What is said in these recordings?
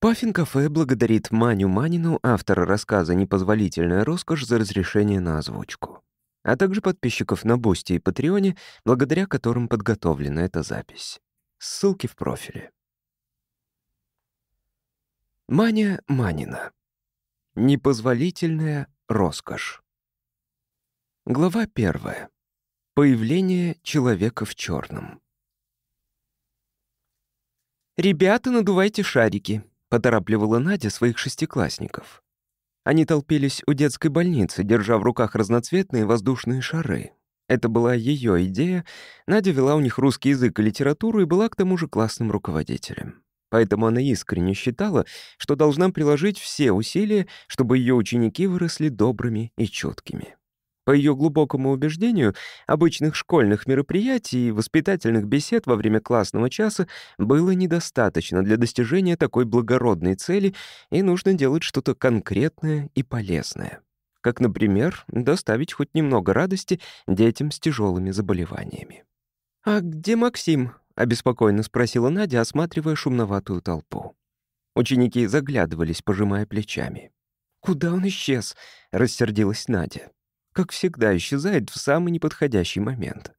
Паффин-кафе благодарит Маню Манину, автора рассказа «Непозволительная роскошь» за разрешение на озвучку, а также подписчиков на Бусти и Патреоне, благодаря которым подготовлена эта запись. Ссылки в профиле. Маня Манина. Непозволительная роскошь. Глава первая. Появление человека в черном. «Ребята, надувайте шарики», поторапливала Надя своих шестиклассников. Они толпились у детской больницы, держа в руках разноцветные воздушные шары. Это была ее идея. Надя вела у них русский язык и литературу и была к тому же классным руководителем. Поэтому она искренне считала, что должна приложить все усилия, чтобы ее ученики выросли добрыми и чуткими. По ее глубокому убеждению, обычных школьных мероприятий и воспитательных бесед во время классного часа было недостаточно для достижения такой благородной цели, и нужно делать что-то конкретное и полезное. Как, например, доставить хоть немного радости детям с тяжелыми заболеваниями. «А где Максим?» — обеспокоенно спросила Надя, осматривая шумноватую толпу. Ученики заглядывались, пожимая плечами. «Куда он исчез?» — рассердилась Надя как всегда, исчезает в самый неподходящий момент.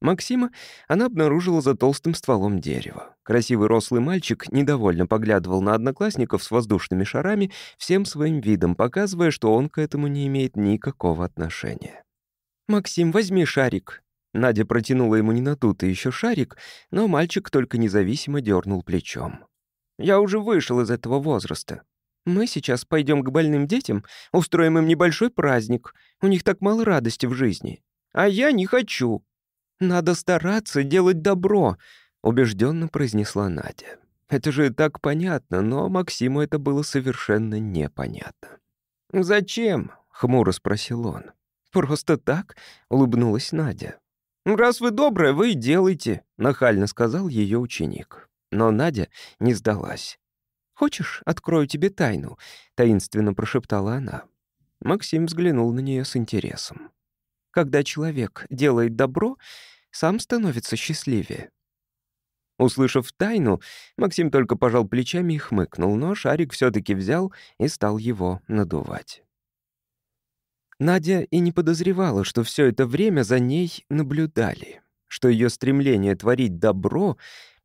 Максима она обнаружила за толстым стволом дерева. Красивый рослый мальчик недовольно поглядывал на одноклассников с воздушными шарами, всем своим видом показывая, что он к этому не имеет никакого отношения. «Максим, возьми шарик». Надя протянула ему не надутый еще шарик, но мальчик только независимо дернул плечом. «Я уже вышел из этого возраста. Мы сейчас пойдем к больным детям, устроим им небольшой праздник. У них так мало радости в жизни. А я не хочу. Надо стараться делать добро, убежденно произнесла Надя. Это же так понятно, но Максиму это было совершенно непонятно. «Зачем?» — хмуро спросил он. «Просто так?» — улыбнулась Надя. «Раз вы добрая, вы и делайте», — нахально сказал ее ученик. Но Надя не сдалась. «Хочешь, открою тебе тайну?» — таинственно прошептала она. Максим взглянул на нее с интересом. «Когда человек делает добро, сам становится счастливее». Услышав тайну, Максим только пожал плечами и хмыкнул, но шарик все таки взял и стал его надувать. Надя и не подозревала, что все это время за ней наблюдали, что ее стремление творить добро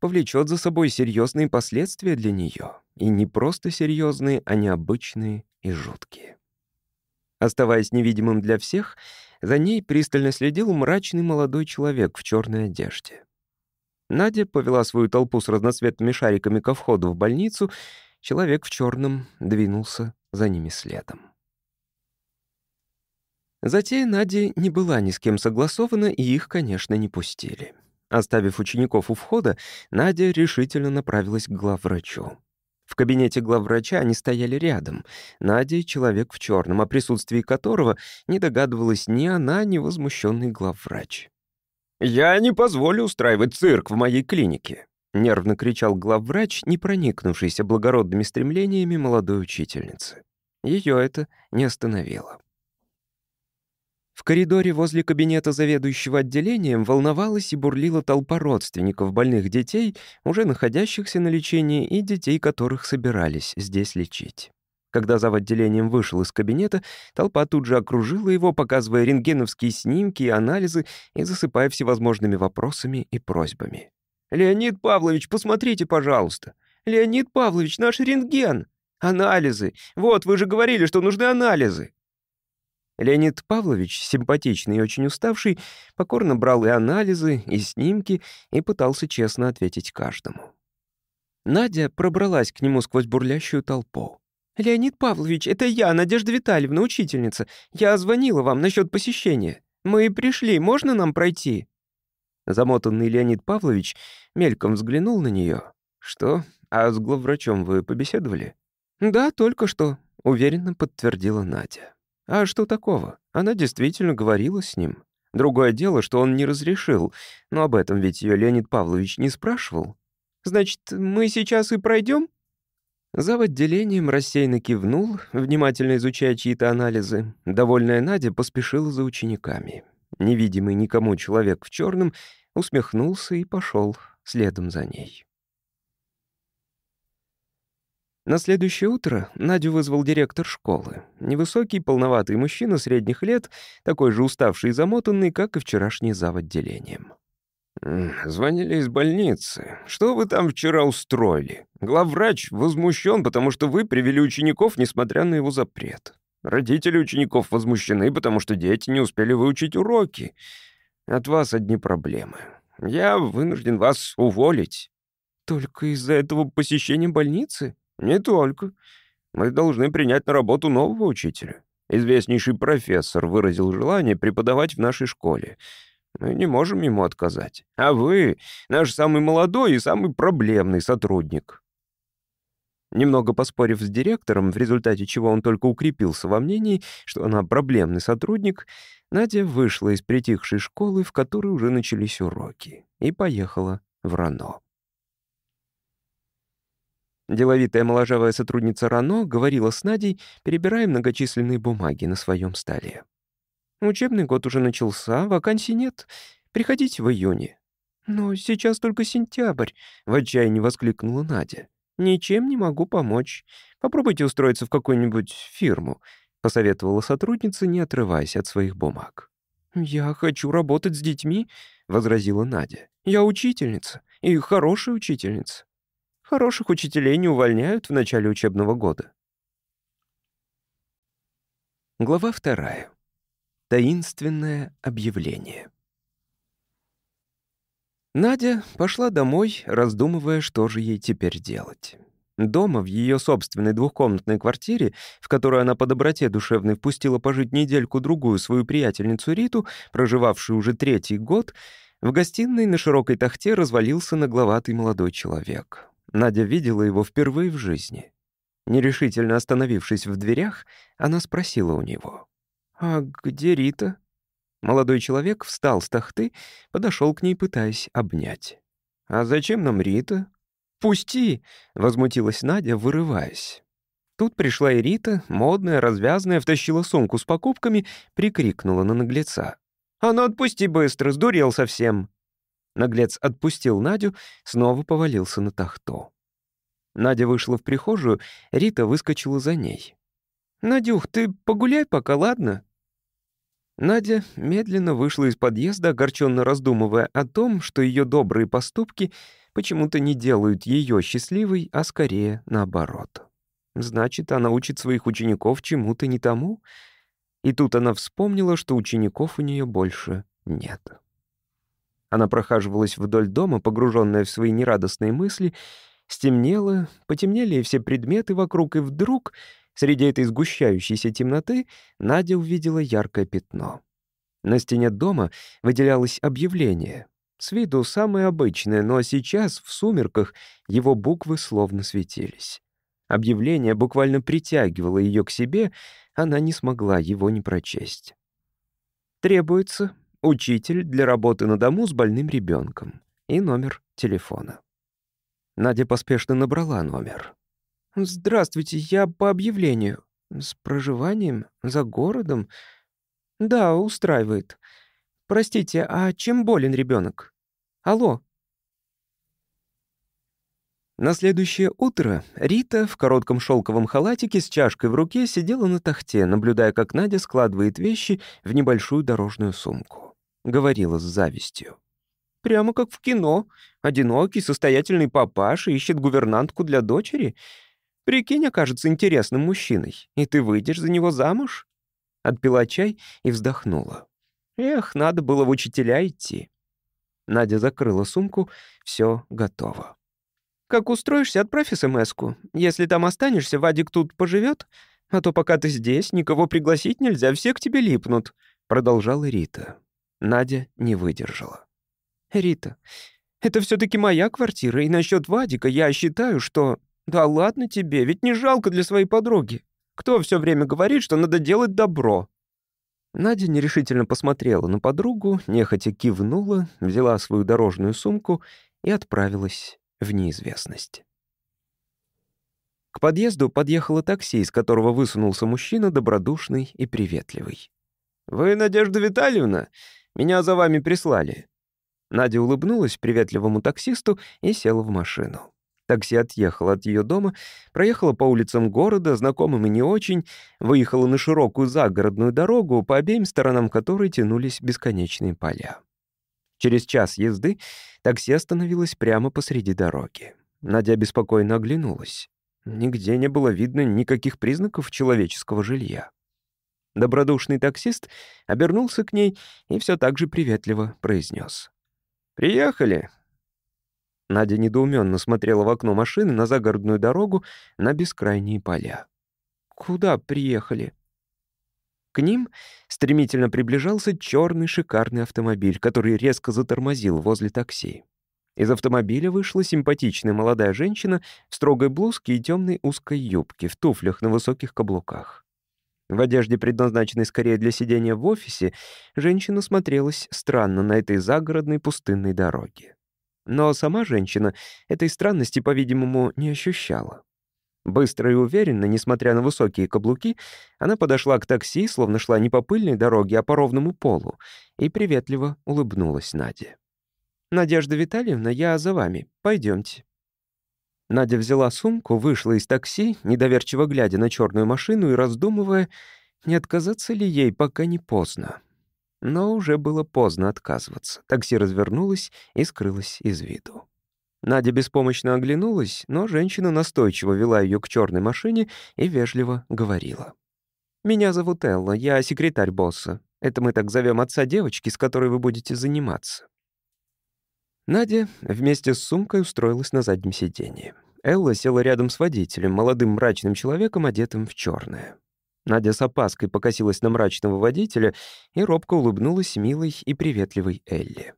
повлечет за собой серьезные последствия для нее. И не просто серьезные, а необычные и жуткие. Оставаясь невидимым для всех, за ней пристально следил мрачный молодой человек в черной одежде. Надя повела свою толпу с разноцветными шариками ко входу в больницу. Человек в черном двинулся за ними следом. Затея Нади не была ни с кем согласована, и их, конечно, не пустили. Оставив учеников у входа, Надя решительно направилась к главврачу. В кабинете главврача они стояли рядом. Надя — человек в черном, о присутствии которого не догадывалась ни она, ни возмущенный главврач. «Я не позволю устраивать цирк в моей клинике», — нервно кричал главврач, не проникнувшийся благородными стремлениями молодой учительницы. Ее это не остановило. В коридоре возле кабинета заведующего отделением волновалась и бурлила толпа родственников больных детей, уже находящихся на лечении, и детей, которых собирались здесь лечить. Когда зав. отделением вышел из кабинета, толпа тут же окружила его, показывая рентгеновские снимки и анализы и засыпая всевозможными вопросами и просьбами. «Леонид Павлович, посмотрите, пожалуйста! Леонид Павлович, наш рентген! Анализы! Вот, вы же говорили, что нужны анализы!» Леонид Павлович, симпатичный и очень уставший, покорно брал и анализы, и снимки, и пытался честно ответить каждому. Надя пробралась к нему сквозь бурлящую толпу. «Леонид Павлович, это я, Надежда Витальевна, учительница. Я звонила вам насчет посещения. Мы пришли, можно нам пройти?» Замотанный Леонид Павлович мельком взглянул на нее. «Что? А с главврачом вы побеседовали?» «Да, только что», — уверенно подтвердила Надя. А что такого? Она действительно говорила с ним. Другое дело, что он не разрешил, но об этом ведь ее Леонид Павлович не спрашивал. «Значит, мы сейчас и пройдем?» Зав. отделением рассеянно кивнул, внимательно изучая чьи-то анализы. Довольная Надя поспешила за учениками. Невидимый никому человек в черном усмехнулся и пошел следом за ней. На следующее утро Надю вызвал директор школы. Невысокий, полноватый мужчина средних лет, такой же уставший и замотанный, как и вчерашний зав. отделением. «Звонили из больницы. Что вы там вчера устроили? Главврач возмущен, потому что вы привели учеников, несмотря на его запрет. Родители учеников возмущены, потому что дети не успели выучить уроки. От вас одни проблемы. Я вынужден вас уволить». «Только из-за этого посещения больницы?» «Не только. Мы должны принять на работу нового учителя. Известнейший профессор выразил желание преподавать в нашей школе. Мы не можем ему отказать. А вы — наш самый молодой и самый проблемный сотрудник». Немного поспорив с директором, в результате чего он только укрепился во мнении, что она проблемный сотрудник, Надя вышла из притихшей школы, в которой уже начались уроки, и поехала в РАНО. Деловитая моложавая сотрудница РАНО говорила с Надей, перебирая многочисленные бумаги на своем столе. «Учебный год уже начался, вакансий нет. Приходите в июне». «Но сейчас только сентябрь», — в отчаянии воскликнула Надя. «Ничем не могу помочь. Попробуйте устроиться в какую-нибудь фирму», — посоветовала сотрудница, не отрываясь от своих бумаг. «Я хочу работать с детьми», — возразила Надя. «Я учительница, и хорошая учительница». Хороших учителей не увольняют в начале учебного года. Глава вторая. Таинственное объявление. Надя пошла домой, раздумывая, что же ей теперь делать. Дома, в ее собственной двухкомнатной квартире, в которую она по доброте душевной впустила пожить недельку-другую свою приятельницу Риту, проживавшую уже третий год, в гостиной на широкой тахте развалился нагловатый молодой человек. Надя видела его впервые в жизни. Нерешительно остановившись в дверях, она спросила у него. «А где Рита?» Молодой человек встал с тахты, подошел к ней, пытаясь обнять. «А зачем нам Рита?» «Пусти!» — возмутилась Надя, вырываясь. Тут пришла и Рита, модная, развязная, втащила сумку с покупками, прикрикнула на наглеца. «А ну отпусти быстро, сдурел совсем!» Наглец отпустил Надю, снова повалился на тахту. Надя вышла в прихожую, Рита выскочила за ней. «Надюх, ты погуляй пока, ладно?» Надя медленно вышла из подъезда, огорченно раздумывая о том, что ее добрые поступки почему-то не делают ее счастливой, а скорее наоборот. Значит, она учит своих учеников чему-то не тому? И тут она вспомнила, что учеников у нее больше нет. Она прохаживалась вдоль дома, погруженная в свои нерадостные мысли. Стемнело, потемнели все предметы вокруг, и вдруг, среди этой сгущающейся темноты, Надя увидела яркое пятно. На стене дома выделялось объявление. С виду самое обычное, но сейчас, в сумерках, его буквы словно светились. Объявление буквально притягивало ее к себе, она не смогла его не прочесть. Требуется учитель для работы на дому с больным ребенком и номер телефона. Надя поспешно набрала номер. «Здравствуйте, я по объявлению. С проживанием? За городом? Да, устраивает. Простите, а чем болен ребенок? Алло?» На следующее утро Рита в коротком шелковом халатике с чашкой в руке сидела на тахте, наблюдая, как Надя складывает вещи в небольшую дорожную сумку. — говорила с завистью. «Прямо как в кино. Одинокий, состоятельный папаша ищет гувернантку для дочери. Прикинь, окажется интересным мужчиной, и ты выйдешь за него замуж?» Отпила чай и вздохнула. «Эх, надо было в учителя идти». Надя закрыла сумку, все готово. «Как устроишься, отправь СМС-ку. Если там останешься, Вадик тут поживет, а то пока ты здесь, никого пригласить нельзя, все к тебе липнут», — продолжала Рита. Надя не выдержала. «Рита, это все таки моя квартира, и насчет Вадика я считаю, что... Да ладно тебе, ведь не жалко для своей подруги. Кто все время говорит, что надо делать добро?» Надя нерешительно посмотрела на подругу, нехотя кивнула, взяла свою дорожную сумку и отправилась в неизвестность. К подъезду подъехало такси, из которого высунулся мужчина, добродушный и приветливый. «Вы Надежда Витальевна? Меня за вами прислали». Надя улыбнулась приветливому таксисту и села в машину. Такси отъехало от ее дома, проехало по улицам города, знакомым и не очень, выехало на широкую загородную дорогу, по обеим сторонам которой тянулись бесконечные поля. Через час езды такси остановилось прямо посреди дороги. Надя беспокойно оглянулась. Нигде не было видно никаких признаков человеческого жилья. Добродушный таксист обернулся к ней и все так же приветливо произнес: «Приехали. Надя недоуменно смотрела в окно машины на загородную дорогу на бескрайние поля. «Куда приехали?» К ним стремительно приближался черный шикарный автомобиль, который резко затормозил возле такси. Из автомобиля вышла симпатичная молодая женщина в строгой блузке и темной узкой юбке, в туфлях на высоких каблуках. В одежде, предназначенной скорее для сидения в офисе, женщина смотрелась странно на этой загородной пустынной дороге. Но сама женщина этой странности, по-видимому, не ощущала. Быстро и уверенно, несмотря на высокие каблуки, она подошла к такси, словно шла не по пыльной дороге, а по ровному полу, и приветливо улыбнулась Наде. «Надежда Витальевна, я за вами. Пойдемте. Надя взяла сумку, вышла из такси, недоверчиво глядя на черную машину и раздумывая, не отказаться ли ей, пока не поздно. Но уже было поздно отказываться. Такси развернулось и скрылось из виду. Надя беспомощно оглянулась, но женщина настойчиво вела ее к черной машине и вежливо говорила. «Меня зовут Элла, я секретарь босса. Это мы так зовем отца девочки, с которой вы будете заниматься». Надя вместе с сумкой устроилась на заднем сиденье. Элла села рядом с водителем, молодым мрачным человеком, одетым в черное. Надя с опаской покосилась на мрачного водителя и робко улыбнулась милой и приветливой Элли.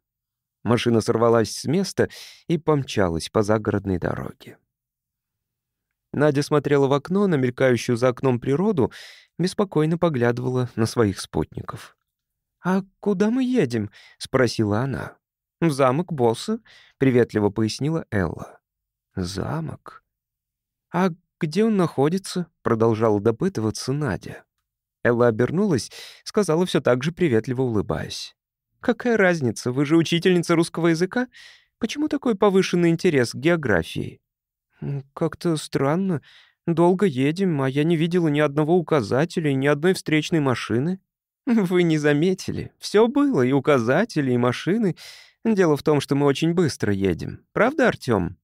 Машина сорвалась с места и помчалась по загородной дороге. Надя смотрела в окно на мелькающую за окном природу, беспокойно поглядывала на своих спутников. «А куда мы едем?» — спросила она. «В замок босса», — приветливо пояснила Элла. «Замок? А где он находится?» — продолжала допытываться Надя. Элла обернулась, сказала все так же приветливо улыбаясь. «Какая разница, вы же учительница русского языка? Почему такой повышенный интерес к географии?» «Как-то странно. Долго едем, а я не видела ни одного указателя ни одной встречной машины». «Вы не заметили. Все было, и указатели, и машины. Дело в том, что мы очень быстро едем. Правда, Артём?»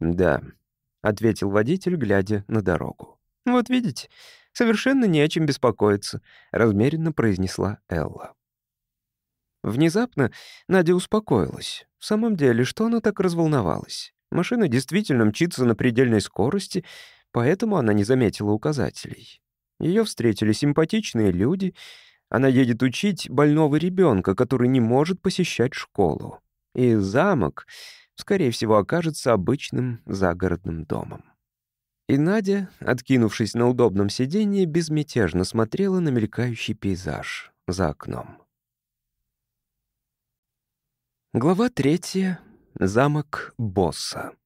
«Да», — ответил водитель, глядя на дорогу. «Вот видите, совершенно не о чем беспокоиться», — размеренно произнесла Элла. Внезапно Надя успокоилась. В самом деле, что она так разволновалась? Машина действительно мчится на предельной скорости, поэтому она не заметила указателей. Ее встретили симпатичные люди. Она едет учить больного ребенка, который не может посещать школу. И замок скорее всего, окажется обычным загородным домом. И Надя, откинувшись на удобном сиденье, безмятежно смотрела на мелькающий пейзаж за окном. Глава третья. Замок босса.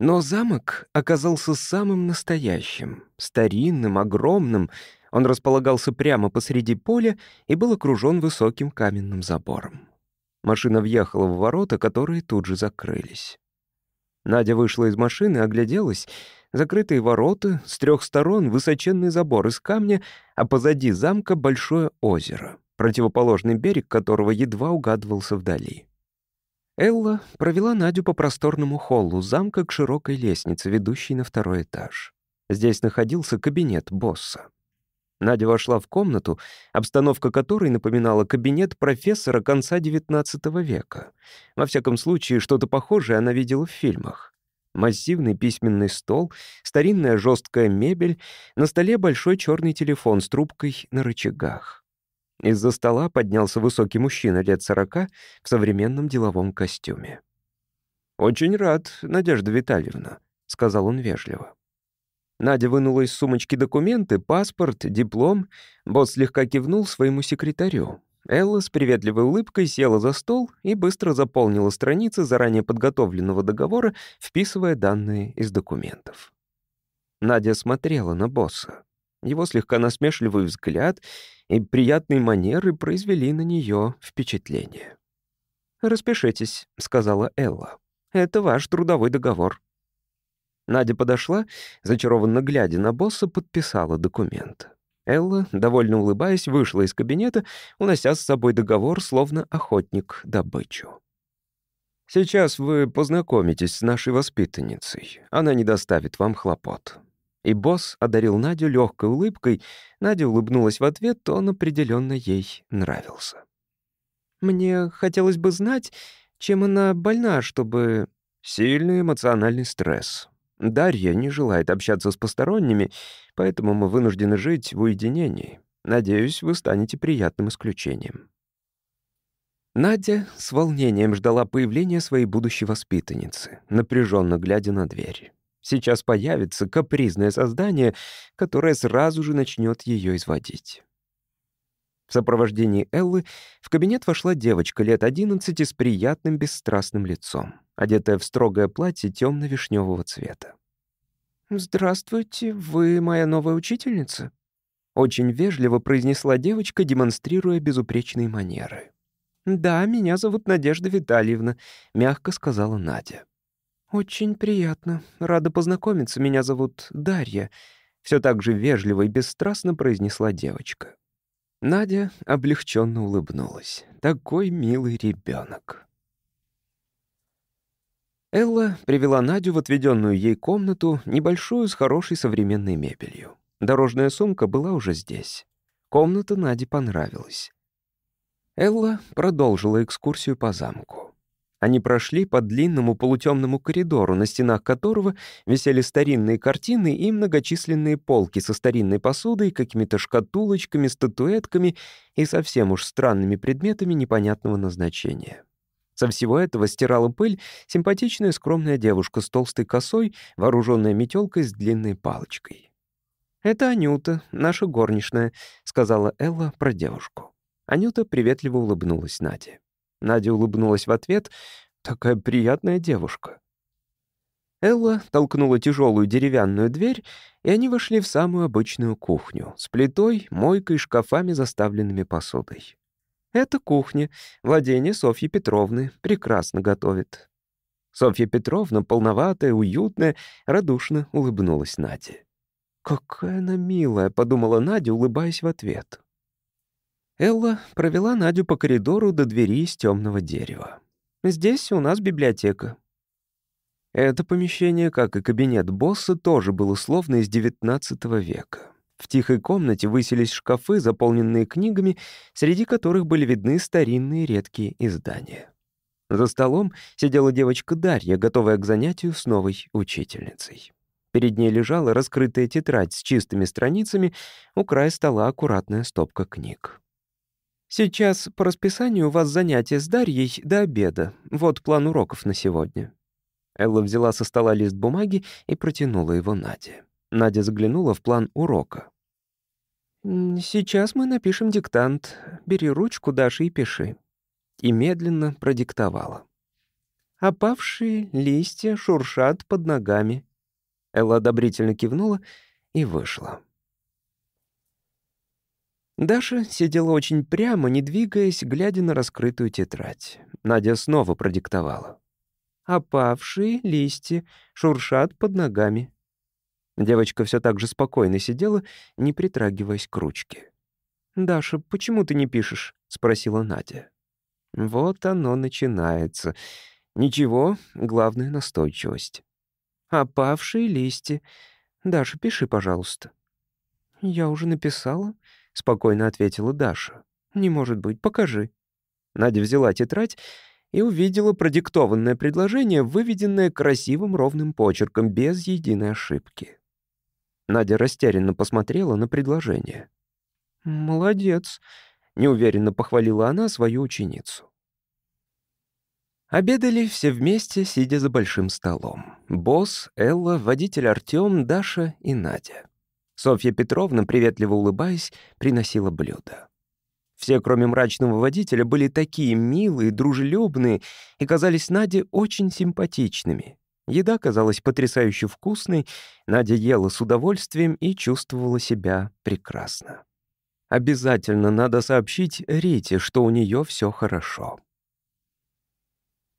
Но замок оказался самым настоящим, старинным, огромным. Он располагался прямо посреди поля и был окружен высоким каменным забором. Машина въехала в ворота, которые тут же закрылись. Надя вышла из машины, огляделась. Закрытые ворота, с трех сторон высоченный забор из камня, а позади замка большое озеро, противоположный берег которого едва угадывался вдали. Элла провела Надю по просторному холлу замка к широкой лестнице, ведущей на второй этаж. Здесь находился кабинет босса. Надя вошла в комнату, обстановка которой напоминала кабинет профессора конца XIX века. Во всяком случае, что-то похожее она видела в фильмах. Массивный письменный стол, старинная жесткая мебель, на столе большой черный телефон с трубкой на рычагах. Из-за стола поднялся высокий мужчина лет сорока в современном деловом костюме. «Очень рад, Надежда Витальевна», — сказал он вежливо. Надя вынула из сумочки документы, паспорт, диплом. Босс слегка кивнул своему секретарю. Элла с приветливой улыбкой села за стол и быстро заполнила страницы заранее подготовленного договора, вписывая данные из документов. Надя смотрела на босса. Его слегка насмешливый взгляд и приятные манеры произвели на нее впечатление. «Распишитесь», — сказала Элла. Это ваш трудовой договор». Надя подошла, зачарованно глядя на босса, подписала документ. Элла, довольно улыбаясь, вышла из кабинета, унося с собой договор, словно охотник добычу. «Сейчас вы познакомитесь с нашей воспитанницей. Она не доставит вам хлопот». И босс одарил Надю легкой улыбкой. Надя улыбнулась в ответ, то он определенно ей нравился. «Мне хотелось бы знать, чем она больна, чтобы...» «Сильный эмоциональный стресс. Дарья не желает общаться с посторонними, поэтому мы вынуждены жить в уединении. Надеюсь, вы станете приятным исключением». Надя с волнением ждала появления своей будущей воспитанницы, напряженно глядя на дверь. Сейчас появится капризное создание, которое сразу же начнет ее изводить. В сопровождении Эллы в кабинет вошла девочка лет 11 с приятным бесстрастным лицом, одетая в строгое платье темно-вишневого цвета. «Здравствуйте, вы моя новая учительница?» Очень вежливо произнесла девочка, демонстрируя безупречные манеры. «Да, меня зовут Надежда Витальевна», — мягко сказала Надя. «Очень приятно. Рада познакомиться. Меня зовут Дарья», — все так же вежливо и бесстрастно произнесла девочка. Надя облегченно улыбнулась. Такой милый ребенок. Элла привела Надю в отведенную ей комнату, небольшую с хорошей современной мебелью. Дорожная сумка была уже здесь. Комната Наде понравилась. Элла продолжила экскурсию по замку. Они прошли по длинному полутемному коридору, на стенах которого висели старинные картины и многочисленные полки со старинной посудой, какими-то шкатулочками, статуэтками и совсем уж странными предметами непонятного назначения. Со всего этого стирала пыль симпатичная скромная девушка с толстой косой, вооруженная метелкой с длинной палочкой. «Это Анюта, наша горничная», — сказала Элла про девушку. Анюта приветливо улыбнулась Наде. Надя улыбнулась в ответ. «Такая приятная девушка». Элла толкнула тяжелую деревянную дверь, и они вошли в самую обычную кухню с плитой, мойкой, шкафами, заставленными посудой. «Это кухня, владение Софьи Петровны, прекрасно готовит». Софья Петровна, полноватая, уютная, радушно улыбнулась Наде. «Какая она милая», — подумала Надя, улыбаясь в ответ. Элла провела Надю по коридору до двери из темного дерева. «Здесь у нас библиотека». Это помещение, как и кабинет босса, тоже было условно из XIX века. В тихой комнате высились шкафы, заполненные книгами, среди которых были видны старинные редкие издания. За столом сидела девочка Дарья, готовая к занятию с новой учительницей. Перед ней лежала раскрытая тетрадь с чистыми страницами, у края стола аккуратная стопка книг. Сейчас по расписанию у вас занятия с Дарьей до обеда. Вот план уроков на сегодня». Элла взяла со стола лист бумаги и протянула его Наде. Надя заглянула в план урока. «Сейчас мы напишем диктант. Бери ручку, Даша, и пиши». И медленно продиктовала. «Опавшие листья шуршат под ногами». Элла одобрительно кивнула и вышла. Даша сидела очень прямо, не двигаясь, глядя на раскрытую тетрадь. Надя снова продиктовала. «Опавшие листья шуршат под ногами». Девочка все так же спокойно сидела, не притрагиваясь к ручке. «Даша, почему ты не пишешь?» — спросила Надя. Вот оно начинается. Ничего, главное — настойчивость. «Опавшие листья. Даша, пиши, пожалуйста». «Я уже написала», — спокойно ответила Даша. «Не может быть, покажи». Надя взяла тетрадь и увидела продиктованное предложение, выведенное красивым ровным почерком, без единой ошибки. Надя растерянно посмотрела на предложение. «Молодец», — неуверенно похвалила она свою ученицу. Обедали все вместе, сидя за большим столом. Босс, Элла, водитель Артём, Даша и Надя. Софья Петровна, приветливо улыбаясь, приносила блюда. Все, кроме мрачного водителя, были такие милые, дружелюбные и казались Наде очень симпатичными. Еда казалась потрясающе вкусной, Надя ела с удовольствием и чувствовала себя прекрасно. Обязательно надо сообщить Рите, что у нее все хорошо.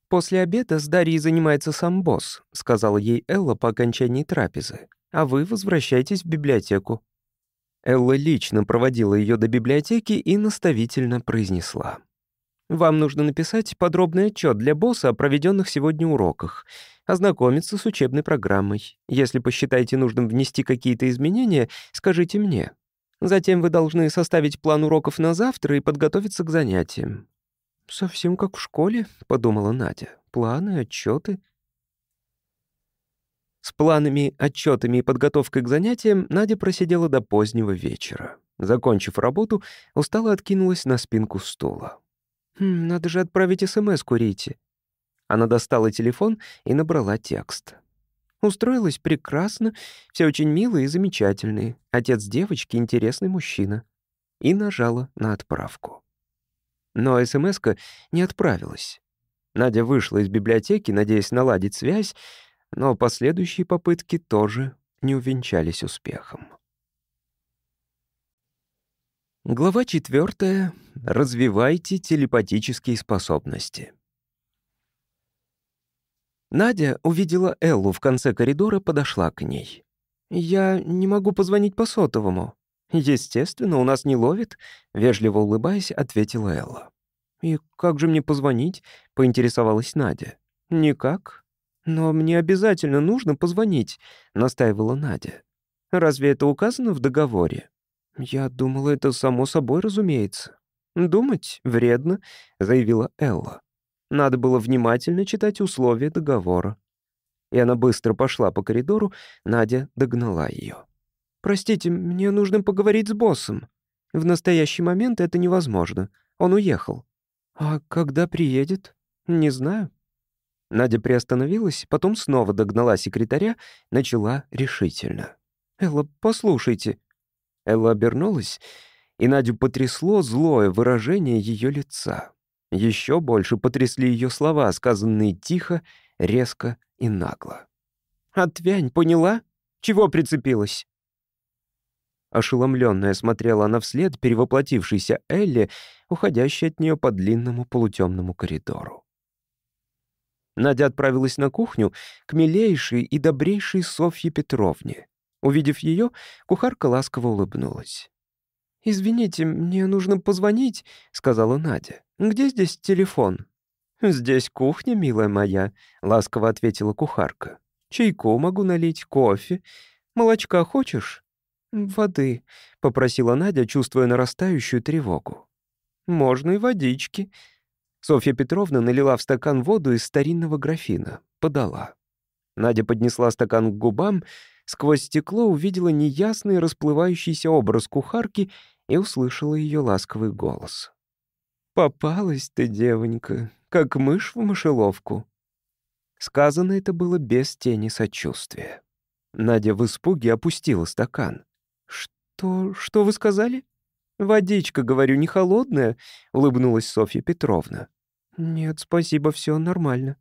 «После обеда с Дарьей занимается сам босс», — сказала ей Элла по окончании трапезы. «А вы возвращайтесь в библиотеку». Элла лично проводила ее до библиотеки и наставительно произнесла. «Вам нужно написать подробный отчет для босса о проведенных сегодня уроках, ознакомиться с учебной программой. Если посчитаете нужным внести какие-то изменения, скажите мне. Затем вы должны составить план уроков на завтра и подготовиться к занятиям. «Совсем как в школе», — подумала Надя. «Планы, отчеты. С планами, отчетами и подготовкой к занятиям Надя просидела до позднего вечера. Закончив работу, устало откинулась на спинку стула. «Хм, надо же отправить СМС-ку Рите». Она достала телефон и набрала текст. Устроилась прекрасно, все очень милые и замечательные. Отец девочки — интересный мужчина. И нажала на отправку. Но смс не отправилась. Надя вышла из библиотеки, надеясь наладить связь, но последующие попытки тоже не увенчались успехом. Глава четвертая. Развивайте телепатические способности. Надя увидела Эллу в конце коридора, подошла к ней. «Я не могу позвонить по сотовому», «Естественно, у нас не ловит», — вежливо улыбаясь, ответила Элла. «И как же мне позвонить?» — поинтересовалась Надя. «Никак. Но мне обязательно нужно позвонить», — настаивала Надя. «Разве это указано в договоре?» «Я думала, это само собой разумеется». «Думать вредно», — заявила Элла. Надо было внимательно читать условия договора. И она быстро пошла по коридору, Надя догнала ее. «Простите, мне нужно поговорить с боссом. В настоящий момент это невозможно. Он уехал». «А когда приедет?» «Не знаю». Надя приостановилась, потом снова догнала секретаря, начала решительно. «Элла, послушайте». Элла обернулась, и Надю потрясло злое выражение ее лица. Еще больше потрясли ее слова, сказанные тихо, резко и нагло. «Отвянь, поняла? Чего прицепилась?» Ошеломленная смотрела она вслед перевоплотившейся Элли, уходящей от нее по длинному полутемному коридору. Надя отправилась на кухню к милейшей и добрейшей Софье Петровне. Увидев ее, кухарка ласково улыбнулась. «Извините, мне нужно позвонить», — сказала Надя. «Где здесь телефон?» «Здесь кухня, милая моя», — ласково ответила кухарка. «Чайку могу налить, кофе. Молочка хочешь?» «Воды», — попросила Надя, чувствуя нарастающую тревогу. «Можно и водички». Софья Петровна налила в стакан воду из старинного графина, подала. Надя поднесла стакан к губам, сквозь стекло увидела неясный расплывающийся образ кухарки и услышала ее ласковый голос. «Попалась ты, девонька, как мышь в мышеловку». Сказано это было без тени сочувствия. Надя в испуге опустила стакан. «Что... что вы сказали?» «Водичка, говорю, не холодная», — улыбнулась Софья Петровна. «Нет, спасибо, все нормально».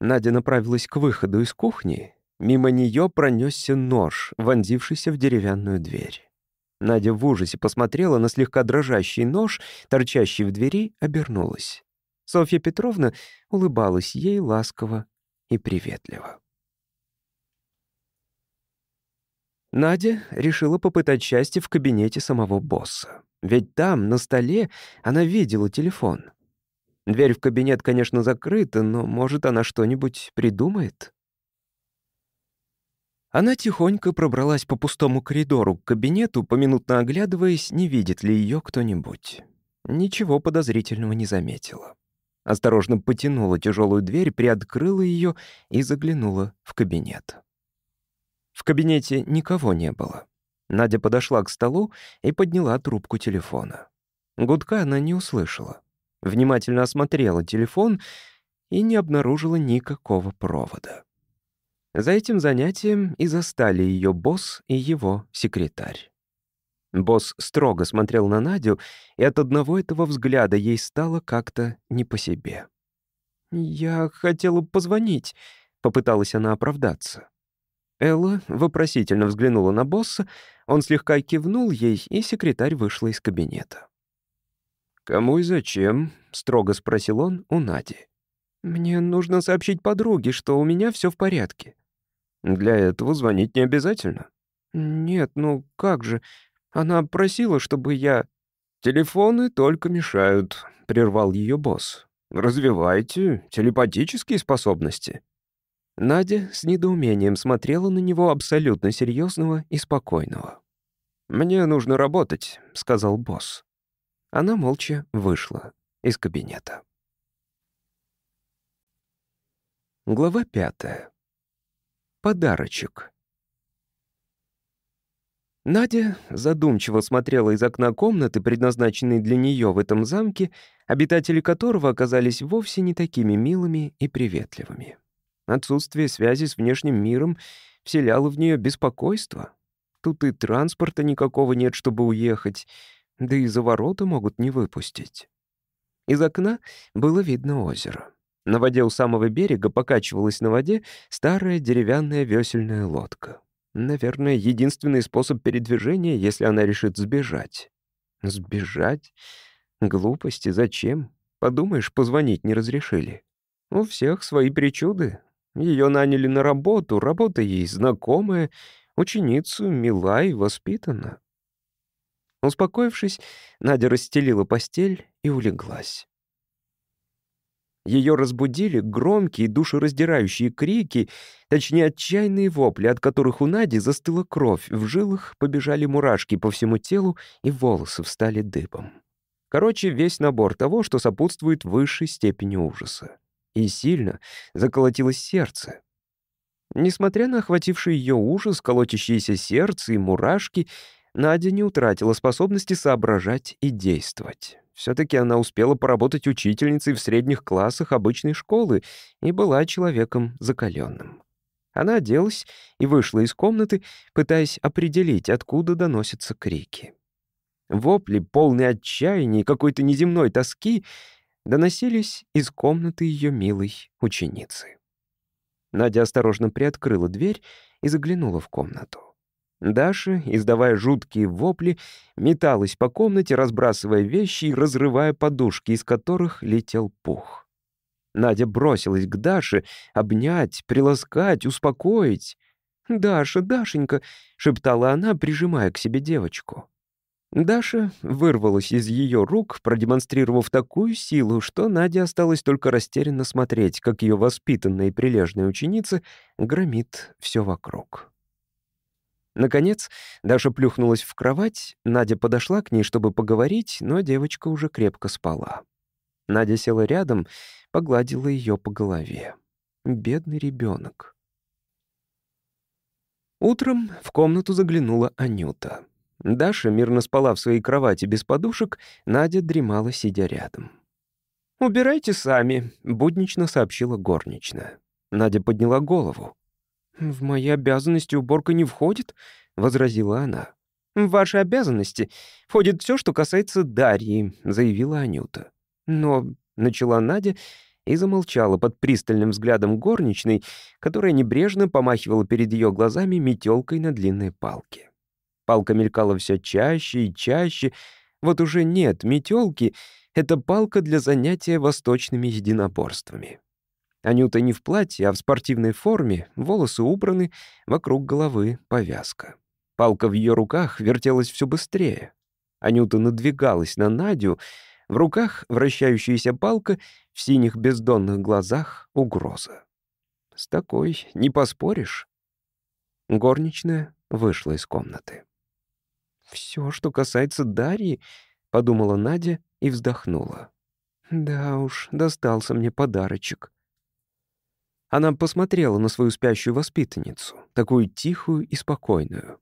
Надя направилась к выходу из кухни. Мимо нее пронесся нож, вонзившийся в деревянную дверь. Надя в ужасе посмотрела на слегка дрожащий нож, торчащий в двери, обернулась. Софья Петровна улыбалась ей ласково и приветливо. Надя решила попытать счастье в кабинете самого босса. Ведь там, на столе, она видела телефон. Дверь в кабинет, конечно, закрыта, но, может, она что-нибудь придумает? Она тихонько пробралась по пустому коридору к кабинету, поминутно оглядываясь, не видит ли ее кто-нибудь. Ничего подозрительного не заметила. Осторожно потянула тяжелую дверь, приоткрыла ее и заглянула в кабинет. В кабинете никого не было. Надя подошла к столу и подняла трубку телефона. Гудка она не услышала. Внимательно осмотрела телефон и не обнаружила никакого провода. За этим занятием и застали ее босс и его секретарь. Босс строго смотрел на Надю, и от одного этого взгляда ей стало как-то не по себе. «Я хотела позвонить», — попыталась она оправдаться. Элла вопросительно взглянула на босса, он слегка кивнул ей, и секретарь вышла из кабинета. «Кому и зачем?» — строго спросил он у Нади. «Мне нужно сообщить подруге, что у меня все в порядке». «Для этого звонить не обязательно». «Нет, ну как же. Она просила, чтобы я...» «Телефоны только мешают», — прервал ее босс. «Развивайте телепатические способности». Надя с недоумением смотрела на него абсолютно серьезного и спокойного. «Мне нужно работать», — сказал босс. Она молча вышла из кабинета. Глава пятая. Подарочек. Надя задумчиво смотрела из окна комнаты, предназначенной для нее в этом замке, обитатели которого оказались вовсе не такими милыми и приветливыми. Отсутствие связи с внешним миром вселяло в нее беспокойство. Тут и транспорта никакого нет, чтобы уехать, да и за ворота могут не выпустить. Из окна было видно озеро. На воде у самого берега покачивалась на воде старая деревянная весельная лодка. Наверное, единственный способ передвижения, если она решит сбежать. Сбежать? Глупости, зачем? Подумаешь, позвонить не разрешили. У всех свои причуды. Ее наняли на работу, работа ей знакомая, ученицу мила и воспитана. Успокоившись, Надя расстелила постель и улеглась. Ее разбудили громкие душераздирающие крики, точнее отчаянные вопли, от которых у Нади застыла кровь, в жилах побежали мурашки по всему телу и волосы встали дыбом. Короче, весь набор того, что сопутствует высшей степени ужаса. И сильно заколотилось сердце. Несмотря на охвативший ее ужас, колотящееся сердце и мурашки, Надя не утратила способности соображать и действовать. Все-таки она успела поработать учительницей в средних классах обычной школы и была человеком закаленным. Она оделась и вышла из комнаты, пытаясь определить, откуда доносятся крики. Вопли, полные отчаяния и какой-то неземной тоски, доносились из комнаты ее милой ученицы. Надя осторожно приоткрыла дверь и заглянула в комнату. Даша, издавая жуткие вопли, металась по комнате, разбрасывая вещи и разрывая подушки, из которых летел пух. Надя бросилась к Даше, обнять, приласкать, успокоить. «Даша, Дашенька!» — шептала она, прижимая к себе девочку. Даша вырвалась из ее рук, продемонстрировав такую силу, что Надя осталось только растерянно смотреть, как ее воспитанная и прилежная ученица громит все вокруг. Наконец, Даша плюхнулась в кровать, Надя подошла к ней, чтобы поговорить, но девочка уже крепко спала. Надя села рядом, погладила ее по голове. Бедный ребенок. Утром в комнату заглянула Анюта. Даша мирно спала в своей кровати без подушек, Надя дремала, сидя рядом. «Убирайте сами», — буднично сообщила горничная. Надя подняла голову. «В мои обязанности уборка не входит», — возразила она. «В ваши обязанности входит все, что касается Дарьи», — заявила Анюта. «Но...» — начала Надя и замолчала под пристальным взглядом горничной, которая небрежно помахивала перед ее глазами метелкой на длинной палке. Палка мелькала все чаще и чаще. Вот уже нет метелки, это палка для занятия восточными единоборствами. Анюта не в платье, а в спортивной форме, волосы убраны, вокруг головы повязка. Палка в ее руках вертелась все быстрее. Анюта надвигалась на Надю, в руках вращающаяся палка, в синих бездонных глазах угроза. С такой не поспоришь. Горничная вышла из комнаты. «Все, что касается Дарьи», — подумала Надя и вздохнула. «Да уж, достался мне подарочек». Она посмотрела на свою спящую воспитанницу, такую тихую и спокойную.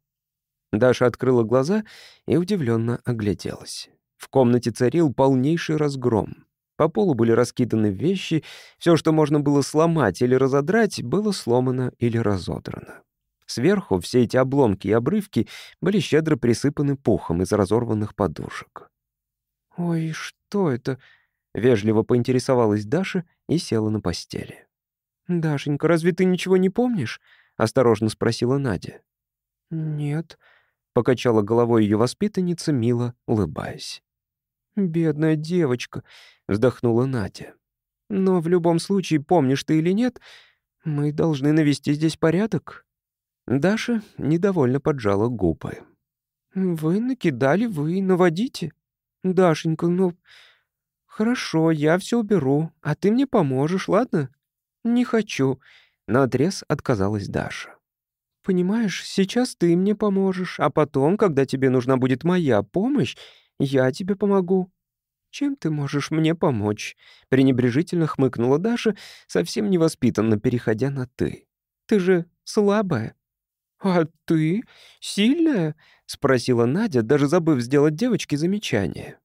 Даша открыла глаза и удивленно огляделась. В комнате царил полнейший разгром. По полу были раскиданы вещи, все, что можно было сломать или разодрать, было сломано или разодрано. Сверху все эти обломки и обрывки были щедро присыпаны пухом из разорванных подушек. «Ой, что это?» — вежливо поинтересовалась Даша и села на постели. «Дашенька, разве ты ничего не помнишь?» — осторожно спросила Надя. «Нет», — покачала головой ее воспитанница, мило улыбаясь. «Бедная девочка», — вздохнула Надя. Но в любом случае, помнишь ты или нет, мы должны навести здесь порядок». Даша недовольно поджала губы. «Вы накидали, вы наводите. Дашенька, ну... Хорошо, я все уберу, а ты мне поможешь, ладно?» «Не хочу», — наотрез отказалась Даша. «Понимаешь, сейчас ты мне поможешь, а потом, когда тебе нужна будет моя помощь, я тебе помогу. «Чем ты можешь мне помочь?» — пренебрежительно хмыкнула Даша, совсем невоспитанно переходя на «ты». «Ты же слабая». «А ты сильная?» — спросила Надя, даже забыв сделать девочке замечание.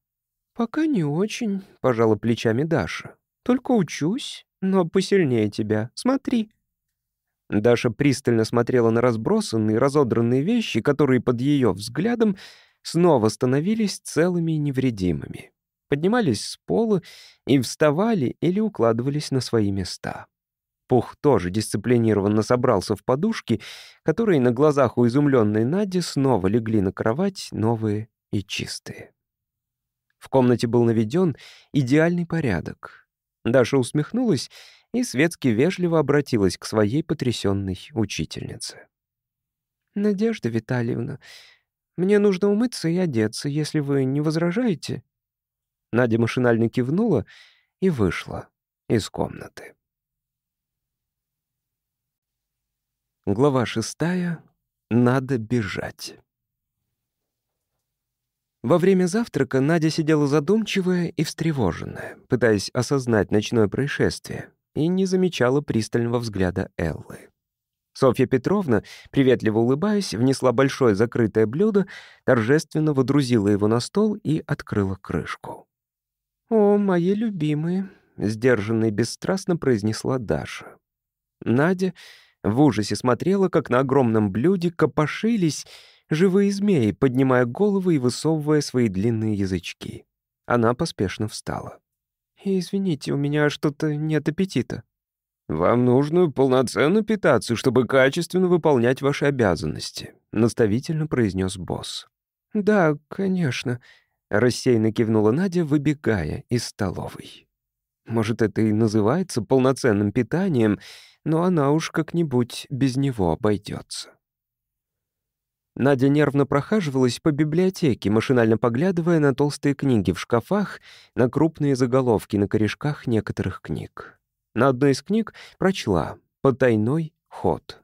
«Пока не очень», — пожала плечами Даша. «Только учусь, но посильнее тебя. Смотри». Даша пристально смотрела на разбросанные, разодранные вещи, которые под ее взглядом снова становились целыми и невредимыми поднимались с пола и вставали или укладывались на свои места. Пух тоже дисциплинированно собрался в подушки, которые на глазах у изумленной Нади снова легли на кровать, новые и чистые. В комнате был наведен идеальный порядок. Даша усмехнулась и светски вежливо обратилась к своей потрясенной учительнице. «Надежда Витальевна, мне нужно умыться и одеться, если вы не возражаете». Надя машинально кивнула и вышла из комнаты. Глава шестая. Надо бежать. Во время завтрака Надя сидела задумчивая и встревоженная, пытаясь осознать ночное происшествие, и не замечала пристального взгляда Эллы. Софья Петровна, приветливо улыбаясь, внесла большое закрытое блюдо, торжественно водрузила его на стол и открыла крышку. «О, мои любимые», — сдержанно и бесстрастно произнесла Даша. Надя в ужасе смотрела, как на огромном блюде копошились живые змеи, поднимая головы и высовывая свои длинные язычки. Она поспешно встала. «Извините, у меня что-то нет аппетита». «Вам нужно полноценно питаться, чтобы качественно выполнять ваши обязанности», — наставительно произнес босс. «Да, конечно», Рассеянно кивнула Надя, выбегая из столовой. Может, это и называется полноценным питанием, но она уж как-нибудь без него обойдется. Надя нервно прохаживалась по библиотеке, машинально поглядывая на толстые книги в шкафах, на крупные заголовки на корешках некоторых книг. На одной из книг прочла «Потайной ход».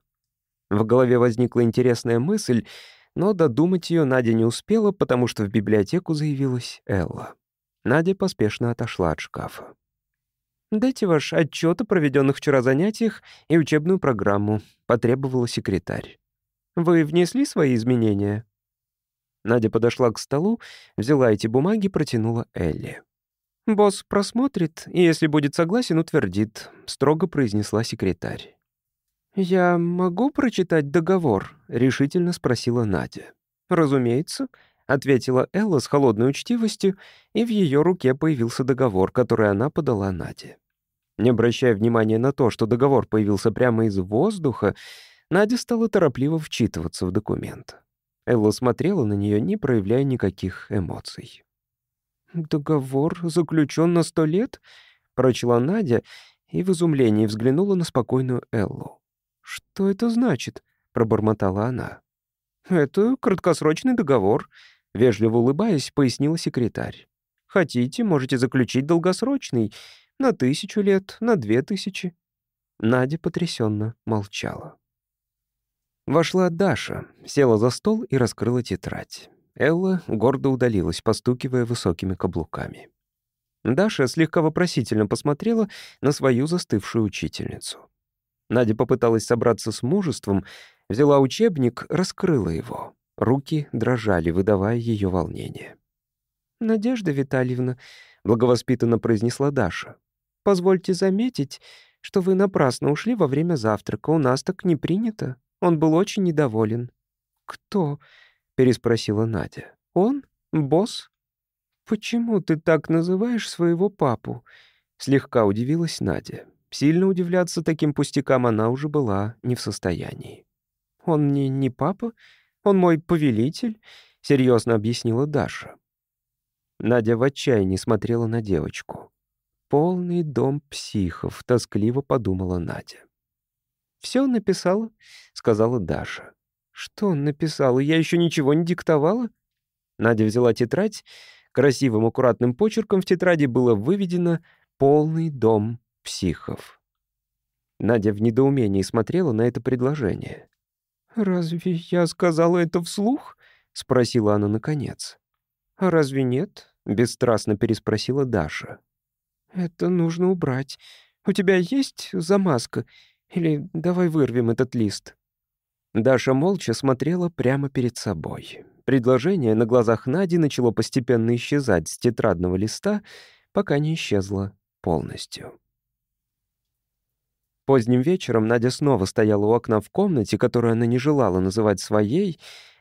В голове возникла интересная мысль — но додумать ее Надя не успела, потому что в библиотеку заявилась Элла. Надя поспешно отошла от шкафа. «Дайте ваш отчет о проведенных вчера занятиях и учебную программу», — потребовала секретарь. «Вы внесли свои изменения?» Надя подошла к столу, взяла эти бумаги, протянула Элли. «Босс просмотрит, и если будет согласен, утвердит», — строго произнесла секретарь. «Я могу прочитать договор?» — решительно спросила Надя. «Разумеется», — ответила Элла с холодной учтивостью, и в ее руке появился договор, который она подала Наде. Не обращая внимания на то, что договор появился прямо из воздуха, Надя стала торопливо вчитываться в документ. Элла смотрела на нее, не проявляя никаких эмоций. «Договор заключен на сто лет?» — прочла Надя и в изумлении взглянула на спокойную Эллу. «Что это значит?» — пробормотала она. «Это краткосрочный договор», — вежливо улыбаясь, пояснила секретарь. «Хотите, можете заключить долгосрочный, на тысячу лет, на две тысячи». Надя потрясенно молчала. Вошла Даша, села за стол и раскрыла тетрадь. Элла гордо удалилась, постукивая высокими каблуками. Даша слегка вопросительно посмотрела на свою застывшую учительницу. Надя попыталась собраться с мужеством, взяла учебник, раскрыла его. Руки дрожали, выдавая ее волнение. «Надежда Витальевна», — благовоспитанно произнесла Даша, «позвольте заметить, что вы напрасно ушли во время завтрака. У нас так не принято. Он был очень недоволен». «Кто?» — переспросила Надя. «Он? Босс?» «Почему ты так называешь своего папу?» — слегка удивилась Надя. Сильно удивляться таким пустякам она уже была не в состоянии. «Он мне не папа, он мой повелитель», — серьезно объяснила Даша. Надя в отчаянии смотрела на девочку. полный дом психов», — тоскливо подумала Надя. «Все написала», — сказала Даша. «Что написала? Я еще ничего не диктовала?» Надя взяла тетрадь. Красивым аккуратным почерком в тетради было выведено «Полный дом психов». Надя в недоумении смотрела на это предложение. «Разве я сказала это вслух?» — спросила она наконец. «А разве нет?» — бесстрастно переспросила Даша. «Это нужно убрать. У тебя есть замазка? Или давай вырвем этот лист?» Даша молча смотрела прямо перед собой. Предложение на глазах Нади начало постепенно исчезать с тетрадного листа, пока не исчезло полностью. Поздним вечером Надя снова стояла у окна в комнате, которую она не желала называть своей.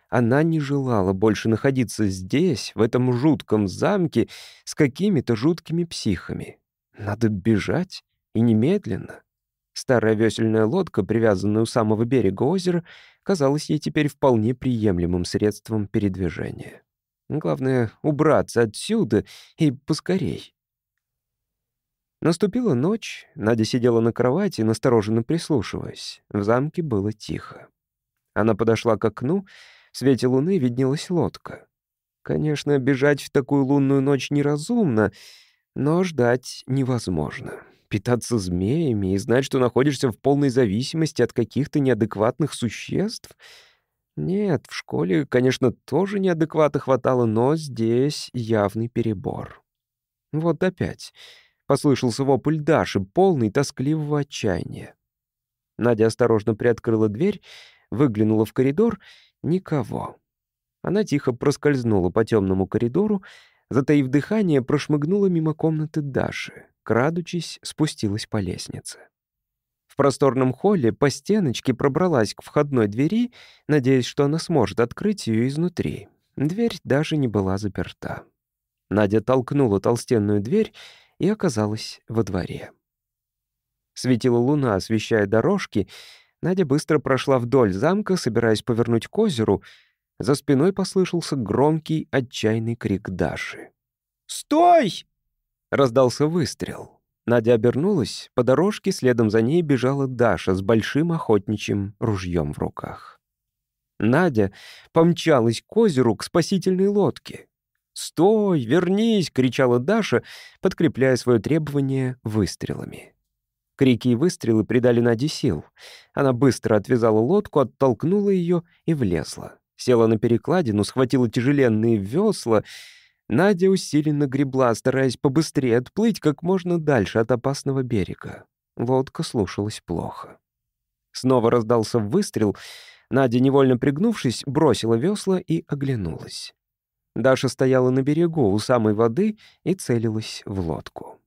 Она не желала больше находиться здесь, в этом жутком замке, с какими-то жуткими психами. Надо бежать, и немедленно. Старая весельная лодка, привязанная у самого берега озера, казалась ей теперь вполне приемлемым средством передвижения. Главное — убраться отсюда и поскорей. Наступила ночь, Надя сидела на кровати, настороженно прислушиваясь. В замке было тихо. Она подошла к окну, в свете луны виднелась лодка. Конечно, бежать в такую лунную ночь неразумно, но ждать невозможно питаться змеями и знать, что находишься в полной зависимости от каких-то неадекватных существ? Нет, в школе, конечно, тоже неадеквата хватало, но здесь явный перебор. Вот опять послышался вопль Даши, полный тоскливого отчаяния. Надя осторожно приоткрыла дверь, выглянула в коридор — никого. Она тихо проскользнула по темному коридору, затаив дыхание, прошмыгнула мимо комнаты Даши крадучись, спустилась по лестнице. В просторном холле по стеночке пробралась к входной двери, надеясь, что она сможет открыть ее изнутри. Дверь даже не была заперта. Надя толкнула толстенную дверь и оказалась во дворе. Светила луна, освещая дорожки. Надя быстро прошла вдоль замка, собираясь повернуть к озеру. За спиной послышался громкий, отчаянный крик Даши. «Стой!» Раздался выстрел. Надя обернулась, по дорожке следом за ней бежала Даша с большим охотничьим ружьем в руках. Надя помчалась к озеру, к спасительной лодке. «Стой, вернись!» — кричала Даша, подкрепляя свое требование выстрелами. Крики и выстрелы придали Наде сил. Она быстро отвязала лодку, оттолкнула ее и влезла. Села на перекладину, схватила тяжеленные весла — Надя усиленно гребла, стараясь побыстрее отплыть как можно дальше от опасного берега. Лодка слушалась плохо. Снова раздался выстрел. Надя, невольно пригнувшись, бросила весла и оглянулась. Даша стояла на берегу у самой воды и целилась в лодку.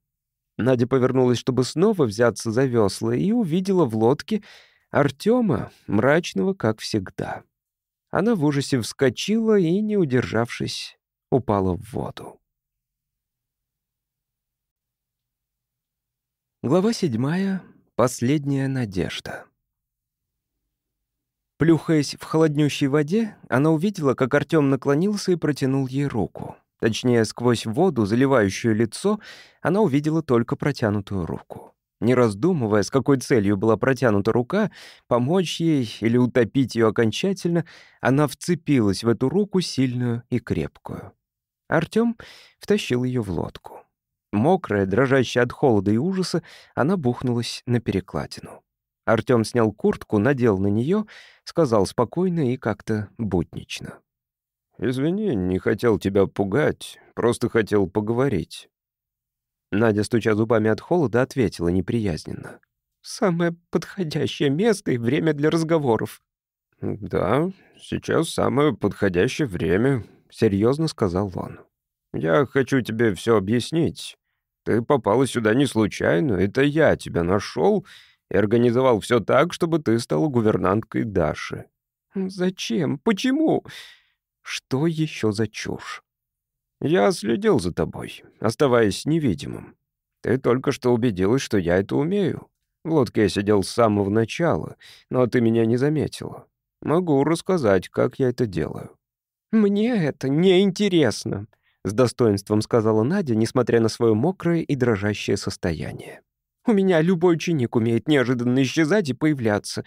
Надя повернулась, чтобы снова взяться за весла, и увидела в лодке Артема, мрачного, как всегда. Она в ужасе вскочила и, не удержавшись, упала в воду. Глава седьмая. Последняя надежда. Плюхаясь в холоднющей воде, она увидела, как Артём наклонился и протянул ей руку. Точнее, сквозь воду, заливающую лицо, она увидела только протянутую руку. Не раздумывая, с какой целью была протянута рука, помочь ей или утопить ее окончательно, она вцепилась в эту руку сильную и крепкую. Артём втащил её в лодку. Мокрая, дрожащая от холода и ужаса, она бухнулась на перекладину. Артём снял куртку, надел на неё, сказал спокойно и как-то буднично. «Извини, не хотел тебя пугать, просто хотел поговорить». Надя, стуча зубами от холода, ответила неприязненно. «Самое подходящее место и время для разговоров». «Да, сейчас самое подходящее время», серьезно сказал он. «Я хочу тебе все объяснить. Ты попала сюда не случайно, это я тебя нашел и организовал все так, чтобы ты стала гувернанткой Даши». «Зачем? Почему? Что еще за чушь?» «Я следил за тобой, оставаясь невидимым. Ты только что убедилась, что я это умею. В лодке я сидел с самого начала, но ты меня не заметила. Могу рассказать, как я это делаю». «Мне это не интересно, — с достоинством сказала Надя, несмотря на свое мокрое и дрожащее состояние. «У меня любой ученик умеет неожиданно исчезать и появляться.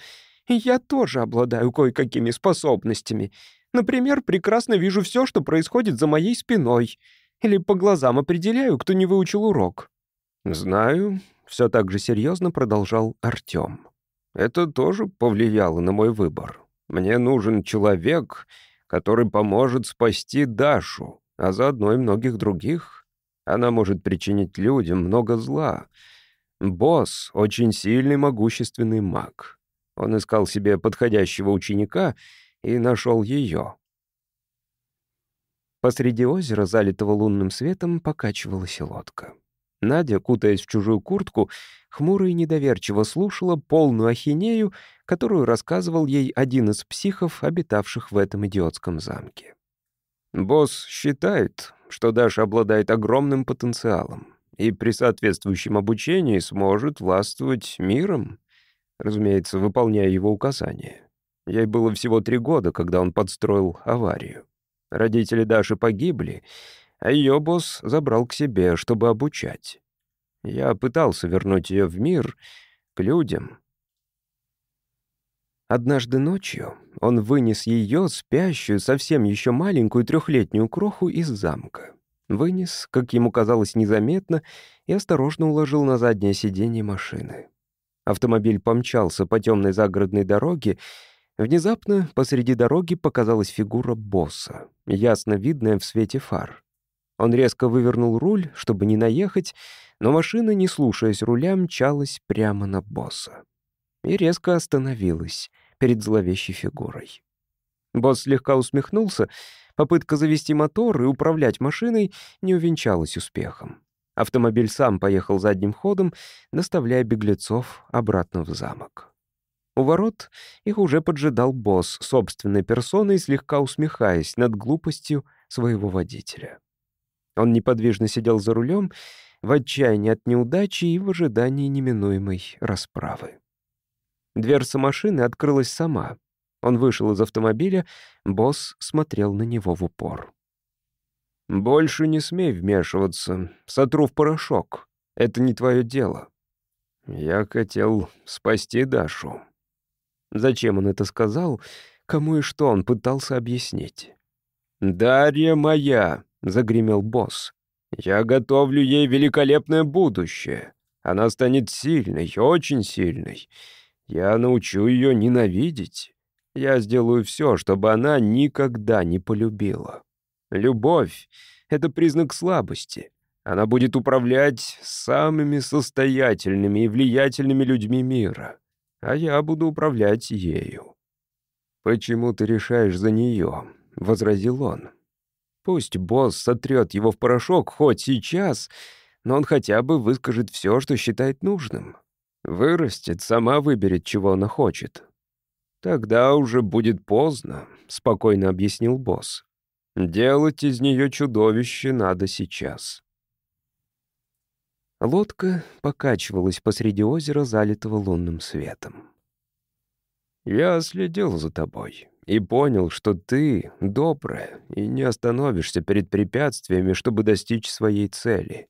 И я тоже обладаю кое-какими способностями. Например, прекрасно вижу все, что происходит за моей спиной. Или по глазам определяю, кто не выучил урок». «Знаю», — все так же серьезно продолжал Артем. «Это тоже повлияло на мой выбор. Мне нужен человек, который поможет спасти Дашу» а заодно и многих других. Она может причинить людям много зла. Босс — очень сильный, могущественный маг. Он искал себе подходящего ученика и нашел ее. Посреди озера, залитого лунным светом, покачивалась лодка. Надя, кутаясь в чужую куртку, хмуро и недоверчиво слушала полную ахинею, которую рассказывал ей один из психов, обитавших в этом идиотском замке. Босс считает, что Даша обладает огромным потенциалом и при соответствующем обучении сможет властвовать миром, разумеется, выполняя его указания. Ей было всего три года, когда он подстроил аварию. Родители Даши погибли, а ее босс забрал к себе, чтобы обучать. Я пытался вернуть ее в мир, к людям, Однажды ночью он вынес ее, спящую, совсем еще маленькую трехлетнюю кроху, из замка. Вынес, как ему казалось, незаметно, и осторожно уложил на заднее сиденье машины. Автомобиль помчался по темной загородной дороге. Внезапно посреди дороги показалась фигура босса, ясно видная в свете фар. Он резко вывернул руль, чтобы не наехать, но машина, не слушаясь руля, мчалась прямо на босса и резко остановилась перед зловещей фигурой. Босс слегка усмехнулся. Попытка завести мотор и управлять машиной не увенчалась успехом. Автомобиль сам поехал задним ходом, наставляя беглецов обратно в замок. У ворот их уже поджидал босс собственной персоной, слегка усмехаясь над глупостью своего водителя. Он неподвижно сидел за рулем, в отчаянии от неудачи и в ожидании неминуемой расправы. Дверца машины открылась сама. Он вышел из автомобиля, босс смотрел на него в упор. «Больше не смей вмешиваться, сотру в порошок. Это не твое дело. Я хотел спасти Дашу». Зачем он это сказал, кому и что он пытался объяснить? «Дарья моя!» — загремел босс. «Я готовлю ей великолепное будущее. Она станет сильной, очень сильной. Я научу ее ненавидеть. Я сделаю все, чтобы она никогда не полюбила. Любовь — это признак слабости. Она будет управлять самыми состоятельными и влиятельными людьми мира, а я буду управлять ею. «Почему ты решаешь за нее?» — возразил он. «Пусть босс сотрет его в порошок хоть сейчас, но он хотя бы выскажет все, что считает нужным. Вырастет, сама выберет, чего она хочет. Тогда уже будет поздно, спокойно объяснил босс. Делать из нее чудовище надо сейчас. Лодка покачивалась посреди озера, залитого лунным светом. «Я следил за тобой и понял, что ты добрая и не остановишься перед препятствиями, чтобы достичь своей цели.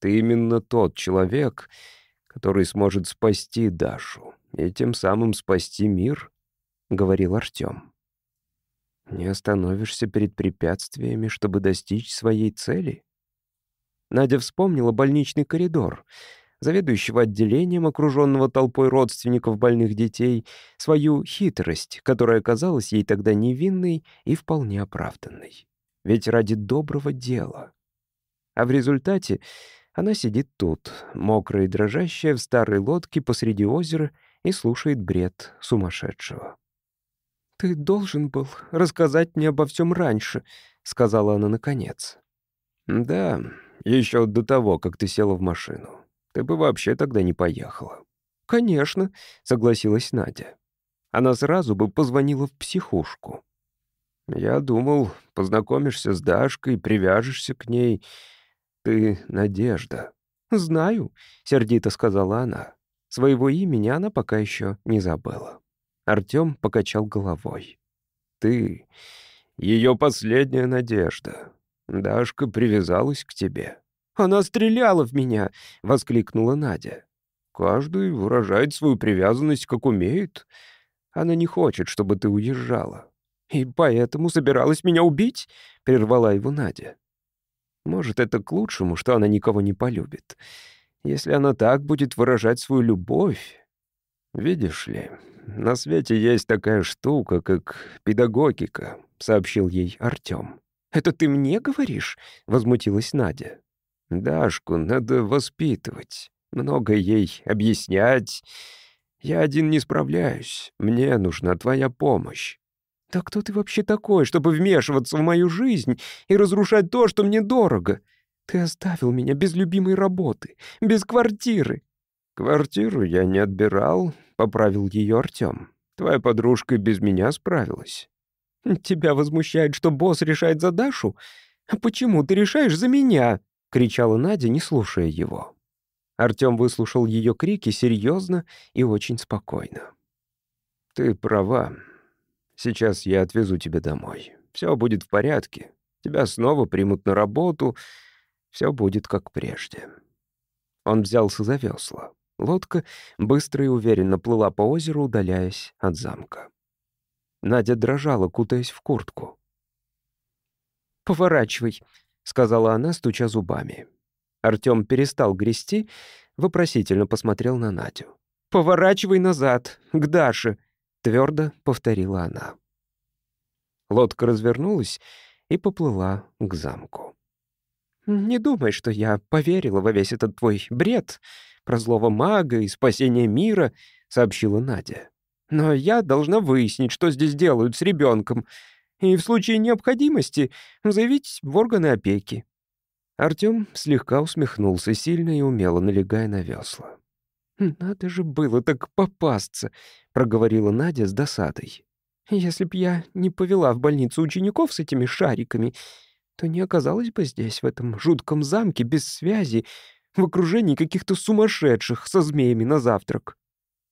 Ты именно тот человек, который сможет спасти Дашу и тем самым спасти мир», — говорил Артём. «Не остановишься перед препятствиями, чтобы достичь своей цели?» Надя вспомнила больничный коридор, заведующего отделением, окруженного толпой родственников больных детей, свою хитрость, которая казалась ей тогда невинной и вполне оправданной. Ведь ради доброго дела. А в результате она сидит тут, мокрая и дрожащая, в старой лодке посреди озера и слушает бред сумасшедшего. «Ты должен был рассказать мне обо всем раньше», — сказала она наконец. «Да, еще до того, как ты села в машину. Ты бы вообще тогда не поехала». «Конечно», — согласилась Надя. Она сразу бы позвонила в психушку. «Я думал, познакомишься с Дашкой, привяжешься к ней, «Ты Надежда». «Знаю», — сердито сказала она. Своего имени она пока еще не забыла. Артём покачал головой. «Ты — ее последняя надежда. Дашка привязалась к тебе». «Она стреляла в меня!» — воскликнула Надя. «Каждый выражает свою привязанность, как умеет. Она не хочет, чтобы ты уезжала». «И поэтому собиралась меня убить?» — прервала его Надя. «Может, это к лучшему, что она никого не полюбит. Если она так будет выражать свою любовь...» «Видишь ли, на свете есть такая штука, как педагогика», — сообщил ей Артём. «Это ты мне говоришь?» — возмутилась Надя. «Дашку надо воспитывать, много ей объяснять. Я один не справляюсь, мне нужна твоя помощь». «Да кто ты вообще такой, чтобы вмешиваться в мою жизнь и разрушать то, что мне дорого? Ты оставил меня без любимой работы, без квартиры». «Квартиру я не отбирал», — поправил ее Артем. «Твоя подружка без меня справилась». «Тебя возмущает, что босс решает за Дашу? А почему ты решаешь за меня?» — кричала Надя, не слушая его. Артем выслушал ее крики серьезно и очень спокойно. «Ты права. Сейчас я отвезу тебя домой. Все будет в порядке. Тебя снова примут на работу. Все будет как прежде». Он взялся за весла. Лодка быстро и уверенно плыла по озеру, удаляясь от замка. Надя дрожала, кутаясь в куртку. «Поворачивай», — сказала она, стуча зубами. Артём перестал грести, вопросительно посмотрел на Надю. «Поворачивай назад, к Даше», — твердо повторила она. Лодка развернулась и поплыла к замку. «Не думай, что я поверила во весь этот твой бред про злого мага и спасение мира», — сообщила Надя. «Но я должна выяснить, что здесь делают с ребенком, и в случае необходимости заявить в органы опеки». Артём слегка усмехнулся, сильно и умело налегая на весла. «Надо же было так попасться», — проговорила Надя с досадой. «Если б я не повела в больницу учеников с этими шариками, то не оказалась бы здесь, в этом жутком замке, без связи, в окружении каких-то сумасшедших со змеями на завтрак».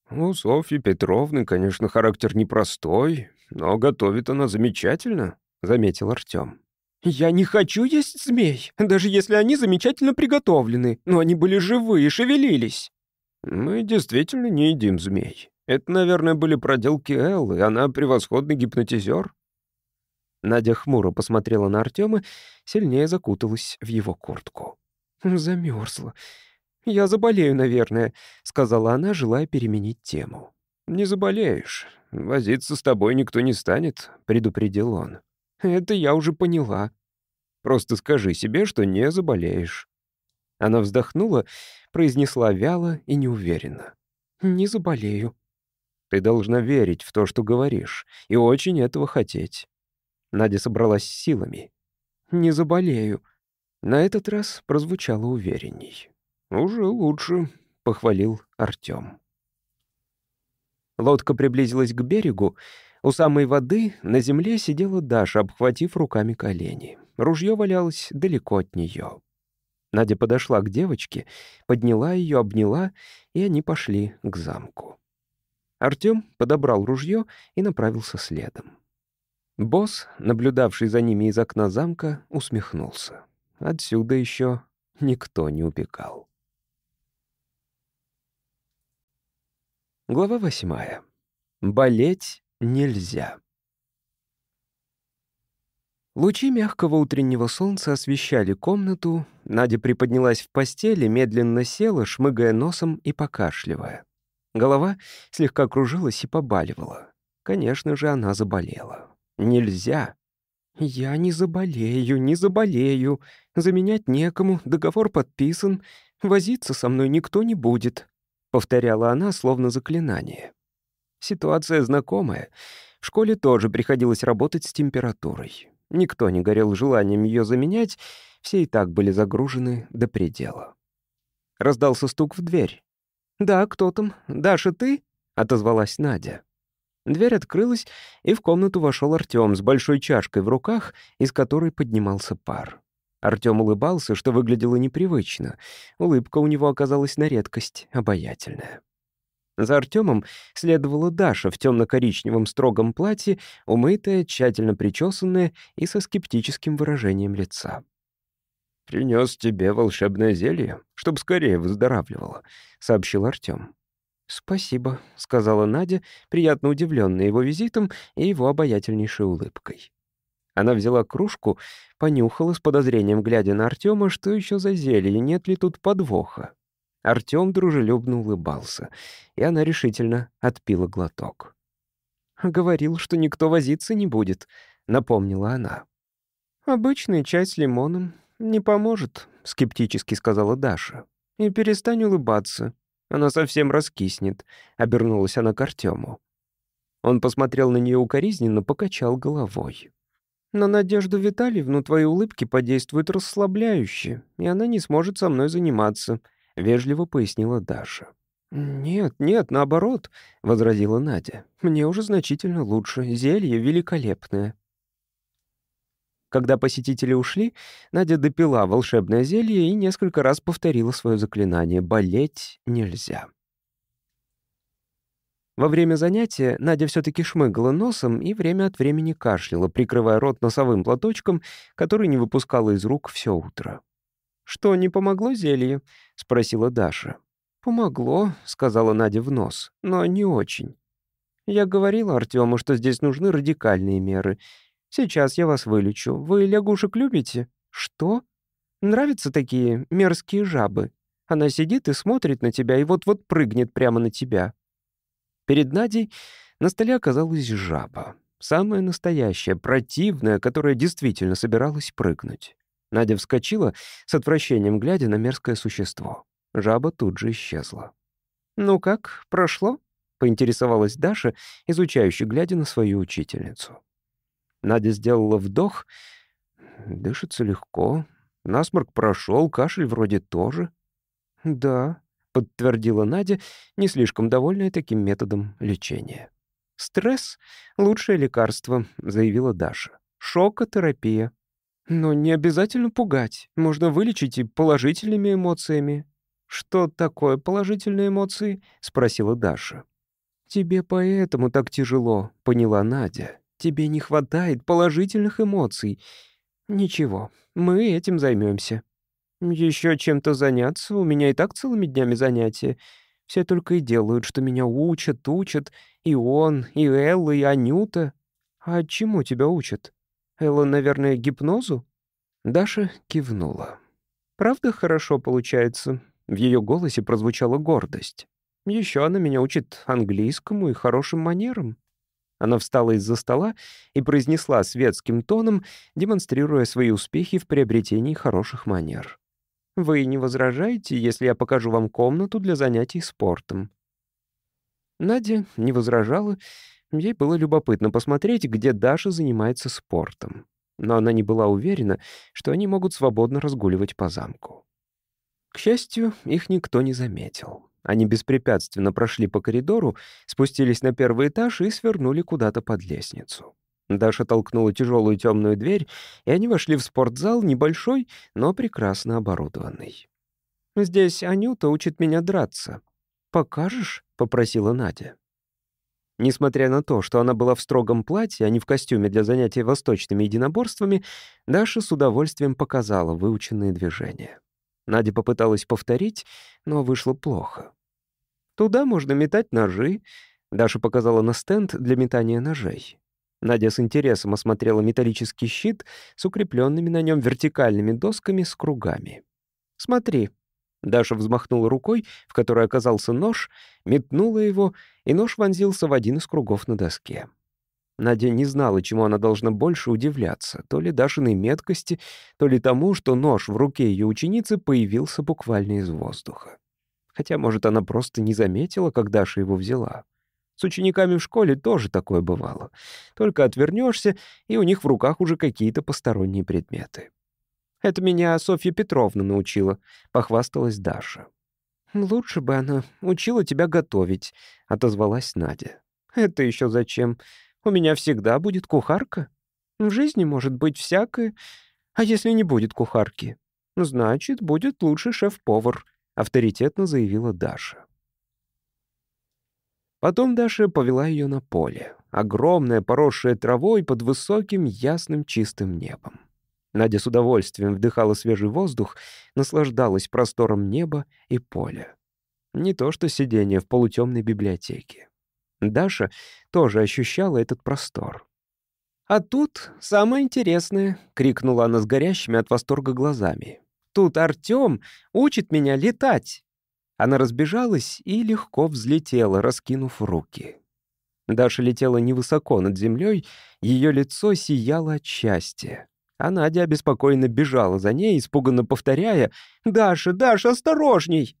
«У Софьи Петровны, конечно, характер непростой, но готовит она замечательно», — заметил Артём. «Я не хочу есть змей, даже если они замечательно приготовлены, но они были живые и шевелились». «Мы действительно не едим змей. Это, наверное, были проделки Эллы, она превосходный гипнотизер». Надя хмуро посмотрела на Артема, сильнее закуталась в его куртку. Замерзла. «Я заболею, наверное», — сказала она, желая переменить тему. «Не заболеешь. Возиться с тобой никто не станет», — предупредил он. «Это я уже поняла». «Просто скажи себе, что не заболеешь». Она вздохнула, произнесла вяло и неуверенно. «Не заболею». «Ты должна верить в то, что говоришь, и очень этого хотеть». Надя собралась с силами. «Не заболею». На этот раз прозвучало уверенней. «Уже лучше», — похвалил Артём. Лодка приблизилась к берегу. У самой воды на земле сидела Даша, обхватив руками колени. Ружье валялось далеко от нее. Надя подошла к девочке, подняла ее, обняла, и они пошли к замку. Артём подобрал ружье и направился следом. Босс, наблюдавший за ними из окна замка, усмехнулся. Отсюда еще никто не убегал. Глава восьмая. Болеть нельзя. Лучи мягкого утреннего солнца освещали комнату. Надя приподнялась в постели, медленно села, шмыгая носом и покашливая. Голова слегка кружилась и побаливала. Конечно же, она заболела. Нельзя. «Я не заболею, не заболею. Заменять некому, договор подписан. Возиться со мной никто не будет», — повторяла она, словно заклинание. Ситуация знакомая. В школе тоже приходилось работать с температурой. Никто не горел желанием ее заменять, все и так были загружены до предела. Раздался стук в дверь. «Да, кто там? Даша, ты?» — отозвалась Надя. Дверь открылась, и в комнату вошел Артём с большой чашкой в руках, из которой поднимался пар. Артём улыбался, что выглядело непривычно. Улыбка у него оказалась на редкость обаятельная. За Артемом следовала Даша в темно-коричневом строгом платье, умытая, тщательно причесанная и со скептическим выражением лица. «Принес тебе волшебное зелье, чтобы скорее выздоравливало», — сообщил Артем. «Спасибо», — сказала Надя, приятно удивленная его визитом и его обаятельнейшей улыбкой. Она взяла кружку, понюхала с подозрением, глядя на Артема, что еще за зелье, нет ли тут подвоха. Артем дружелюбно улыбался, и она решительно отпила глоток. «Говорил, что никто возиться не будет», — напомнила она. «Обычный чай с лимоном не поможет», — скептически сказала Даша. «И перестань улыбаться. Она совсем раскиснет», — обернулась она к Артему. Он посмотрел на нее укоризненно, покачал головой. «На Надежду Витальевну твои улыбки подействуют расслабляюще, и она не сможет со мной заниматься», — вежливо пояснила Даша. «Нет, нет, наоборот», — возразила Надя. «Мне уже значительно лучше. Зелье великолепное». Когда посетители ушли, Надя допила волшебное зелье и несколько раз повторила свое заклинание «болеть нельзя». Во время занятия Надя все-таки шмыгала носом и время от времени кашляла, прикрывая рот носовым платочком, который не выпускала из рук все утро. «Что, не помогло зелье?» — спросила Даша. «Помогло», — сказала Надя в нос, — «но не очень. Я говорила Артему, что здесь нужны радикальные меры, Сейчас я вас вылечу. Вы лягушек любите? Что? Нравятся такие мерзкие жабы? Она сидит и смотрит на тебя и вот-вот прыгнет прямо на тебя. Перед Надей на столе оказалась жаба. Самая настоящая, противная, которая действительно собиралась прыгнуть. Надя вскочила, с отвращением глядя на мерзкое существо. Жаба тут же исчезла. «Ну как, прошло?» — поинтересовалась Даша, изучающая, глядя на свою учительницу. Надя сделала вдох. Дышится легко. Насморк прошел, кашель вроде тоже. «Да», — подтвердила Надя, не слишком довольная таким методом лечения. «Стресс — лучшее лекарство», — заявила Даша. «Шокотерапия». «Но не обязательно пугать. Можно вылечить и положительными эмоциями». «Что такое положительные эмоции?» — спросила Даша. «Тебе поэтому так тяжело», — поняла Надя. Тебе не хватает положительных эмоций. Ничего, мы этим займемся. Еще чем-то заняться, у меня и так целыми днями занятия. Все только и делают, что меня учат, учат. И он, и Элла, и Анюта. А чему тебя учат? Элла, наверное, гипнозу?» Даша кивнула. «Правда хорошо получается?» В ее голосе прозвучала гордость. Еще она меня учит английскому и хорошим манерам. Она встала из-за стола и произнесла светским тоном, демонстрируя свои успехи в приобретении хороших манер. «Вы не возражаете, если я покажу вам комнату для занятий спортом?» Надя не возражала, ей было любопытно посмотреть, где Даша занимается спортом. Но она не была уверена, что они могут свободно разгуливать по замку. К счастью, их никто не заметил. Они беспрепятственно прошли по коридору, спустились на первый этаж и свернули куда-то под лестницу. Даша толкнула тяжелую темную дверь, и они вошли в спортзал, небольшой, но прекрасно оборудованный. «Здесь Анюта учит меня драться. Покажешь?» — попросила Надя. Несмотря на то, что она была в строгом платье, а не в костюме для занятий восточными единоборствами, Даша с удовольствием показала выученные движения. Надя попыталась повторить, но вышло плохо. «Туда можно метать ножи», — Даша показала на стенд для метания ножей. Надя с интересом осмотрела металлический щит с укрепленными на нем вертикальными досками с кругами. «Смотри». Даша взмахнула рукой, в которой оказался нож, метнула его, и нож вонзился в один из кругов на доске. Надя не знала, чему она должна больше удивляться, то ли Дашиной меткости, то ли тому, что нож в руке ее ученицы появился буквально из воздуха. Хотя, может, она просто не заметила, как Даша его взяла. С учениками в школе тоже такое бывало. Только отвернешься, и у них в руках уже какие-то посторонние предметы. «Это меня Софья Петровна научила», — похвасталась Даша. «Лучше бы она учила тебя готовить», — отозвалась Надя. «Это еще зачем?» У меня всегда будет кухарка. В жизни может быть всякое. А если не будет кухарки? Значит, будет лучший шеф-повар», — авторитетно заявила Даша. Потом Даша повела ее на поле, огромное, поросшее травой под высоким, ясным, чистым небом. Надя с удовольствием вдыхала свежий воздух, наслаждалась простором неба и поля. Не то что сидение в полутемной библиотеке. Даша тоже ощущала этот простор. «А тут самое интересное!» — крикнула она с горящими от восторга глазами. «Тут Артём учит меня летать!» Она разбежалась и легко взлетела, раскинув руки. Даша летела невысоко над землей, ее лицо сияло от счастья. А Надя обеспокоенно бежала за ней, испуганно повторяя «Даша, Даша, осторожней!»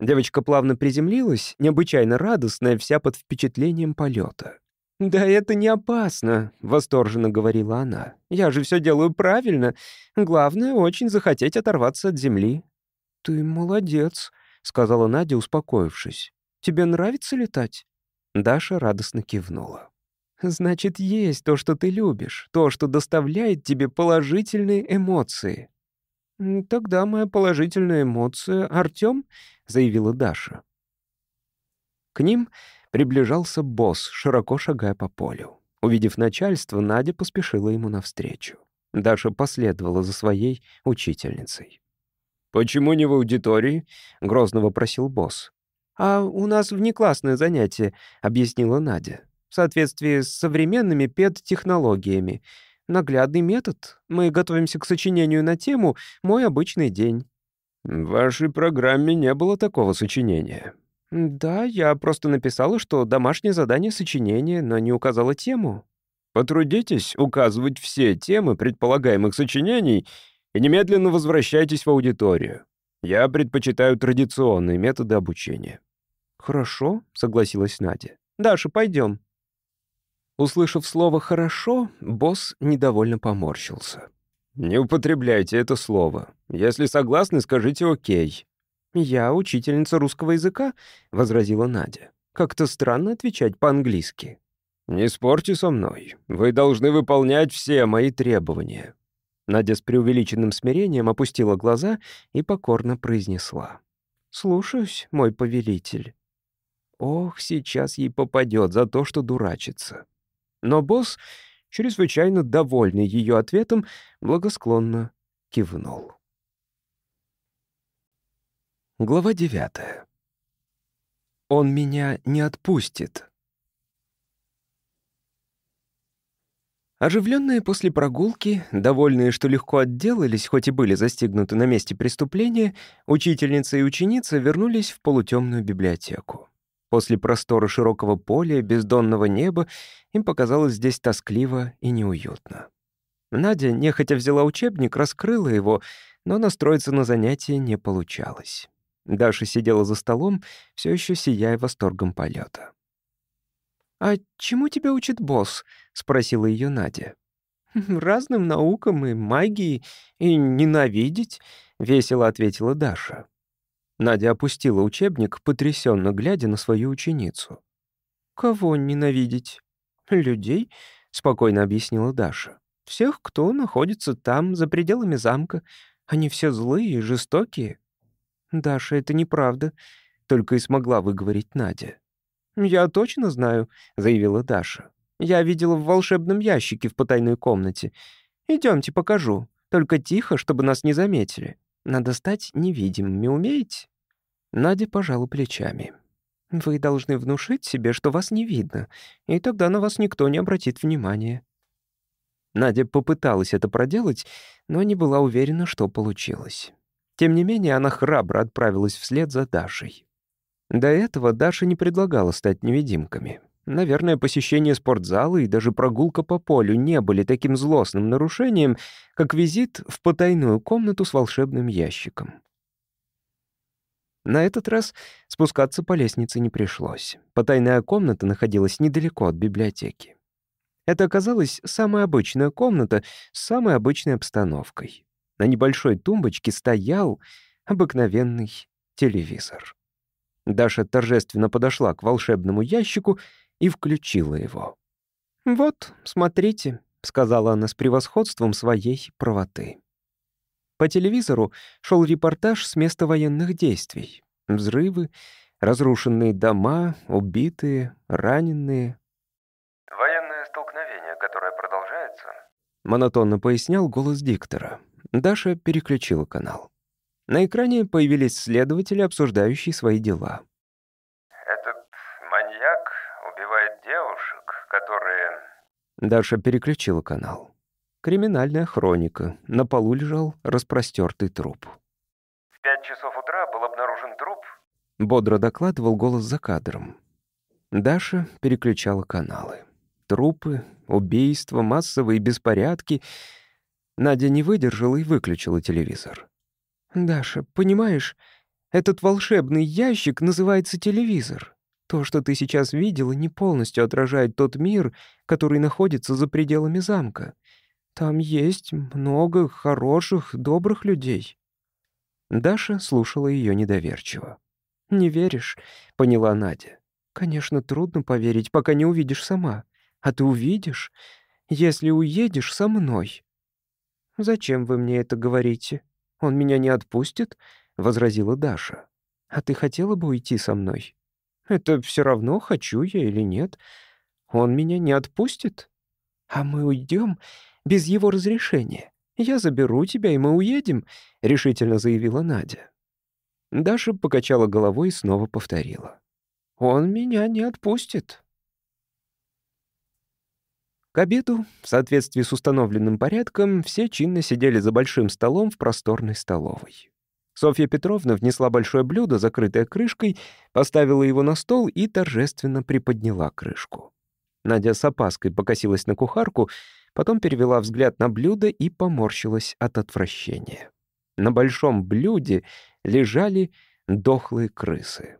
Девочка плавно приземлилась, необычайно радостная, вся под впечатлением полета. «Да это не опасно», — восторженно говорила она. «Я же все делаю правильно. Главное — очень захотеть оторваться от земли». «Ты молодец», — сказала Надя, успокоившись. «Тебе нравится летать?» Даша радостно кивнула. «Значит, есть то, что ты любишь, то, что доставляет тебе положительные эмоции». «Тогда моя положительная эмоция — Артём», — заявила Даша. К ним приближался босс, широко шагая по полю. Увидев начальство, Надя поспешила ему навстречу. Даша последовала за своей учительницей. «Почему не в аудитории?» — грозно вопросил босс. «А у нас внеклассное занятие», — объяснила Надя. «В соответствии с современными педтехнологиями. Наглядный метод. Мы готовимся к сочинению на тему «Мой обычный день». «В вашей программе не было такого сочинения». «Да, я просто написала, что домашнее задание сочинение, но не указала тему». «Потрудитесь указывать все темы предполагаемых сочинений и немедленно возвращайтесь в аудиторию. Я предпочитаю традиционные методы обучения». «Хорошо», — согласилась Надя. «Даша, пойдем». Услышав слово «хорошо», босс недовольно поморщился. «Не употребляйте это слово. Если согласны, скажите «окей». «Я учительница русского языка», — возразила Надя. «Как-то странно отвечать по-английски». «Не спорьте со мной. Вы должны выполнять все мои требования». Надя с преувеличенным смирением опустила глаза и покорно произнесла. «Слушаюсь, мой повелитель». Ох, сейчас ей попадет за то, что дурачится. Но босс, чрезвычайно довольный ее ответом, благосклонно кивнул. Глава девятая. Он меня не отпустит. Оживленные после прогулки, довольные, что легко отделались, хоть и были застигнуты на месте преступления, учительница и ученица вернулись в полутемную библиотеку. После простора широкого поля, бездонного неба, им показалось здесь тоскливо и неуютно. Надя нехотя взяла учебник, раскрыла его, но настроиться на занятие не получалось. Даша сидела за столом, все еще сияя восторгом полета. «А чему тебя учит босс?» — спросила ее Надя. «Разным наукам и магии, и ненавидеть», — весело ответила Даша. Надя опустила учебник, потрясенно глядя на свою ученицу. «Кого ненавидеть?» «Людей», — спокойно объяснила Даша. «Всех, кто находится там, за пределами замка. Они все злые и жестокие». «Даша, это неправда», — только и смогла выговорить Надя. «Я точно знаю», — заявила Даша. «Я видела в волшебном ящике в потайной комнате. Идемте, покажу. Только тихо, чтобы нас не заметили». Надо стать невидимыми, умеете?» Надя пожала плечами. «Вы должны внушить себе, что вас не видно, и тогда на вас никто не обратит внимания». Надя попыталась это проделать, но не была уверена, что получилось. Тем не менее, она храбро отправилась вслед за Дашей. До этого Даша не предлагала стать невидимками. Наверное, посещение спортзала и даже прогулка по полю не были таким злостным нарушением, как визит в потайную комнату с волшебным ящиком. На этот раз спускаться по лестнице не пришлось. Потайная комната находилась недалеко от библиотеки. Это оказалась самая обычная комната с самой обычной обстановкой. На небольшой тумбочке стоял обыкновенный телевизор. Даша торжественно подошла к волшебному ящику и включила его. «Вот, смотрите», — сказала она с превосходством своей правоты. По телевизору шел репортаж с места военных действий. Взрывы, Разрушенные дома, убитые, раненые. «Военное столкновение, которое продолжается», — монотонно пояснял голос диктора. Даша переключила канал. На экране появились следователи, обсуждающие свои дела. «Этот маньяк убивает девушек, которые...» Даша переключила канал. Криминальная хроника. На полу лежал распростертый труп. «В пять часов утра был обнаружен труп», — бодро докладывал голос за кадром. Даша переключала каналы. Трупы, убийства, массовые беспорядки. Надя не выдержала и выключила телевизор. «Даша, понимаешь, этот волшебный ящик называется телевизор. То, что ты сейчас видела, не полностью отражает тот мир, который находится за пределами замка. Там есть много хороших, добрых людей». Даша слушала ее недоверчиво. «Не веришь?» — поняла Надя. «Конечно, трудно поверить, пока не увидишь сама. А ты увидишь, если уедешь со мной». «Зачем вы мне это говорите?» «Он меня не отпустит?» — возразила Даша. «А ты хотела бы уйти со мной?» «Это все равно, хочу я или нет. Он меня не отпустит?» «А мы уйдем без его разрешения. Я заберу тебя, и мы уедем», — решительно заявила Надя. Даша покачала головой и снова повторила. «Он меня не отпустит». К обеду, в соответствии с установленным порядком, все чинно сидели за большим столом в просторной столовой. Софья Петровна внесла большое блюдо, закрытое крышкой, поставила его на стол и торжественно приподняла крышку. Надя с опаской покосилась на кухарку, потом перевела взгляд на блюдо и поморщилась от отвращения. На большом блюде лежали дохлые крысы.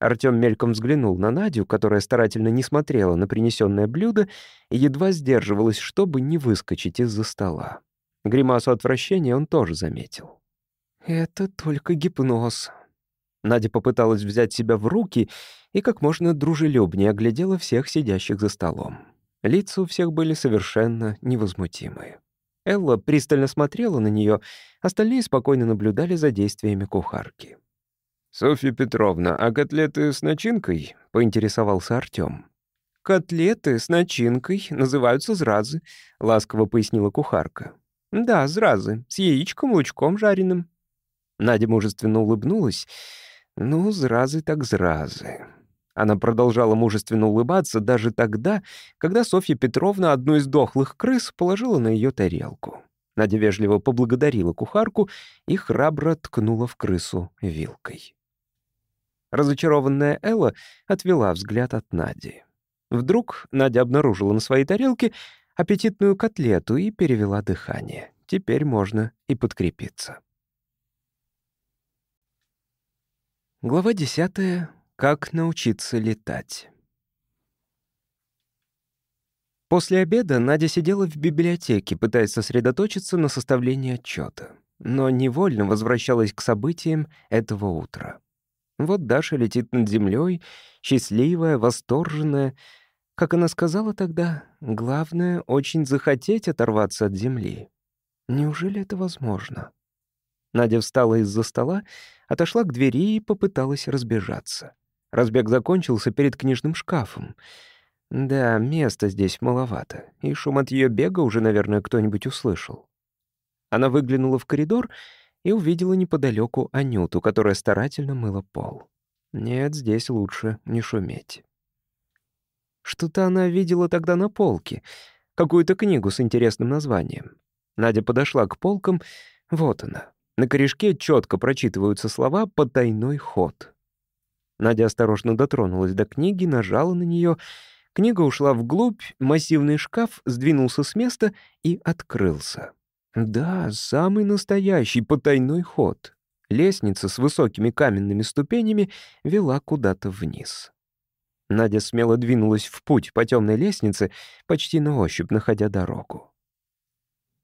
Артём мельком взглянул на Надю, которая старательно не смотрела на принесенное блюдо и едва сдерживалась, чтобы не выскочить из-за стола. Гримасу отвращения он тоже заметил. «Это только гипноз». Надя попыталась взять себя в руки и как можно дружелюбнее оглядела всех сидящих за столом. Лица у всех были совершенно невозмутимые. Элла пристально смотрела на нее, остальные спокойно наблюдали за действиями кухарки. «Софья Петровна, а котлеты с начинкой?» — поинтересовался Артём. «Котлеты с начинкой называются зразы», — ласково пояснила кухарка. «Да, зразы, с яичком, лучком жареным». Надя мужественно улыбнулась. «Ну, зразы так зразы». Она продолжала мужественно улыбаться даже тогда, когда Софья Петровна одну из дохлых крыс положила на ее тарелку. Надя вежливо поблагодарила кухарку и храбро ткнула в крысу вилкой. Разочарованная Элла отвела взгляд от Нади. Вдруг Надя обнаружила на своей тарелке аппетитную котлету и перевела дыхание. Теперь можно и подкрепиться. Глава десятая. Как научиться летать. После обеда Надя сидела в библиотеке, пытаясь сосредоточиться на составлении отчета, но невольно возвращалась к событиям этого утра. Вот Даша летит над землей, счастливая, восторженная. Как она сказала тогда, главное — очень захотеть оторваться от земли. Неужели это возможно? Надя встала из-за стола, отошла к двери и попыталась разбежаться. Разбег закончился перед книжным шкафом. Да, места здесь маловато, и шум от ее бега уже, наверное, кто-нибудь услышал. Она выглянула в коридор — и увидела неподалеку Анюту, которая старательно мыла пол. Нет, здесь лучше не шуметь. Что-то она видела тогда на полке, какую-то книгу с интересным названием. Надя подошла к полкам, вот она. На корешке четко прочитываются слова «потайной ход». Надя осторожно дотронулась до книги, нажала на нее. Книга ушла вглубь, массивный шкаф сдвинулся с места и открылся. Да, самый настоящий потайной ход. Лестница с высокими каменными ступенями вела куда-то вниз. Надя смело двинулась в путь по темной лестнице, почти на ощупь находя дорогу.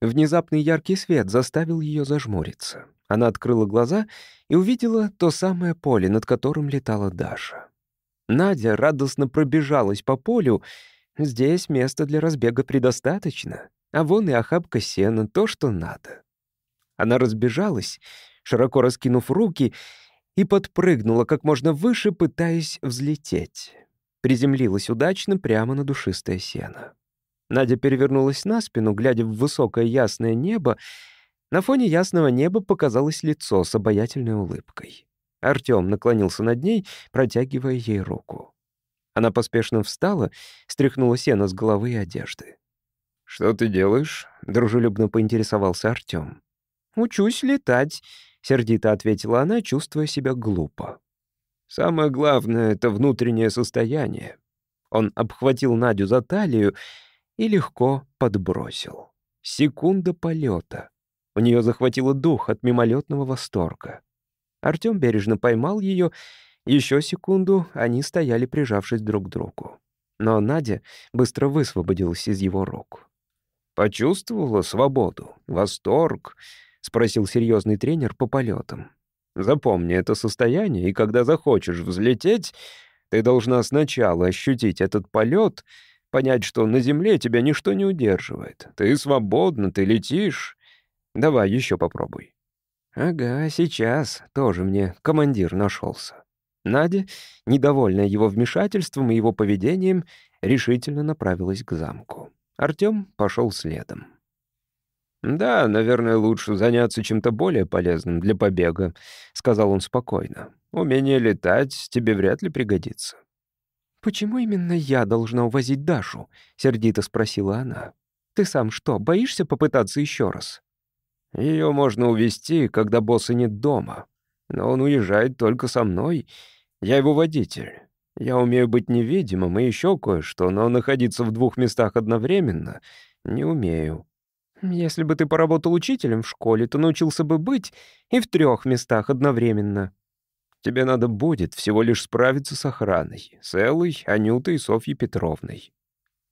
Внезапный яркий свет заставил ее зажмуриться. Она открыла глаза и увидела то самое поле, над которым летала Даша. Надя радостно пробежалась по полю. Здесь места для разбега предостаточно. А вон и охапка сена, то, что надо. Она разбежалась, широко раскинув руки, и подпрыгнула как можно выше, пытаясь взлететь. Приземлилась удачно прямо на душистое сено. Надя перевернулась на спину, глядя в высокое ясное небо. На фоне ясного неба показалось лицо с обаятельной улыбкой. Артём наклонился над ней, протягивая ей руку. Она поспешно встала, стряхнула сено с головы и одежды. «Что ты делаешь?» — дружелюбно поинтересовался Артём. «Учусь летать», — сердито ответила она, чувствуя себя глупо. «Самое главное — это внутреннее состояние». Он обхватил Надю за талию и легко подбросил. Секунда полета. У нее захватило дух от мимолетного восторга. Артем бережно поймал ее. Еще секунду они стояли, прижавшись друг к другу. Но Надя быстро высвободилась из его рук. «Почувствовала свободу, восторг?» — спросил серьезный тренер по полетам. «Запомни это состояние, и когда захочешь взлететь, ты должна сначала ощутить этот полет — Понять, что на земле тебя ничто не удерживает. Ты свободна, ты летишь. Давай еще попробуй. Ага, сейчас тоже мне командир нашелся. Надя, недовольная его вмешательством и его поведением, решительно направилась к замку. Артем пошел следом. «Да, наверное, лучше заняться чем-то более полезным для побега», — сказал он спокойно. «Умение летать тебе вряд ли пригодится». «Почему именно я должна увозить Дашу?» — сердито спросила она. «Ты сам что, боишься попытаться еще раз?» Ее можно увезти, когда босса нет дома. Но он уезжает только со мной. Я его водитель. Я умею быть невидимым и еще кое-что, но находиться в двух местах одновременно не умею. Если бы ты поработал учителем в школе, то научился бы быть и в трех местах одновременно. Тебе надо будет всего лишь справиться с охраной, с Эллой, Анютой и Софьей Петровной».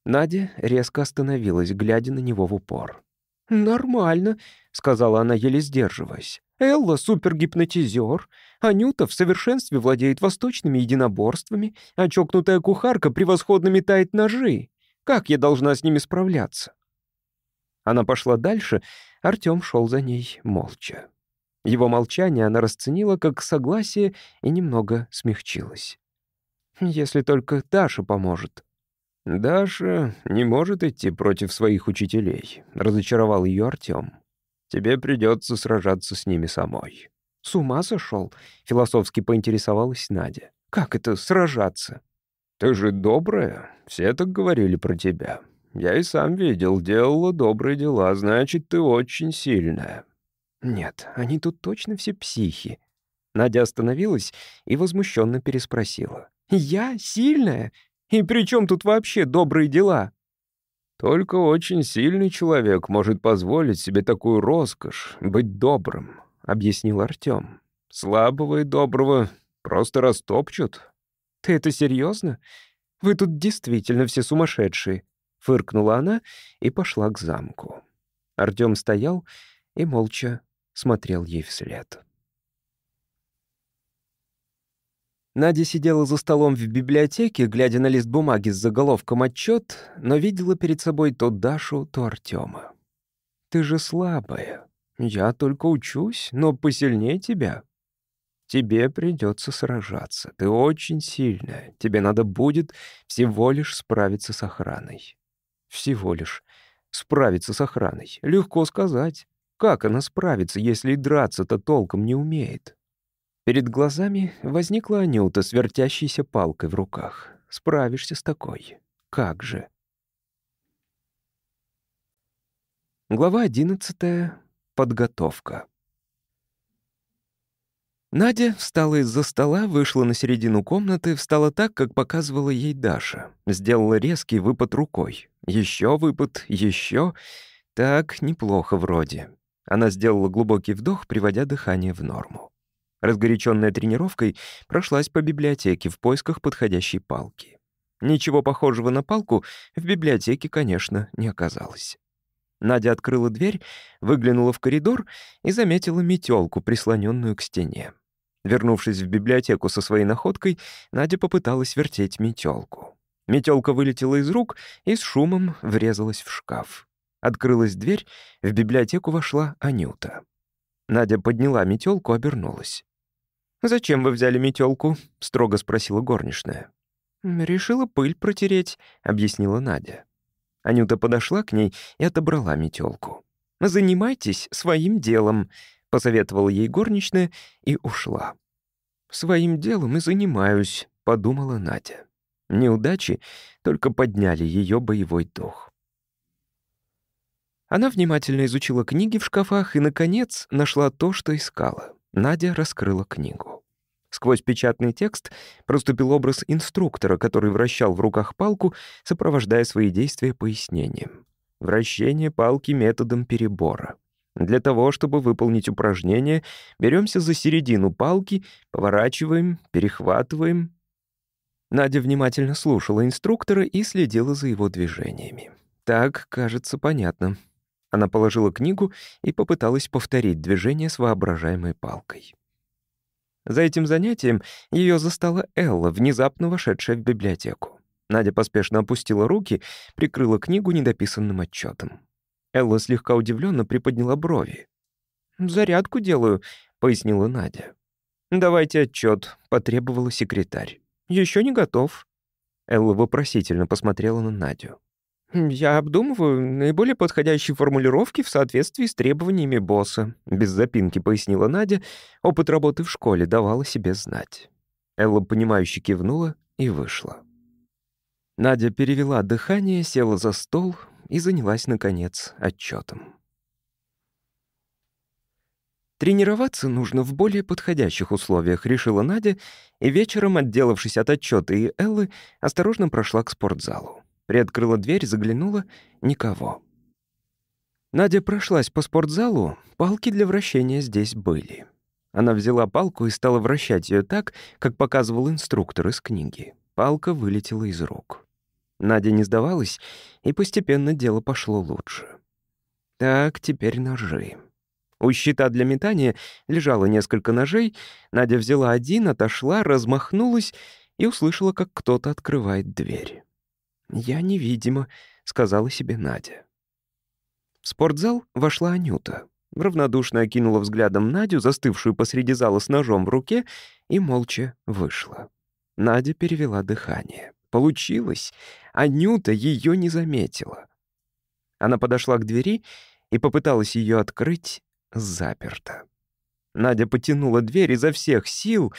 Надя резко остановилась, глядя на него в упор. «Нормально», — сказала она, еле сдерживаясь. «Элла — супергипнотизер, Анюта в совершенстве владеет восточными единоборствами, а чокнутая кухарка превосходно метает ножи. Как я должна с ними справляться?» Она пошла дальше, Артём шел за ней молча. Его молчание она расценила как согласие и немного смягчилась. «Если только Даша поможет». «Даша не может идти против своих учителей», — разочаровал ее Артем. «Тебе придется сражаться с ними самой». «С ума сошел?» — философски поинтересовалась Надя. «Как это сражаться?» «Ты же добрая, все так говорили про тебя. Я и сам видел, делала добрые дела, значит, ты очень сильная. Нет, они тут точно все психи. Надя остановилась и возмущенно переспросила. «Я сильная? И при чем тут вообще добрые дела?» «Только очень сильный человек может позволить себе такую роскошь — быть добрым», — объяснил Артем. «Слабого и доброго просто растопчут». «Ты это серьезно? Вы тут действительно все сумасшедшие», — фыркнула она и пошла к замку. Артем стоял и молча смотрел ей вслед. Надя сидела за столом в библиотеке, глядя на лист бумаги с заголовком «Отчет», но видела перед собой то Дашу, то Артема. «Ты же слабая. Я только учусь, но посильнее тебя. Тебе придется сражаться. Ты очень сильная. Тебе надо будет всего лишь справиться с охраной. Всего лишь справиться с охраной. Легко сказать. Как она справится, если и драться-то толком не умеет? Перед глазами возникла Анюта с вертящейся палкой в руках. Справишься с такой. Как же? Глава одиннадцатая. Подготовка. Надя встала из-за стола, вышла на середину комнаты, встала так, как показывала ей Даша. Сделала резкий выпад рукой. Еще выпад, еще. Так, неплохо вроде. Она сделала глубокий вдох, приводя дыхание в норму. Разгоряченная тренировкой прошлась по библиотеке в поисках подходящей палки. Ничего похожего на палку в библиотеке, конечно, не оказалось. Надя открыла дверь, выглянула в коридор и заметила метелку, прислоненную к стене. Вернувшись в библиотеку со своей находкой, Надя попыталась вертеть метелку. Метелка вылетела из рук и с шумом врезалась в шкаф. Открылась дверь, в библиотеку вошла Анюта. Надя подняла метелку, обернулась. «Зачем вы взяли метелку? строго спросила горничная. «Решила пыль протереть», — объяснила Надя. Анюта подошла к ней и отобрала метелку. «Занимайтесь своим делом», — посоветовала ей горничная и ушла. «Своим делом и занимаюсь», — подумала Надя. Неудачи только подняли ее боевой дух. Она внимательно изучила книги в шкафах и, наконец, нашла то, что искала. Надя раскрыла книгу. Сквозь печатный текст проступил образ инструктора, который вращал в руках палку, сопровождая свои действия пояснением. Вращение палки методом перебора. Для того, чтобы выполнить упражнение, беремся за середину палки, поворачиваем, перехватываем. Надя внимательно слушала инструктора и следила за его движениями. Так, кажется, понятно. Она положила книгу и попыталась повторить движение с воображаемой палкой. За этим занятием ее застала Элла, внезапно вошедшая в библиотеку. Надя поспешно опустила руки, прикрыла книгу недописанным отчетом. Элла слегка удивленно приподняла брови. «Зарядку делаю», — пояснила Надя. «Давайте отчет, потребовала секретарь. Еще не готов». Элла вопросительно посмотрела на Надю. «Я обдумываю наиболее подходящие формулировки в соответствии с требованиями босса», без запинки пояснила Надя. Опыт работы в школе давал себе знать. Элла, понимающе кивнула и вышла. Надя перевела дыхание, села за стол и занялась, наконец, отчетом. Тренироваться нужно в более подходящих условиях, решила Надя, и вечером, отделавшись от отчета и Эллы, осторожно прошла к спортзалу. Приоткрыла дверь, заглянула — никого. Надя прошлась по спортзалу, палки для вращения здесь были. Она взяла палку и стала вращать ее так, как показывал инструктор из книги. Палка вылетела из рук. Надя не сдавалась, и постепенно дело пошло лучше. Так, теперь ножи. У щита для метания лежало несколько ножей. Надя взяла один, отошла, размахнулась и услышала, как кто-то открывает дверь. «Я невидима», — сказала себе Надя. В спортзал вошла Анюта. Равнодушно окинула взглядом Надю, застывшую посреди зала с ножом в руке, и молча вышла. Надя перевела дыхание. Получилось. Анюта ее не заметила. Она подошла к двери и попыталась ее открыть заперто. Надя потянула дверь изо всех сил.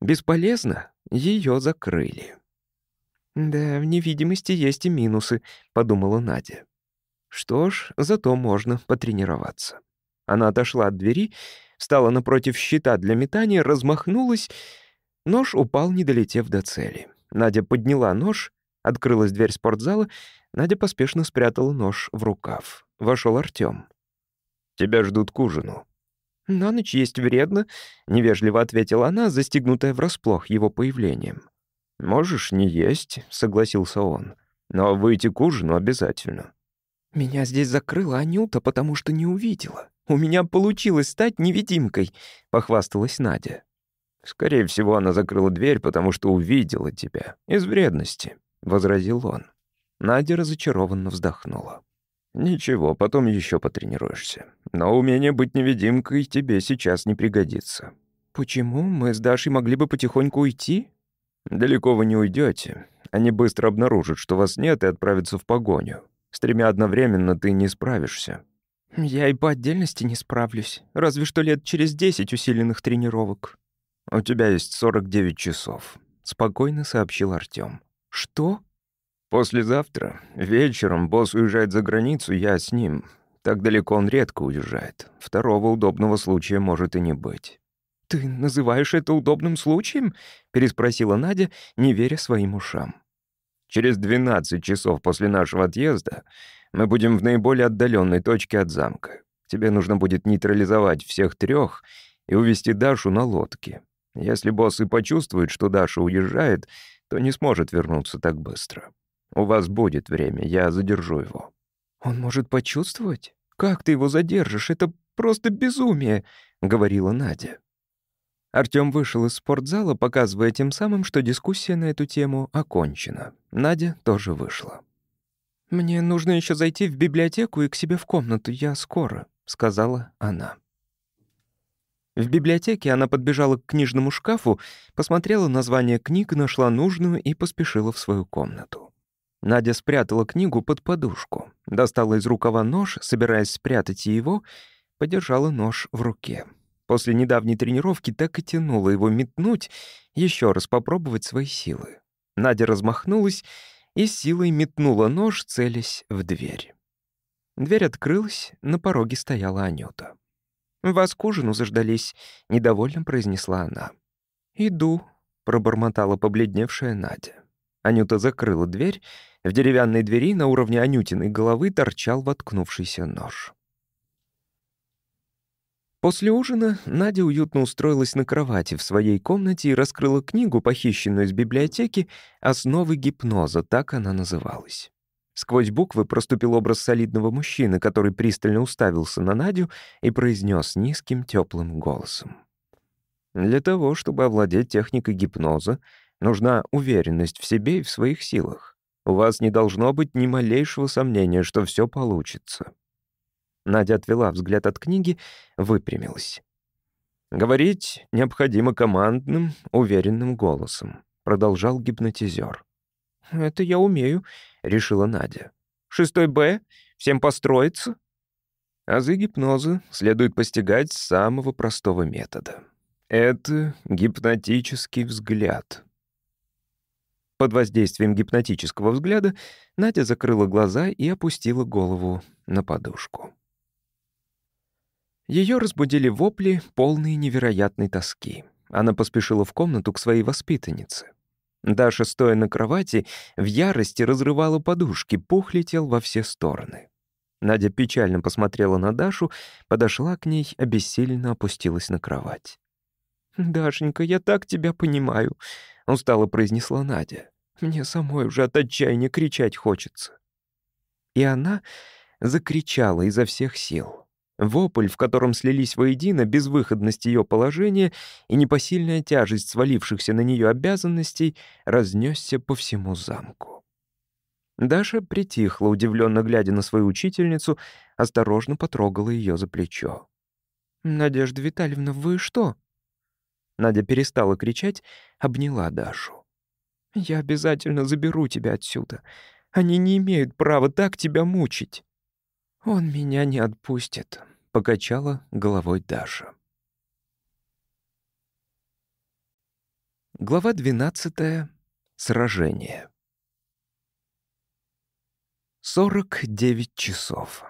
Бесполезно, ее закрыли. «Да, в невидимости есть и минусы», — подумала Надя. Что ж, зато можно потренироваться. Она отошла от двери, встала напротив щита для метания, размахнулась. Нож упал, не долетев до цели. Надя подняла нож, открылась дверь спортзала. Надя поспешно спрятала нож в рукав. Вошел Артём. «Тебя ждут к ужину». «На ночь есть вредно», — невежливо ответила она, застегнутая врасплох его появлением. «Можешь не есть», — согласился он. «Но выйти к ужину обязательно». «Меня здесь закрыла Анюта, потому что не увидела. У меня получилось стать невидимкой», — похвасталась Надя. «Скорее всего, она закрыла дверь, потому что увидела тебя. Из вредности», — возразил он. Надя разочарованно вздохнула. «Ничего, потом еще потренируешься. Но умение быть невидимкой тебе сейчас не пригодится». «Почему? Мы с Дашей могли бы потихоньку уйти?» Далеко вы не уйдете. Они быстро обнаружат, что вас нет, и отправятся в погоню. С тремя одновременно ты не справишься. Я и по отдельности не справлюсь. Разве что лет через десять усиленных тренировок. У тебя есть 49 часов, спокойно сообщил Артём. Что? Послезавтра вечером босс уезжает за границу, я с ним. Так далеко он редко уезжает. Второго удобного случая может и не быть. «Ты называешь это удобным случаем?» — переспросила Надя, не веря своим ушам. «Через 12 часов после нашего отъезда мы будем в наиболее отдаленной точке от замка. Тебе нужно будет нейтрализовать всех трех и увести Дашу на лодке. Если босс и почувствует, что Даша уезжает, то не сможет вернуться так быстро. У вас будет время, я задержу его». «Он может почувствовать? Как ты его задержишь? Это просто безумие», — говорила Надя. Артём вышел из спортзала, показывая тем самым, что дискуссия на эту тему окончена. Надя тоже вышла. «Мне нужно еще зайти в библиотеку и к себе в комнату, я скоро», — сказала она. В библиотеке она подбежала к книжному шкафу, посмотрела название книг, нашла нужную и поспешила в свою комнату. Надя спрятала книгу под подушку, достала из рукава нож, собираясь спрятать его, подержала нож в руке. После недавней тренировки так и тянуло его метнуть, еще раз попробовать свои силы. Надя размахнулась и силой метнула нож, целясь в дверь. Дверь открылась, на пороге стояла Анюта. «Вас к ужину заждались», — недовольно произнесла она. «Иду», — пробормотала побледневшая Надя. Анюта закрыла дверь. В деревянной двери на уровне Анютиной головы торчал воткнувшийся нож. После ужина Надя уютно устроилась на кровати в своей комнате и раскрыла книгу, похищенную из библиотеки «Основы гипноза», так она называлась. Сквозь буквы проступил образ солидного мужчины, который пристально уставился на Надю и произнес низким теплым голосом. «Для того, чтобы овладеть техникой гипноза, нужна уверенность в себе и в своих силах. У вас не должно быть ни малейшего сомнения, что все получится». Надя отвела взгляд от книги, выпрямилась. «Говорить необходимо командным, уверенным голосом», — продолжал гипнотизер. «Это я умею», — решила Надя. «Шестой Б? Всем построиться?» Азы гипноза следует постигать с самого простого метода. Это гипнотический взгляд. Под воздействием гипнотического взгляда Надя закрыла глаза и опустила голову на подушку. Ее разбудили вопли, полные невероятной тоски. Она поспешила в комнату к своей воспитаннице. Даша, стоя на кровати, в ярости разрывала подушки, пух летел во все стороны. Надя печально посмотрела на Дашу, подошла к ней, обессиленно опустилась на кровать. «Дашенька, я так тебя понимаю», — устало произнесла Надя. «Мне самой уже от отчаяния кричать хочется». И она закричала изо всех сил. Вопль, в котором слились воедино безвыходность ее положения и непосильная тяжесть свалившихся на нее обязанностей, разнесся по всему замку. Даша притихла, удивленно глядя на свою учительницу, осторожно потрогала ее за плечо. «Надежда Витальевна, вы что?» Надя перестала кричать, обняла Дашу. «Я обязательно заберу тебя отсюда. Они не имеют права так тебя мучить». «Он меня не отпустит», — покачала головой Даша. Глава 12. Сражение. 49 часов.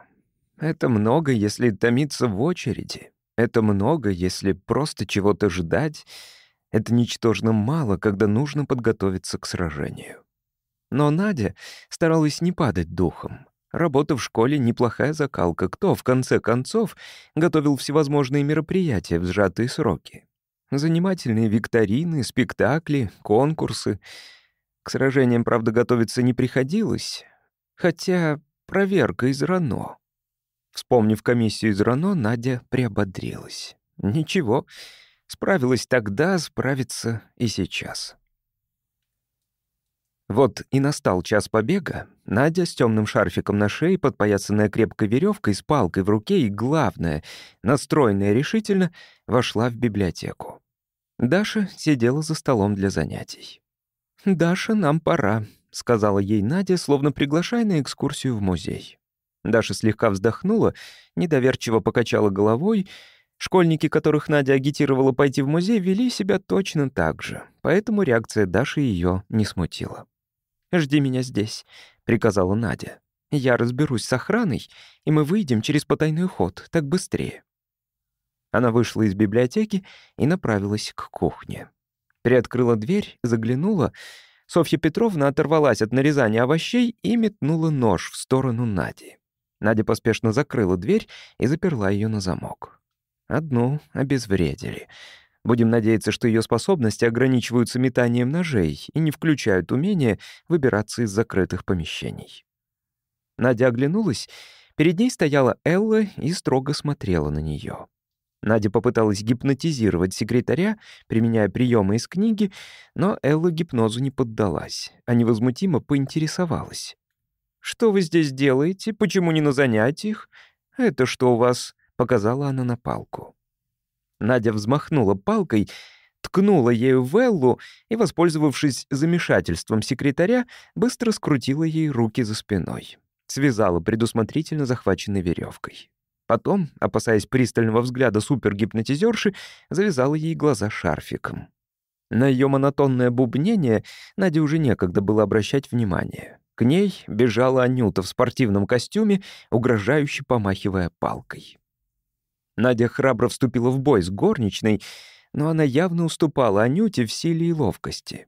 Это много, если томиться в очереди. Это много, если просто чего-то ждать. Это ничтожно мало, когда нужно подготовиться к сражению. Но Надя старалась не падать духом. Работа в школе — неплохая закалка. Кто, в конце концов, готовил всевозможные мероприятия в сжатые сроки? Занимательные викторины, спектакли, конкурсы. К сражениям, правда, готовиться не приходилось. Хотя проверка из РАНО. Вспомнив комиссию из РАНО, Надя приободрилась. Ничего, справилась тогда, справится и сейчас. Вот и настал час побега. Надя с темным шарфиком на шее, подпоясанная крепкой веревкой, с палкой в руке и, главное, настроенная решительно, вошла в библиотеку. Даша сидела за столом для занятий. «Даша, нам пора», — сказала ей Надя, словно приглашая на экскурсию в музей. Даша слегка вздохнула, недоверчиво покачала головой. Школьники, которых Надя агитировала пойти в музей, вели себя точно так же, поэтому реакция Даши ее не смутила. «Жди меня здесь», — приказала Надя. «Я разберусь с охраной, и мы выйдем через потайной ход, так быстрее». Она вышла из библиотеки и направилась к кухне. Приоткрыла дверь, заглянула. Софья Петровна оторвалась от нарезания овощей и метнула нож в сторону Нади. Надя поспешно закрыла дверь и заперла ее на замок. Одну обезвредили — Будем надеяться, что ее способности ограничиваются метанием ножей и не включают умение выбираться из закрытых помещений. Надя оглянулась. Перед ней стояла Элла и строго смотрела на нее. Надя попыталась гипнотизировать секретаря, применяя приемы из книги, но Элла гипнозу не поддалась, а невозмутимо поинтересовалась. «Что вы здесь делаете? Почему не на занятиях? Это что у вас?» — показала она на палку. Надя взмахнула палкой, ткнула ею в Эллу и, воспользовавшись замешательством секретаря, быстро скрутила ей руки за спиной. Связала предусмотрительно захваченной веревкой. Потом, опасаясь пристального взгляда супергипнотизерши, завязала ей глаза шарфиком. На ее монотонное бубнение Наде уже некогда было обращать внимание. К ней бежала Анюта в спортивном костюме, угрожающе помахивая палкой. Надя храбро вступила в бой с горничной, но она явно уступала Анюте в силе и ловкости.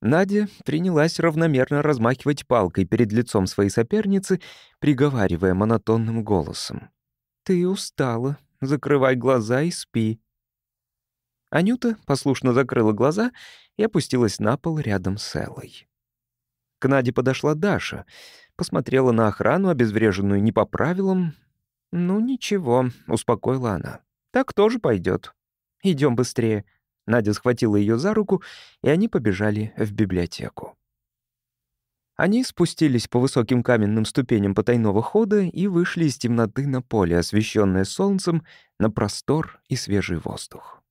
Надя принялась равномерно размахивать палкой перед лицом своей соперницы, приговаривая монотонным голосом. «Ты устала. Закрывай глаза и спи». Анюта послушно закрыла глаза и опустилась на пол рядом с Эллой. К Наде подошла Даша, посмотрела на охрану, обезвреженную не по правилам. «Ну, ничего», — успокоила она. «Так тоже пойдет. Идем быстрее». Надя схватила ее за руку, и они побежали в библиотеку. Они спустились по высоким каменным ступеням потайного хода и вышли из темноты на поле, освещенное солнцем, на простор и свежий воздух.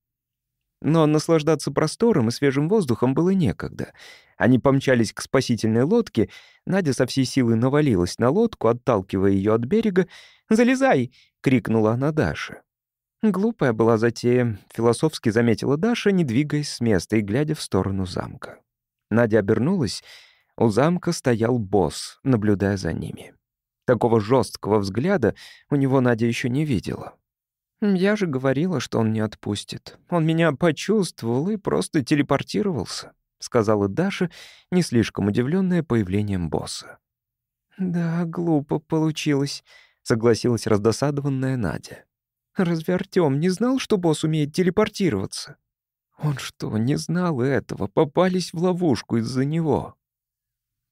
Но наслаждаться простором и свежим воздухом было некогда. Они помчались к спасительной лодке, Надя со всей силы навалилась на лодку, отталкивая ее от берега. «Залезай!» — крикнула она Даше. Глупая была затея, философски заметила Даша, не двигаясь с места и глядя в сторону замка. Надя обернулась. У замка стоял босс, наблюдая за ними. Такого жесткого взгляда у него Надя еще не видела. «Я же говорила, что он не отпустит. Он меня почувствовал и просто телепортировался», — сказала Даша, не слишком удивленная появлением босса. «Да, глупо получилось», — согласилась раздосадованная Надя. «Разве Артём не знал, что босс умеет телепортироваться?» «Он что, не знал этого? Попались в ловушку из-за него?»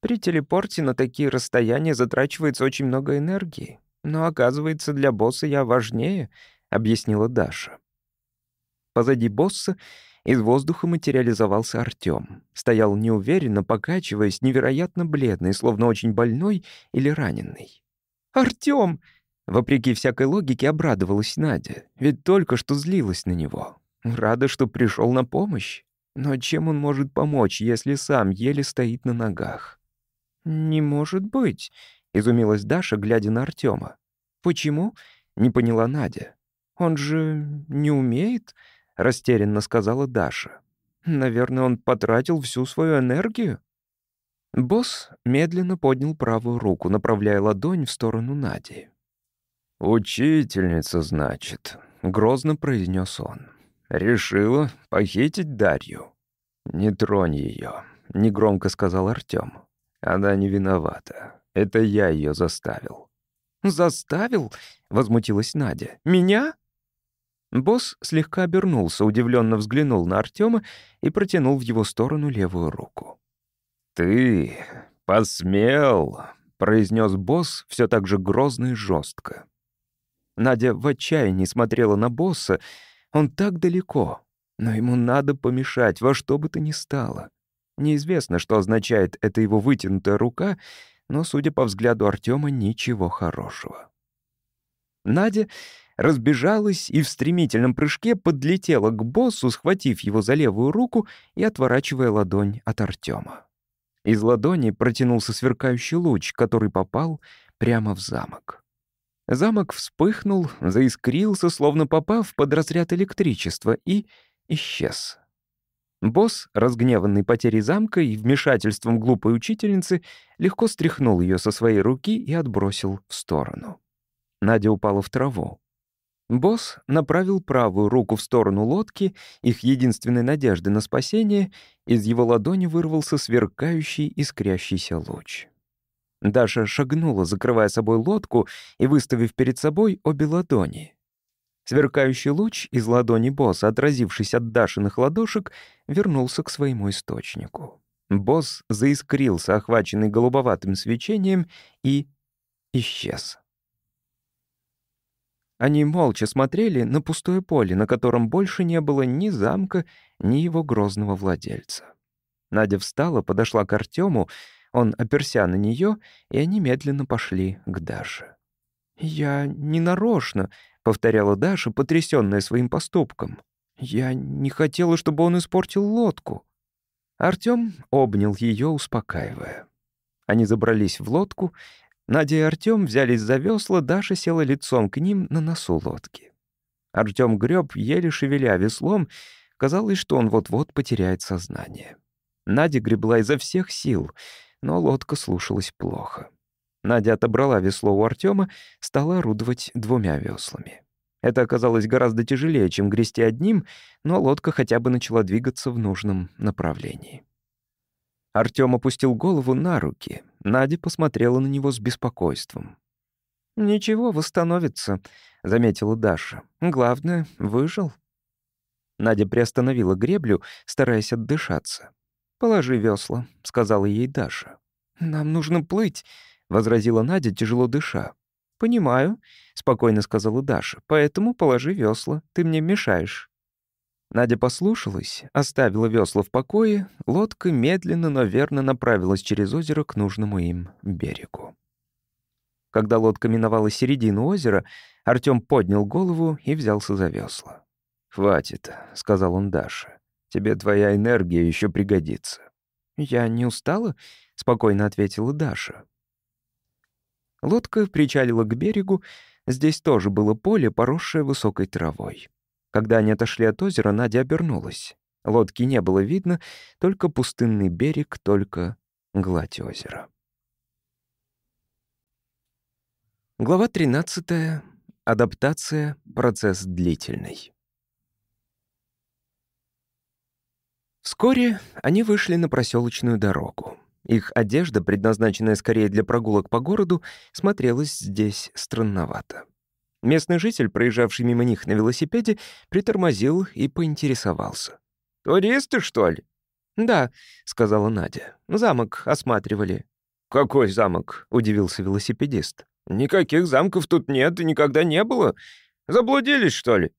«При телепорте на такие расстояния затрачивается очень много энергии. Но, оказывается, для босса я важнее», — объяснила Даша. Позади босса из воздуха материализовался Артём. Стоял неуверенно, покачиваясь, невероятно бледный, словно очень больной или раненый. «Артём!» Вопреки всякой логике обрадовалась Надя, ведь только что злилась на него. Рада, что пришел на помощь. Но чем он может помочь, если сам еле стоит на ногах? «Не может быть», — изумилась Даша, глядя на Артема. «Почему?» — не поняла Надя. «Он же не умеет?» — растерянно сказала Даша. «Наверное, он потратил всю свою энергию?» Босс медленно поднял правую руку, направляя ладонь в сторону Нади. «Учительница, значит», — грозно произнес он. «Решила похитить Дарью». «Не тронь ее», — негромко сказал Артем. «Она не виновата. Это я ее заставил». «Заставил?» — возмутилась Надя. «Меня?» Босс слегка обернулся, удивленно взглянул на Артема и протянул в его сторону левую руку. «Ты посмел!» — произнес босс все так же грозно и жестко. Надя в отчаянии смотрела на босса. Он так далеко, но ему надо помешать во что бы то ни стало. Неизвестно, что означает эта его вытянутая рука, но, судя по взгляду Артема, ничего хорошего. Надя разбежалась и в стремительном прыжке подлетела к боссу, схватив его за левую руку и отворачивая ладонь от Артема. Из ладони протянулся сверкающий луч, который попал прямо в замок. Замок вспыхнул, заискрился, словно попав под разряд электричества, и исчез. Босс, разгневанный потерей замка и вмешательством глупой учительницы, легко стряхнул ее со своей руки и отбросил в сторону. Надя упала в траву. Босс направил правую руку в сторону лодки, их единственной надежды на спасение, из его ладони вырвался сверкающий искрящийся луч. Даша шагнула, закрывая собой лодку и выставив перед собой обе ладони. Сверкающий луч из ладони босса, отразившись от Дашиных ладошек, вернулся к своему источнику. Босс заискрился, охваченный голубоватым свечением, и исчез. Они молча смотрели на пустое поле, на котором больше не было ни замка, ни его грозного владельца. Надя встала, подошла к Артему, он оперся на нее, и они медленно пошли к Даше. «Я не нарочно», — повторяла Даша, потрясённая своим поступком. «Я не хотела, чтобы он испортил лодку». Артём обнял её, успокаивая. Они забрались в лодку. Надя и Артём взялись за весла, Даша села лицом к ним на носу лодки. Артём греб, еле шевеля веслом, казалось, что он вот-вот потеряет сознание. Надя гребла изо всех сил, но лодка слушалась плохо. Надя отобрала весло у Артёма, стала орудовать двумя веслами. Это оказалось гораздо тяжелее, чем грести одним, но лодка хотя бы начала двигаться в нужном направлении. Артём опустил голову на руки. Надя посмотрела на него с беспокойством. «Ничего, восстановится», — заметила Даша. «Главное, выжил». Надя приостановила греблю, стараясь отдышаться. «Положи весла», — сказала ей Даша. «Нам нужно плыть», — возразила Надя, тяжело дыша. «Понимаю», — спокойно сказала Даша. «Поэтому положи весла, ты мне мешаешь». Надя послушалась, оставила весла в покое, лодка медленно, но верно направилась через озеро к нужному им берегу. Когда лодка миновала середину озера, Артём поднял голову и взялся за весла. «Хватит», — сказал он Даше. «Тебе твоя энергия еще пригодится». «Я не устала?» — спокойно ответила Даша. Лодка причалила к берегу. Здесь тоже было поле, поросшее высокой травой. Когда они отошли от озера, Надя обернулась. Лодки не было видно, только пустынный берег, только гладь озера. Глава 13. Адаптация. Процесс длительный. Вскоре они вышли на проселочную дорогу. Их одежда, предназначенная скорее для прогулок по городу, смотрелась здесь странновато. Местный житель, проезжавший мимо них на велосипеде, притормозил и поинтересовался. «Туристы, что ли?» «Да», — сказала Надя. «Замок осматривали». «Какой замок?» — удивился велосипедист. «Никаких замков тут нет и никогда не было. Заблудились, что ли?»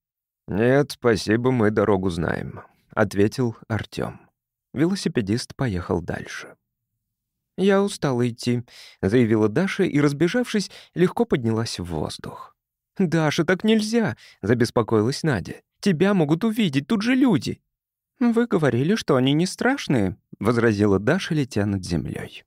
«Нет, спасибо, мы дорогу знаем», — ответил Артём. Велосипедист поехал дальше. «Я устала идти», — заявила Даша и, разбежавшись, легко поднялась в воздух. «Даша, так нельзя», — забеспокоилась Надя. «Тебя могут увидеть, тут же люди». «Вы говорили, что они не страшные», — возразила Даша, летя над землей.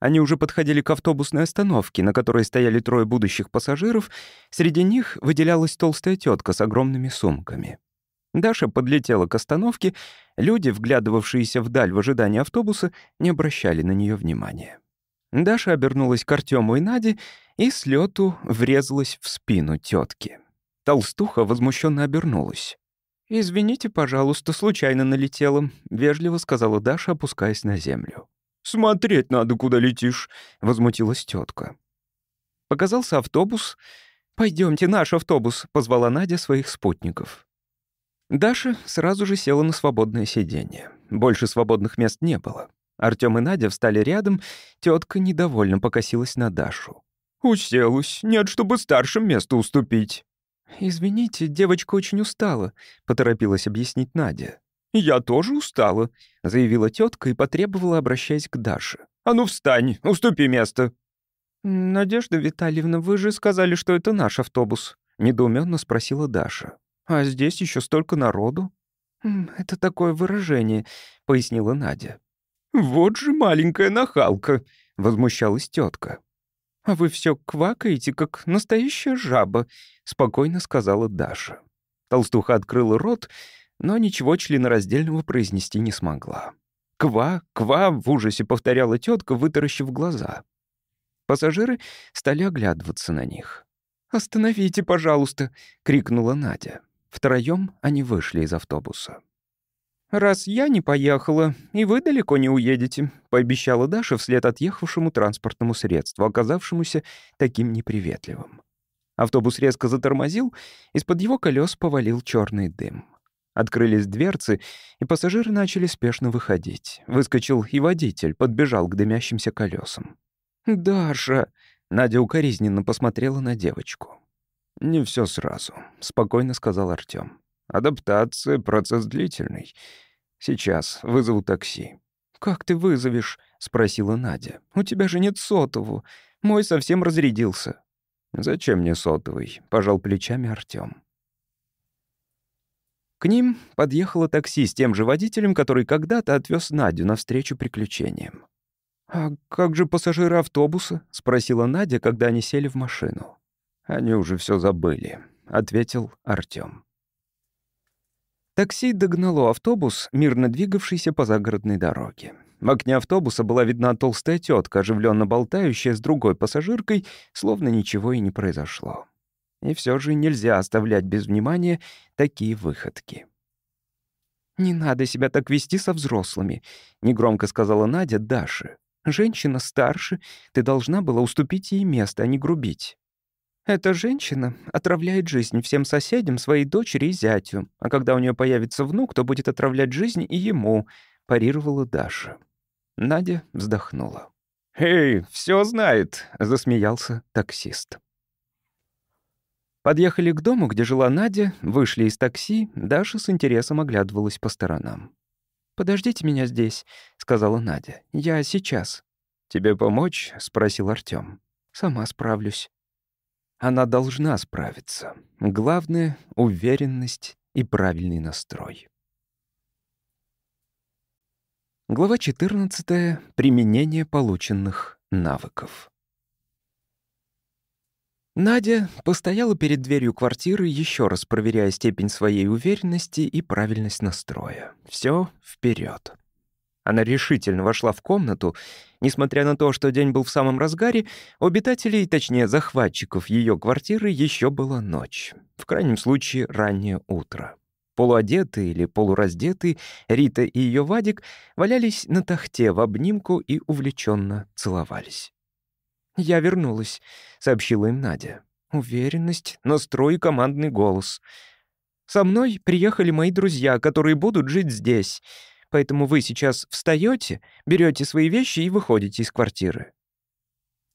Они уже подходили к автобусной остановке, на которой стояли трое будущих пассажиров. Среди них выделялась толстая тетка с огромными сумками. Даша подлетела к остановке. Люди, вглядывавшиеся вдаль в ожидании автобуса, не обращали на нее внимания. Даша обернулась к Артему и Наде и с лету врезалась в спину тетки. Толстуха возмущенно обернулась. «Извините, пожалуйста, случайно налетела», — вежливо сказала Даша, опускаясь на землю. «Смотреть надо, куда летишь», — возмутилась тетка. Показался автобус. Пойдемте, наш автобус», — позвала Надя своих спутников. Даша сразу же села на свободное сиденье. Больше свободных мест не было. Артём и Надя встали рядом, тетка недовольно покосилась на Дашу. «Уселась. Нет, чтобы старшим место уступить». «Извините, девочка очень устала», — поторопилась объяснить Надя. «Я тоже устала», — заявила тетка и потребовала, обращаясь к Даше. «А ну встань, уступи место». «Надежда Витальевна, вы же сказали, что это наш автобус», — недоуменно спросила Даша. «А здесь еще столько народу». «Это такое выражение», — пояснила Надя. «Вот же маленькая нахалка», — возмущалась тетка. «А вы все квакаете, как настоящая жаба», — спокойно сказала Даша. Толстуха открыла рот, но ничего членораздельного произнести не смогла. «Ква, ква!» — в ужасе повторяла тетка, вытаращив глаза. Пассажиры стали оглядываться на них. «Остановите, пожалуйста!» — крикнула Надя. Втроем они вышли из автобуса. «Раз я не поехала, и вы далеко не уедете», — пообещала Даша вслед отъехавшему транспортному средству, оказавшемуся таким неприветливым. Автобус резко затормозил, из-под его колес повалил черный дым. Открылись дверцы, и пассажиры начали спешно выходить. Выскочил и водитель, подбежал к дымящимся колесам. «Даша!» — Надя укоризненно посмотрела на девочку. «Не все сразу», — спокойно сказал Артём. Адаптация — процесс длительный. Сейчас вызову такси». «Как ты вызовешь?» — спросила Надя. «У тебя же нет сотового. Мой совсем разрядился». «Зачем мне сотовый?» — пожал плечами Артём. К ним подъехало такси с тем же водителем, который когда-то отвез Надю навстречу приключениям. «А как же пассажиры автобуса?» — спросила Надя, когда они сели в машину. «Они уже все забыли», — ответил Артём. Такси догнало автобус, мирно двигавшийся по загородной дороге. В окне автобуса была видна толстая тетка, оживленно болтающая с другой пассажиркой, словно ничего и не произошло. И все же нельзя оставлять без внимания такие выходки. «Не надо себя так вести со взрослыми», — негромко сказала Надя Даше. «Женщина старше, ты должна была уступить ей место, а не грубить». «Эта женщина отравляет жизнь всем соседям, своей дочери и зятю, а когда у нее появится внук, то будет отравлять жизнь и ему», — парировала Даша. Надя вздохнула. «Эй, все знает», — засмеялся таксист. Подъехали к дому, где жила Надя, вышли из такси, Даша с интересом оглядывалась по сторонам. «Подождите меня здесь», — сказала Надя. «Я сейчас». «Тебе помочь?» — спросил Артём. «Сама справлюсь». Она должна справиться. Главное — уверенность и правильный настрой. Глава 14. Применение полученных навыков. Надя постояла перед дверью квартиры, еще раз проверяя степень своей уверенности и правильность настроя. Все вперед. Она решительно вошла в комнату. Несмотря на то, что день был в самом разгаре, у обитателей, точнее захватчиков ее квартиры, еще была ночь. В крайнем случае, раннее утро. Полуодетые или полураздетые, Рита и ее Вадик валялись на тахте в обнимку и увлеченно целовались. «Я вернулась», — сообщила им Надя. Уверенность, настрой и командный голос. «Со мной приехали мои друзья, которые будут жить здесь. Поэтому вы сейчас встаете, берете свои вещи и выходите из квартиры».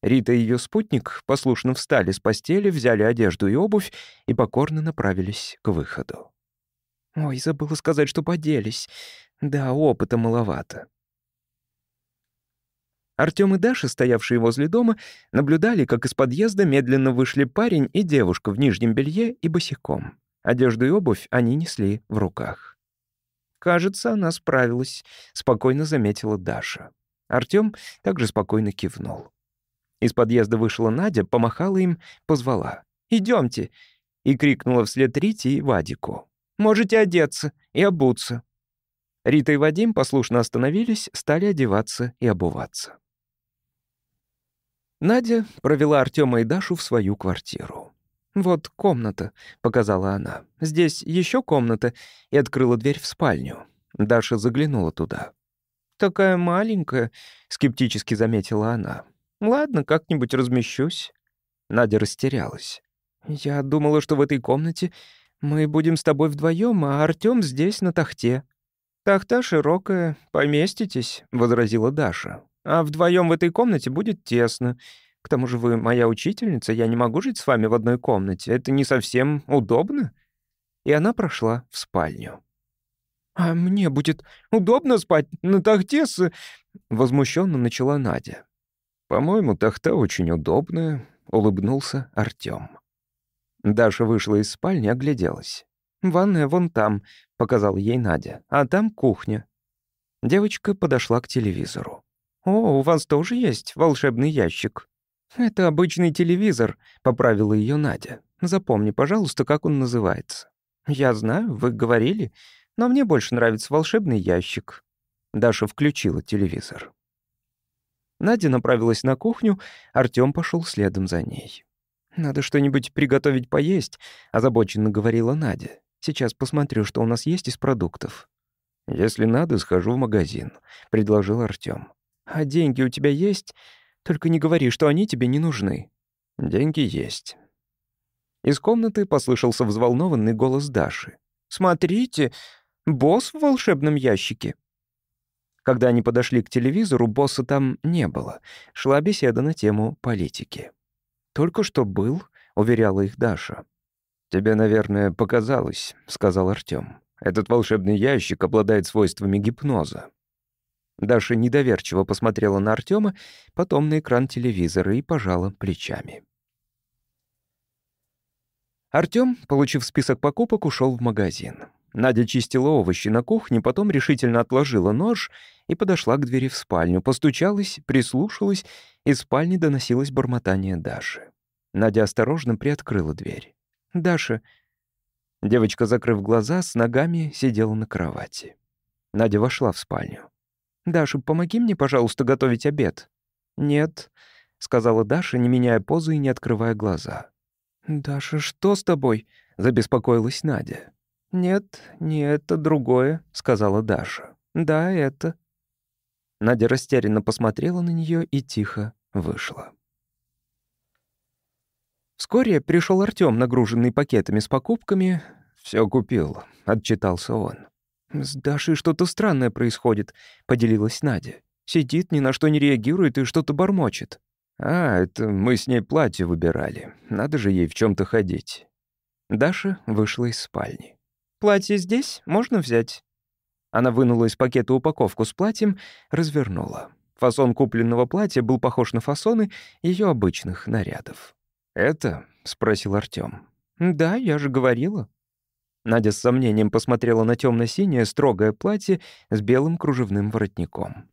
Рита и ее спутник послушно встали с постели, взяли одежду и обувь и покорно направились к выходу. «Ой, забыла сказать, что поделись. Да, опыта маловато». Артём и Даша, стоявшие возле дома, наблюдали, как из подъезда медленно вышли парень и девушка в нижнем белье и босиком. Одежду и обувь они несли в руках. «Кажется, она справилась», — спокойно заметила Даша. Артём также спокойно кивнул. Из подъезда вышла Надя, помахала им, позвала. «Идёмте!» и крикнула вслед Рите и Вадику. «Можете одеться и обуться». Рита и Вадим послушно остановились, стали одеваться и обуваться. Надя провела Артема и Дашу в свою квартиру. «Вот комната», — показала она. «Здесь еще комната», и открыла дверь в спальню. Даша заглянула туда. «Такая маленькая», — скептически заметила она. «Ладно, как-нибудь размещусь». Надя растерялась. «Я думала, что в этой комнате мы будем с тобой вдвоем, а Артём здесь, на тахте». «Тахта широкая, поместитесь», — возразила Даша. А вдвоем в этой комнате будет тесно. К тому же вы моя учительница, я не могу жить с вами в одной комнате. Это не совсем удобно». И она прошла в спальню. «А мне будет удобно спать на тахте с...» Возмущенно начала Надя. «По-моему, тахта очень удобная», — улыбнулся Артём. Даша вышла из спальни, огляделась. «Ванная вон там», — показала ей Надя, «а там кухня». Девочка подошла к телевизору. «О, у вас тоже есть волшебный ящик?» «Это обычный телевизор», — поправила ее Надя. «Запомни, пожалуйста, как он называется». «Я знаю, вы говорили, но мне больше нравится волшебный ящик». Даша включила телевизор. Надя направилась на кухню, Артём пошел следом за ней. «Надо что-нибудь приготовить поесть», — озабоченно говорила Надя. «Сейчас посмотрю, что у нас есть из продуктов». «Если надо, схожу в магазин», — предложил Артём. А деньги у тебя есть? Только не говори, что они тебе не нужны». «Деньги есть». Из комнаты послышался взволнованный голос Даши. «Смотрите, босс в волшебном ящике». Когда они подошли к телевизору, босса там не было. Шла беседа на тему политики. «Только что был», — уверяла их Даша. «Тебе, наверное, показалось», — сказал Артём. «Этот волшебный ящик обладает свойствами гипноза. Даша недоверчиво посмотрела на Артема, потом на экран телевизора и пожала плечами. Артём, получив список покупок, ушел в магазин. Надя чистила овощи на кухне, потом решительно отложила нож и подошла к двери в спальню, постучалась, прислушалась, из спальни доносилось бормотание Даши. Надя осторожно приоткрыла дверь. «Даша...» Девочка, закрыв глаза, с ногами сидела на кровати. Надя вошла в спальню. «Даша, помоги мне, пожалуйста, готовить обед». «Нет», — сказала Даша, не меняя позы и не открывая глаза. «Даша, что с тобой?» — забеспокоилась Надя. «Нет, не это, другое», — сказала Даша. «Да, это». Надя растерянно посмотрела на нее и тихо вышла. Вскоре пришел Артём, нагруженный пакетами с покупками. Все купил», — отчитался он. «С Дашей что-то странное происходит», — поделилась Надя. «Сидит, ни на что не реагирует и что-то бормочет». «А, это мы с ней платье выбирали. Надо же ей в чем то ходить». Даша вышла из спальни. «Платье здесь? Можно взять?» Она вынула из пакета упаковку с платьем, развернула. Фасон купленного платья был похож на фасоны ее обычных нарядов. «Это?» — спросил Артём. «Да, я же говорила». Надя с сомнением посмотрела на темно-синее строгое платье с белым кружевным воротником.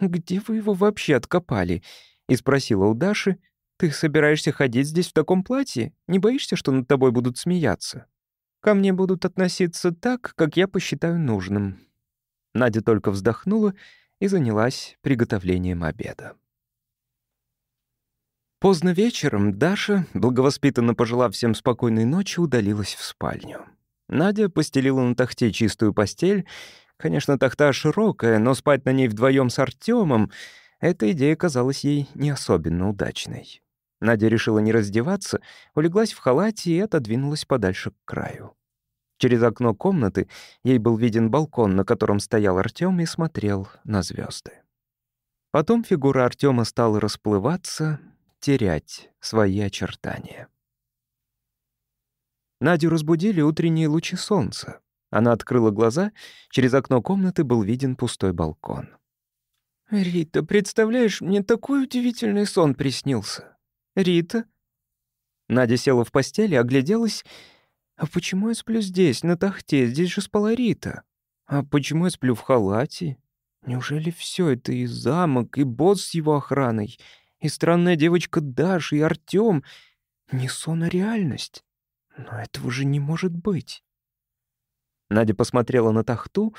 «Где вы его вообще откопали?» и спросила у Даши, «Ты собираешься ходить здесь в таком платье? Не боишься, что над тобой будут смеяться? Ко мне будут относиться так, как я посчитаю нужным». Надя только вздохнула и занялась приготовлением обеда. Поздно вечером Даша, благовоспитанно пожелав всем спокойной ночи, удалилась в спальню. Надя постелила на тахте чистую постель. Конечно, тахта широкая, но спать на ней вдвоем с Артемом — эта идея казалась ей не особенно удачной. Надя решила не раздеваться, улеглась в халате и отодвинулась подальше к краю. Через окно комнаты ей был виден балкон, на котором стоял Артем и смотрел на звезды. Потом фигура Артема стала расплываться, терять свои очертания. Надю разбудили утренние лучи солнца. Она открыла глаза, через окно комнаты был виден пустой балкон. «Рита, представляешь, мне такой удивительный сон приснился. Рита?» Надя села в постели, огляделась. «А почему я сплю здесь, на тахте? Здесь же спала Рита. А почему я сплю в халате? Неужели все это и замок, и босс с его охраной, и странная девочка Даша, и Артём. Не сон, а реальность. Но этого же не может быть. Надя посмотрела на тахту.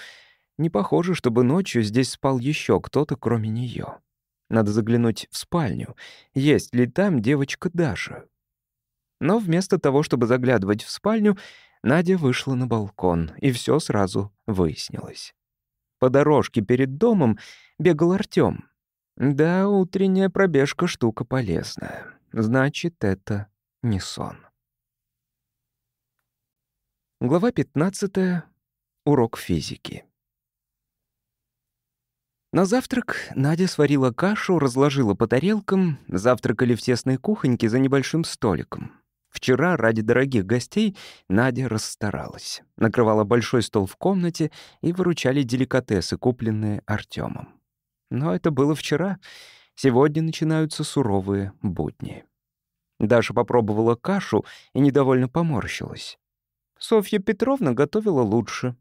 Не похоже, чтобы ночью здесь спал еще кто-то, кроме нее. Надо заглянуть в спальню. Есть ли там девочка Даша? Но вместо того, чтобы заглядывать в спальню, Надя вышла на балкон, и все сразу выяснилось. По дорожке перед домом бегал Артём. Да, утренняя пробежка — штука полезная. Значит, это не сон. Глава 15. Урок физики. На завтрак Надя сварила кашу, разложила по тарелкам, завтракали в тесной кухоньке за небольшим столиком. Вчера ради дорогих гостей Надя расстаралась. Накрывала большой стол в комнате и выручали деликатесы, купленные Артемом. Но это было вчера. Сегодня начинаются суровые будни. Даша попробовала кашу и недовольно поморщилась. «Софья Петровна готовила лучше».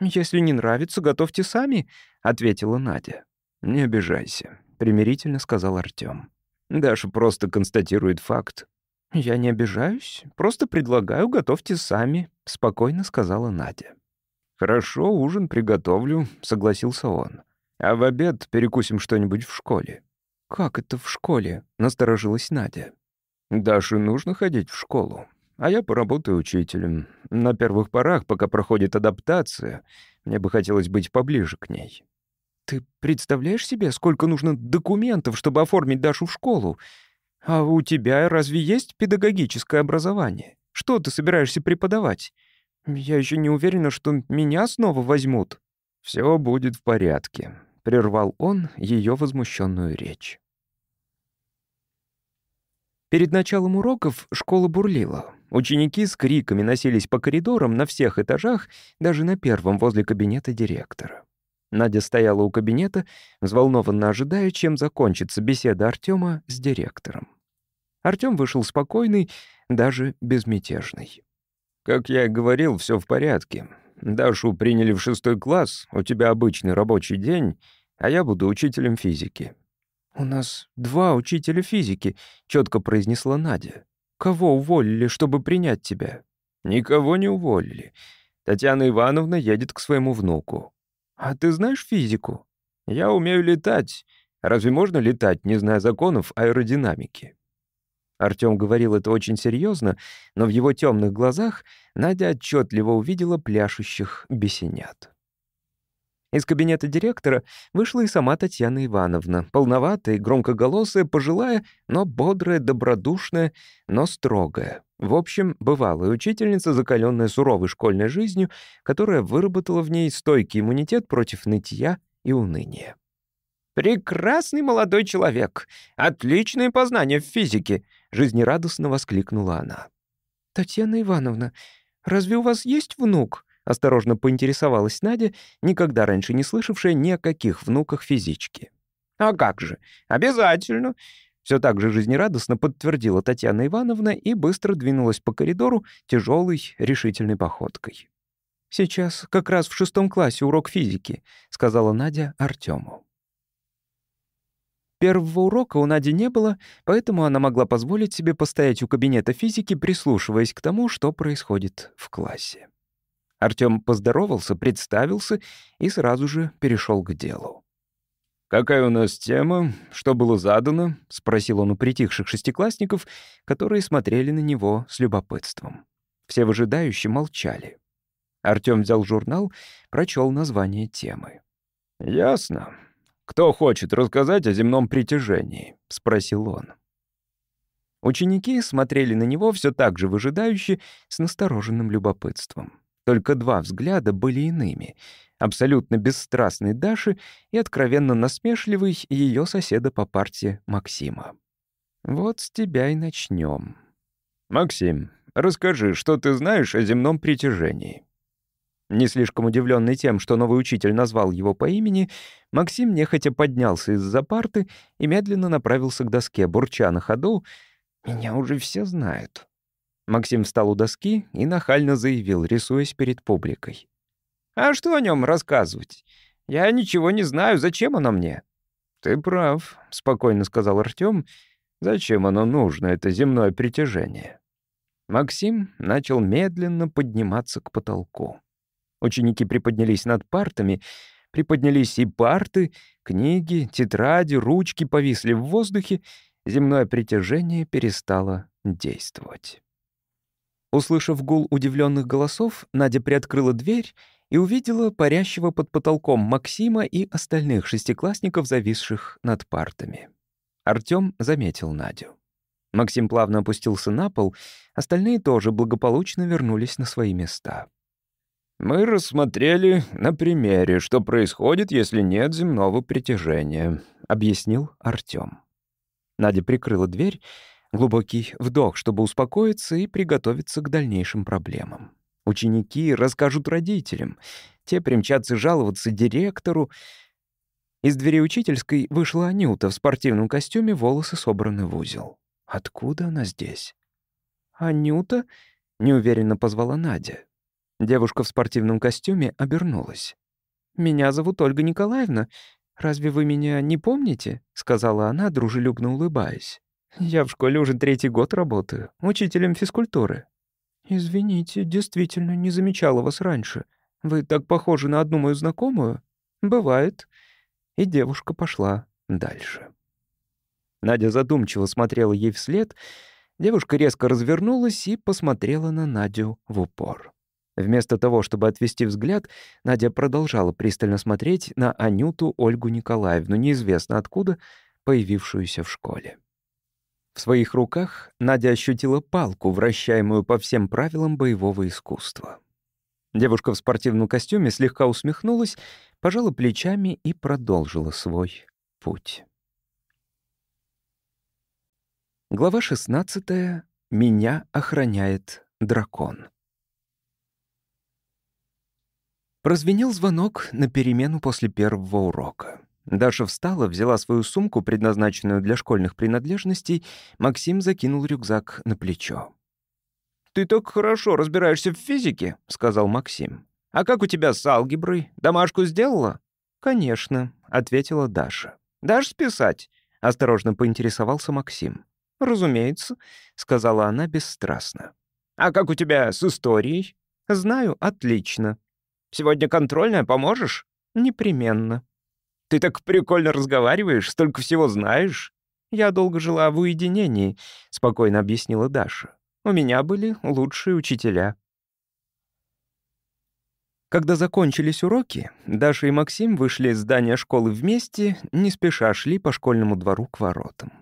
«Если не нравится, готовьте сами», — ответила Надя. «Не обижайся», — примирительно сказал Артём. «Даша просто констатирует факт». «Я не обижаюсь, просто предлагаю, готовьте сами», — спокойно сказала Надя. «Хорошо, ужин приготовлю», — согласился он. А в обед перекусим что-нибудь в школе». «Как это в школе?» — насторожилась Надя. «Даше нужно ходить в школу, а я поработаю учителем. На первых порах, пока проходит адаптация, мне бы хотелось быть поближе к ней». «Ты представляешь себе, сколько нужно документов, чтобы оформить Дашу в школу? А у тебя разве есть педагогическое образование? Что ты собираешься преподавать? Я еще не уверена, что меня снова возьмут». «Все будет в порядке», — прервал он ее возмущенную речь. Перед началом уроков школа бурлила. Ученики с криками носились по коридорам на всех этажах, даже на первом возле кабинета директора. Надя стояла у кабинета, взволнованно ожидая, чем закончится беседа Артема с директором. Артем вышел спокойный, даже безмятежный. Как я и говорил, все в порядке. Дашу приняли в шестой класс, у тебя обычный рабочий день, а я буду учителем физики». «У нас два учителя физики», — четко произнесла Надя. «Кого уволили, чтобы принять тебя?» «Никого не уволили. Татьяна Ивановна едет к своему внуку». «А ты знаешь физику?» «Я умею летать. Разве можно летать, не зная законов аэродинамики?» Артём говорил это очень серьезно, но в его темных глазах Надя отчетливо увидела пляшущих бесенят. Из кабинета директора вышла и сама Татьяна Ивановна, полноватая, громкоголосая, пожилая, но бодрая, добродушная, но строгая. В общем, бывалая учительница, закаленная суровой школьной жизнью, которая выработала в ней стойкий иммунитет против нытья и уныния. «Прекрасный молодой человек! Отличное познание в физике!» — жизнерадостно воскликнула она. «Татьяна Ивановна, разве у вас есть внук?» — осторожно поинтересовалась Надя, никогда раньше не слышавшая ни о каких внуках физички. «А как же? Обязательно!» Все так же жизнерадостно подтвердила Татьяна Ивановна и быстро двинулась по коридору тяжелой, решительной походкой. «Сейчас как раз в шестом классе урок физики», — сказала Надя Артему. Первого урока у Нади не было, поэтому она могла позволить себе постоять у кабинета физики, прислушиваясь к тому, что происходит в классе. Артём поздоровался, представился и сразу же перешел к делу. «Какая у нас тема? Что было задано?» — спросил он у притихших шестиклассников, которые смотрели на него с любопытством. Все выжидающие молчали. Артём взял журнал, прочел название темы. «Ясно. Кто хочет рассказать о земном притяжении?» — спросил он. Ученики смотрели на него все так же выжидающе, с настороженным любопытством. Только два взгляда были иными. Абсолютно бесстрастный Даши и откровенно насмешливый ее соседа по парте Максима. «Вот с тебя и начнем. «Максим, расскажи, что ты знаешь о земном притяжении?» Не слишком удивленный тем, что новый учитель назвал его по имени, Максим нехотя поднялся из-за парты и медленно направился к доске, бурча на ходу «Меня уже все знают». Максим встал у доски и нахально заявил, рисуясь перед публикой. «А что о нем рассказывать? Я ничего не знаю, зачем оно мне?» «Ты прав», — спокойно сказал Артём. «Зачем оно нужно, это земное притяжение?» Максим начал медленно подниматься к потолку. Ученики приподнялись над партами, приподнялись и парты, книги, тетради, ручки повисли в воздухе, земное притяжение перестало действовать. Услышав гул удивленных голосов, Надя приоткрыла дверь и увидела парящего под потолком Максима и остальных шестиклассников, зависших над партами. Артём заметил Надю. Максим плавно опустился на пол, остальные тоже благополучно вернулись на свои места. «Мы рассмотрели на примере, что происходит, если нет земного притяжения», — объяснил Артём. Надя прикрыла дверь, Глубокий вдох, чтобы успокоиться и приготовиться к дальнейшим проблемам. Ученики расскажут родителям. Те примчатся жаловаться директору. Из двери учительской вышла Анюта в спортивном костюме, волосы собраны в узел. Откуда она здесь? «Анюта?» — неуверенно позвала Надя. Девушка в спортивном костюме обернулась. «Меня зовут Ольга Николаевна. Разве вы меня не помните?» — сказала она, дружелюбно улыбаясь. Я в школе уже третий год работаю, учителем физкультуры. Извините, действительно не замечала вас раньше. Вы так похожи на одну мою знакомую. Бывает. И девушка пошла дальше. Надя задумчиво смотрела ей вслед. Девушка резко развернулась и посмотрела на Надю в упор. Вместо того, чтобы отвести взгляд, Надя продолжала пристально смотреть на Анюту Ольгу Николаевну, неизвестно откуда, появившуюся в школе. В своих руках Надя ощутила палку, вращаемую по всем правилам боевого искусства. Девушка в спортивном костюме слегка усмехнулась, пожала плечами и продолжила свой путь. Глава 16. Меня охраняет дракон. Прозвенел звонок на перемену после первого урока. Даша встала, взяла свою сумку, предназначенную для школьных принадлежностей, Максим закинул рюкзак на плечо. ты так хорошо разбираешься в физике», — сказал Максим. «А как у тебя с алгеброй? Домашку сделала?» «Конечно», — ответила Даша. «Дашь списать?» — осторожно поинтересовался Максим. «Разумеется», — сказала она бесстрастно. «А как у тебя с историей?» «Знаю, отлично». «Сегодня контрольная, поможешь?» «Непременно». «Ты так прикольно разговариваешь, столько всего знаешь». «Я долго жила в уединении», — спокойно объяснила Даша. «У меня были лучшие учителя». Когда закончились уроки, Даша и Максим вышли из здания школы вместе, не спеша шли по школьному двору к воротам.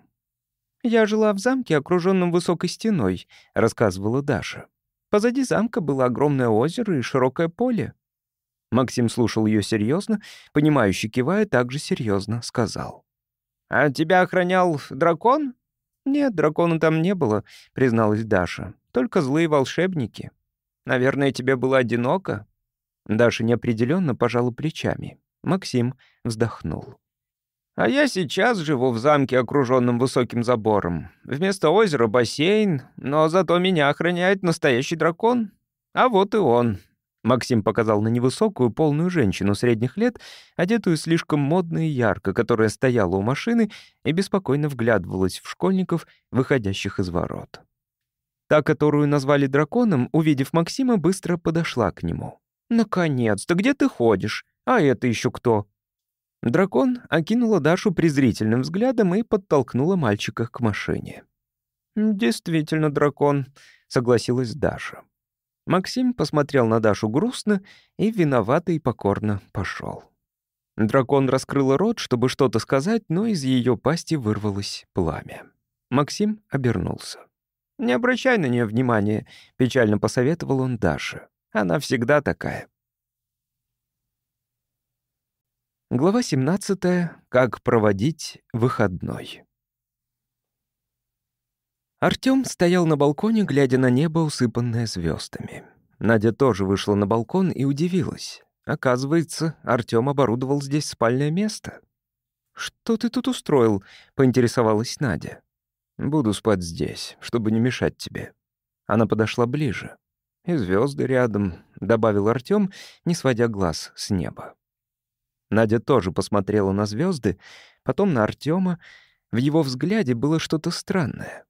«Я жила в замке, окруженном высокой стеной», — рассказывала Даша. «Позади замка было огромное озеро и широкое поле». Максим слушал ее серьезно, понимающий кивая, также серьезно сказал. «А тебя охранял дракон?» «Нет, дракона там не было», — призналась Даша. «Только злые волшебники. Наверное, тебе было одиноко?» Даша неопределенно пожала плечами. Максим вздохнул. А я сейчас живу в замке, окруженном высоким забором. Вместо озера бассейн, но зато меня охраняет настоящий дракон. А вот и он. Максим показал на невысокую, полную женщину средних лет, одетую слишком модно и ярко, которая стояла у машины и беспокойно вглядывалась в школьников, выходящих из ворот. Та, которую назвали драконом, увидев Максима, быстро подошла к нему. «Наконец-то, где ты ходишь? А это еще кто?» Дракон окинула Дашу презрительным взглядом и подтолкнула мальчика к машине. «Действительно дракон», — согласилась Даша. Максим посмотрел на Дашу грустно и виновато и покорно пошел. Дракон раскрыла рот, чтобы что-то сказать, но из ее пасти вырвалось пламя. Максим обернулся. «Не обращай на нее внимания», — печально посоветовал он Даше. «Она всегда такая». Глава 17. Как проводить выходной. Артём стоял на балконе, глядя на небо, усыпанное звездами. Надя тоже вышла на балкон и удивилась. Оказывается, Артём оборудовал здесь спальное место. «Что ты тут устроил?» — поинтересовалась Надя. «Буду спать здесь, чтобы не мешать тебе». Она подошла ближе. «И звезды рядом», — добавил Артём, не сводя глаз с неба. Надя тоже посмотрела на звезды, потом на Артема. В его взгляде было что-то странное.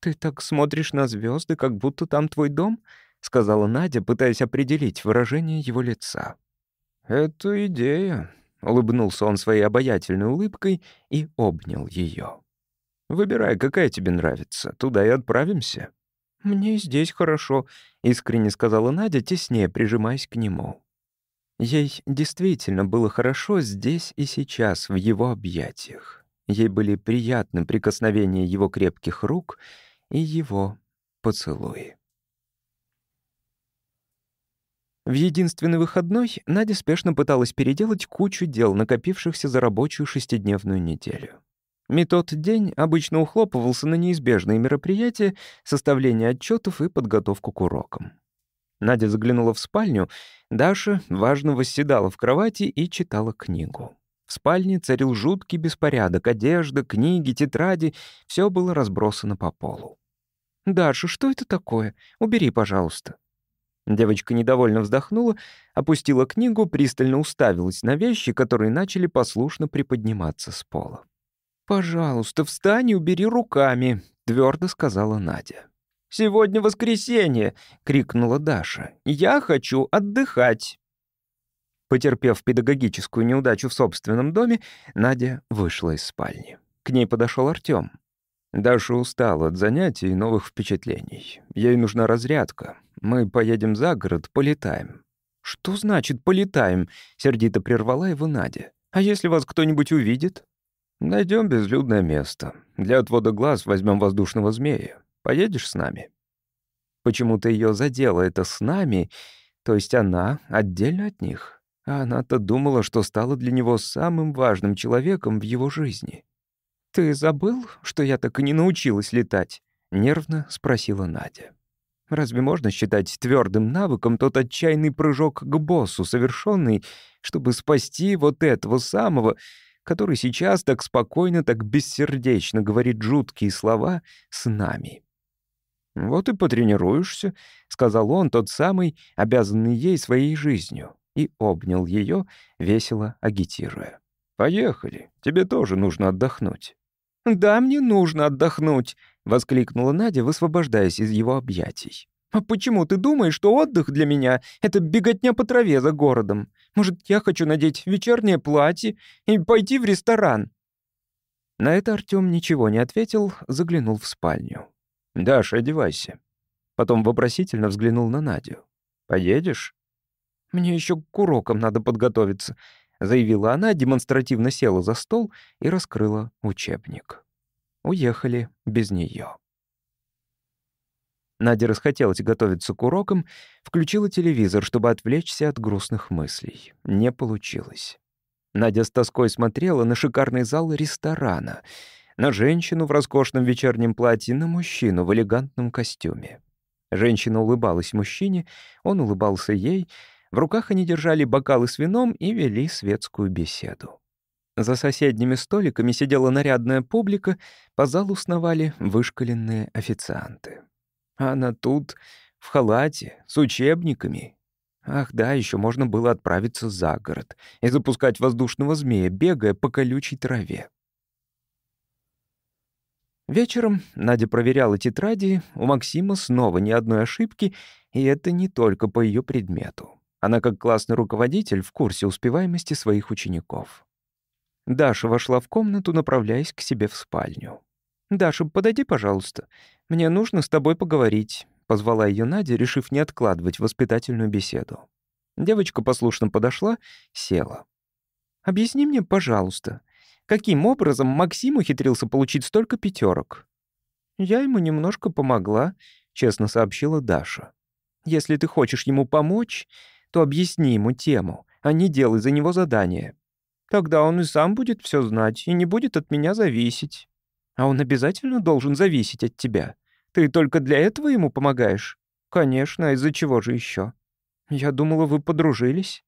«Ты так смотришь на звезды, как будто там твой дом?» — сказала Надя, пытаясь определить выражение его лица. «Это идея», — улыбнулся он своей обаятельной улыбкой и обнял ее. «Выбирай, какая тебе нравится, туда и отправимся». «Мне здесь хорошо», — искренне сказала Надя, теснее прижимаясь к нему. Ей действительно было хорошо здесь и сейчас, в его объятиях. Ей были приятны прикосновения его крепких рук и его поцелуи. В единственный выходной Надя спешно пыталась переделать кучу дел, накопившихся за рабочую шестидневную неделю. Метод день обычно ухлопывался на неизбежные мероприятия, составление отчетов и подготовку к урокам. Надя заглянула в спальню. Даша важно восседала в кровати и читала книгу. В спальне царил жуткий беспорядок. Одежда, книги, тетради — все было разбросано по полу. «Даша, что это такое? Убери, пожалуйста». Девочка недовольно вздохнула, опустила книгу, пристально уставилась на вещи, которые начали послушно приподниматься с пола. «Пожалуйста, встань и убери руками», — твердо сказала Надя. «Сегодня воскресенье!» — крикнула Даша. «Я хочу отдыхать!» Потерпев педагогическую неудачу в собственном доме, Надя вышла из спальни. К ней подошел Артём. Даша устала от занятий и новых впечатлений. Ей нужна разрядка. Мы поедем за город, полетаем. «Что значит «полетаем»?» — сердито прервала его Надя. «А если вас кто-нибудь увидит?» Найдем безлюдное место. Для отвода глаз возьмем воздушного змея. Поедешь с нами?» Почему-то ее задело это с нами, то есть она отдельно от них. А она-то думала, что стала для него самым важным человеком в его жизни. «Ты забыл, что я так и не научилась летать?» — нервно спросила Надя. «Разве можно считать твердым навыком тот отчаянный прыжок к боссу, совершенный, чтобы спасти вот этого самого, который сейчас так спокойно, так бессердечно говорит жуткие слова с нами?» «Вот и потренируешься», — сказал он, тот самый, обязанный ей своей жизнью, и обнял ее, весело агитируя. «Поехали, тебе тоже нужно отдохнуть». «Да, мне нужно отдохнуть», — воскликнула Надя, высвобождаясь из его объятий. «А почему ты думаешь, что отдых для меня — это беготня по траве за городом? Может, я хочу надеть вечернее платье и пойти в ресторан?» На это Артём ничего не ответил, заглянул в спальню. «Даша, одевайся». Потом вопросительно взглянул на Надю. «Поедешь?» «Мне еще к урокам надо подготовиться», — заявила она, демонстративно села за стол и раскрыла учебник. Уехали без нее. Надя расхотелось готовиться к урокам, включила телевизор, чтобы отвлечься от грустных мыслей. Не получилось. Надя с тоской смотрела на шикарный зал ресторана, на женщину в роскошном вечернем платье, на мужчину в элегантном костюме. Женщина улыбалась мужчине, он улыбался ей. В руках они держали бокалы с вином и вели светскую беседу. За соседними столиками сидела нарядная публика, по залу сновали вышкаленные официанты. А она тут, в халате, с учебниками, Ах да, еще можно было отправиться за город и запускать воздушного змея, бегая по колючей траве. Вечером Надя проверяла тетради, у Максима снова ни одной ошибки, и это не только по ее предмету. Она, как классный руководитель, в курсе успеваемости своих учеников. Даша вошла в комнату, направляясь к себе в спальню. «Даша, подойди, пожалуйста. Мне нужно с тобой поговорить. Позвала ее Надя, решив не откладывать воспитательную беседу. Девочка послушно подошла, села. «Объясни мне, пожалуйста, каким образом Максим ухитрился получить столько пятерок? «Я ему немножко помогла», — честно сообщила Даша. «Если ты хочешь ему помочь, то объясни ему тему, а не делай за него задание. Тогда он и сам будет все знать и не будет от меня зависеть. А он обязательно должен зависеть от тебя. Ты только для этого ему помогаешь? Конечно, а из-за чего же еще? Я думала, вы подружились.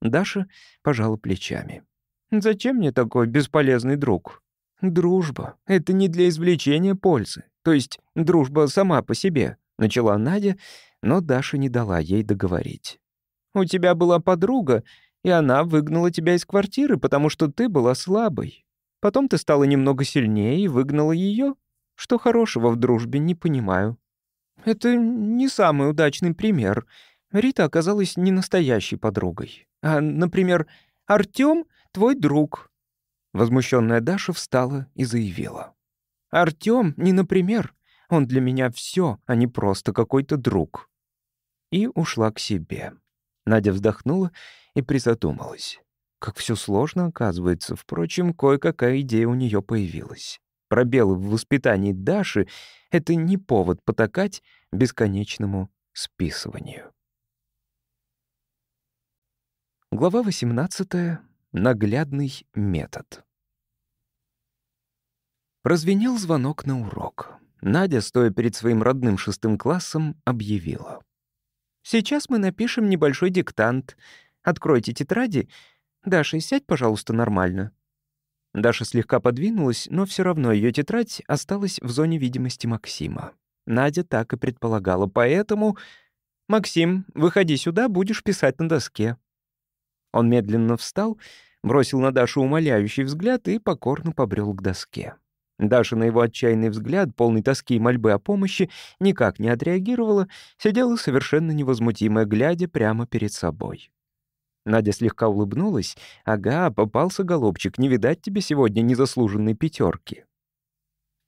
Даша пожала плечами. Зачем мне такой бесполезный друг? Дружба — это не для извлечения пользы. То есть дружба сама по себе, начала Надя, но Даша не дала ей договорить. У тебя была подруга, и она выгнала тебя из квартиры, потому что ты была слабой. Потом ты стала немного сильнее и выгнала ее. Что хорошего в дружбе, не понимаю. Это не самый удачный пример. Рита оказалась не настоящей подругой. А, например, Артём — твой друг. Возмущенная Даша встала и заявила. «Артём не например. Он для меня все, а не просто какой-то друг». И ушла к себе. Надя вздохнула и призадумалась. Как все сложно, оказывается. Впрочем, кое-какая идея у нее появилась. Пробелы в воспитании Даши — это не повод потакать бесконечному списыванию. Глава 18. Наглядный метод. Прозвенел звонок на урок. Надя, стоя перед своим родным шестым классом, объявила. «Сейчас мы напишем небольшой диктант. Откройте тетради. Даша, сядь, пожалуйста, нормально. Даша слегка подвинулась, но все равно ее тетрадь осталась в зоне видимости Максима. Надя так и предполагала, поэтому... «Максим, выходи сюда, будешь писать на доске». Он медленно встал, бросил на Дашу умоляющий взгляд и покорно побрел к доске. Даша на его отчаянный взгляд, полный тоски и мольбы о помощи, никак не отреагировала, сидела совершенно невозмутимо, глядя прямо перед собой. Надя слегка улыбнулась. «Ага, попался, голубчик, не видать тебе сегодня незаслуженной пятерки.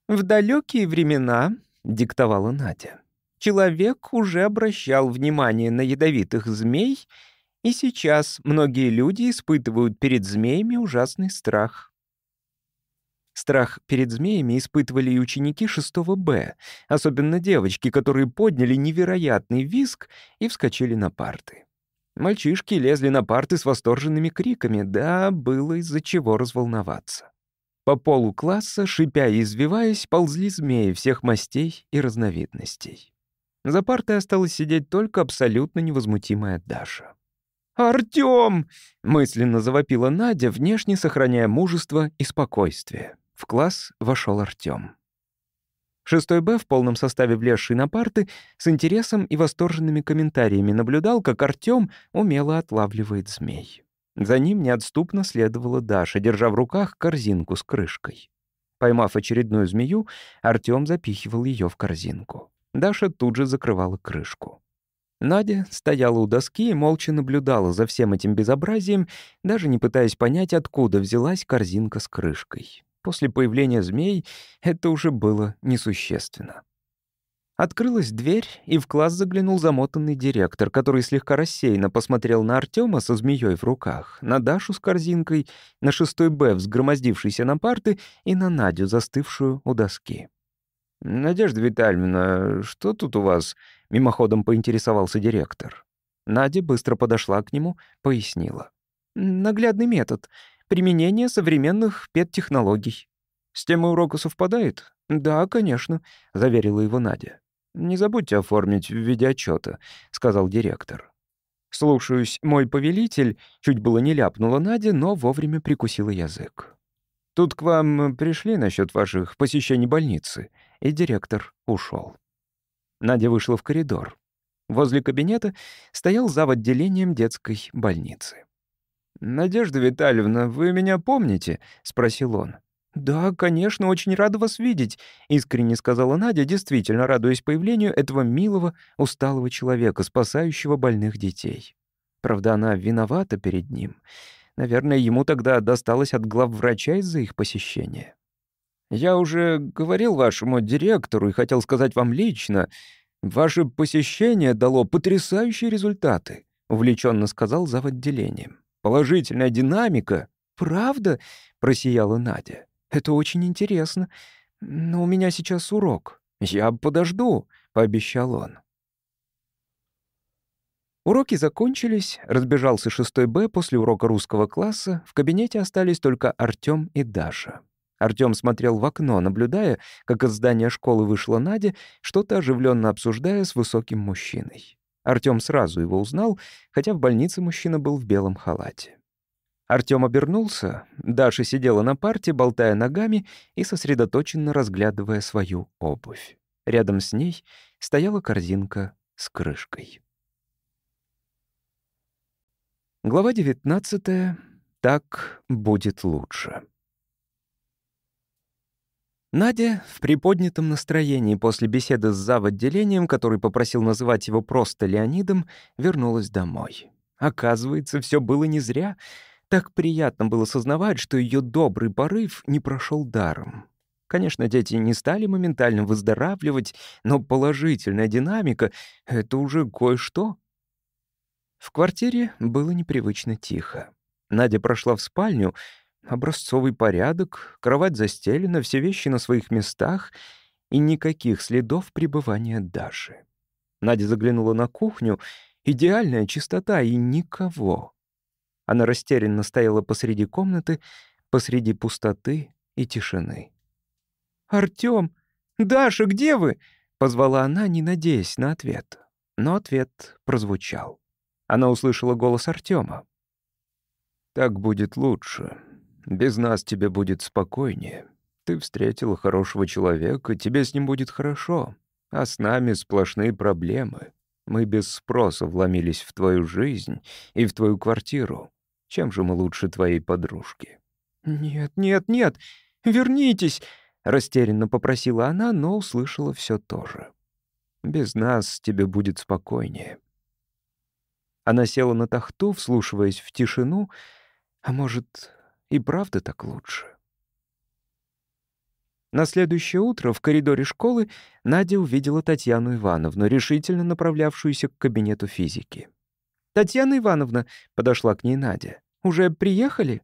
«В далекие времена», — диктовала Надя, «человек уже обращал внимание на ядовитых змей, и сейчас многие люди испытывают перед змеями ужасный страх». Страх перед змеями испытывали и ученики 6 Б, особенно девочки, которые подняли невероятный визг и вскочили на парты. Мальчишки лезли на парты с восторженными криками, да, было из-за чего разволноваться. По полу класса, шипя и извиваясь, ползли змеи всех мастей и разновидностей. За партой осталась сидеть только абсолютно невозмутимая Даша. «Артём!» — мысленно завопила Надя, внешне сохраняя мужество и спокойствие. В класс вошел Артём. Шестой Б, в полном составе влезший на парты, с интересом и восторженными комментариями наблюдал, как Артём умело отлавливает змей. За ним неотступно следовала Даша, держа в руках корзинку с крышкой. Поймав очередную змею, Артём запихивал её в корзинку. Даша тут же закрывала крышку. Надя стояла у доски и молча наблюдала за всем этим безобразием, даже не пытаясь понять, откуда взялась корзинка с крышкой. После появления змей это уже было несущественно. Открылась дверь, и в класс заглянул замотанный директор, который слегка рассеянно посмотрел на Артема со змеей в руках, на Дашу с корзинкой, на шестой Б, взгромоздившийся на парты, и на Надю, застывшую у доски. «Надежда Витальевна, что тут у вас?» — мимоходом поинтересовался директор. Надя быстро подошла к нему, пояснила. «Наглядный метод. Применение современных педтехнологий». «С темой урока совпадает?» «Да, конечно», — заверила его Надя. «Не забудьте оформить в виде отчета, сказал директор. «Слушаюсь, мой повелитель», — чуть было не ляпнула Надя, но вовремя прикусила язык. «Тут к вам пришли насчет ваших посещений больницы», и директор ушел. Надя вышла в коридор. Возле кабинета стоял зав. отделением детской больницы. «Надежда Витальевна, вы меня помните?» — спросил он. «Да, конечно, очень рада вас видеть», — искренне сказала Надя, действительно радуясь появлению этого милого, усталого человека, спасающего больных детей. Правда, она виновата перед ним. Наверное, ему тогда досталось от главврача из-за их посещения. «Я уже говорил вашему директору и хотел сказать вам лично, ваше посещение дало потрясающие результаты», — увлеченно сказал зав. отделением. «Положительная динамика». «Правда?» — просияла Надя. «Это очень интересно. Но у меня сейчас урок». «Я подожду», — пообещал он. Уроки закончились, разбежался шестой Б после урока русского класса, в кабинете остались только Артём и Даша. Артём смотрел в окно, наблюдая, как из здания школы вышла Надя, что-то оживленно обсуждая с высоким мужчиной. Артём сразу его узнал, хотя в больнице мужчина был в белом халате. Артём обернулся, Даша сидела на парте, болтая ногами и сосредоточенно разглядывая свою обувь. Рядом с ней стояла корзинка с крышкой. Глава 19. Так будет лучше. Надя в приподнятом настроении после беседы с зав-отделением, который попросил называть его просто Леонидом, вернулась домой. Оказывается, все было не зря. Так приятно было сознавать, что ее добрый порыв не прошел даром. Конечно, дети не стали моментально выздоравливать, но положительная динамика — это уже кое-что. В квартире было непривычно тихо. Надя прошла в спальню — Образцовый порядок, кровать застелена, все вещи на своих местах и никаких следов пребывания Даши. Надя заглянула на кухню. Идеальная чистота и никого. Она растерянно стояла посреди комнаты, посреди пустоты и тишины. «Артём! Даша, где вы?» — позвала она, не надеясь на ответ. Но ответ прозвучал. Она услышала голос Артёма. «Так будет лучше», без нас тебе будет спокойнее. Ты встретила хорошего человека, тебе с ним будет хорошо. А с нами сплошные проблемы. Мы без спроса вломились в твою жизнь и в твою квартиру. Чем же мы лучше твоей подружки?» «Нет, нет, нет, вернитесь!» — растерянно попросила она, но услышала все то же. «Без нас тебе будет спокойнее». Она села на тахту, вслушиваясь в тишину, а может, и правда так лучше. На следующее утро в коридоре школы Надя увидела Татьяну Ивановну, решительно направлявшуюся к кабинету физики. «Татьяна Ивановна», — подошла к ней Надя, — «уже приехали?»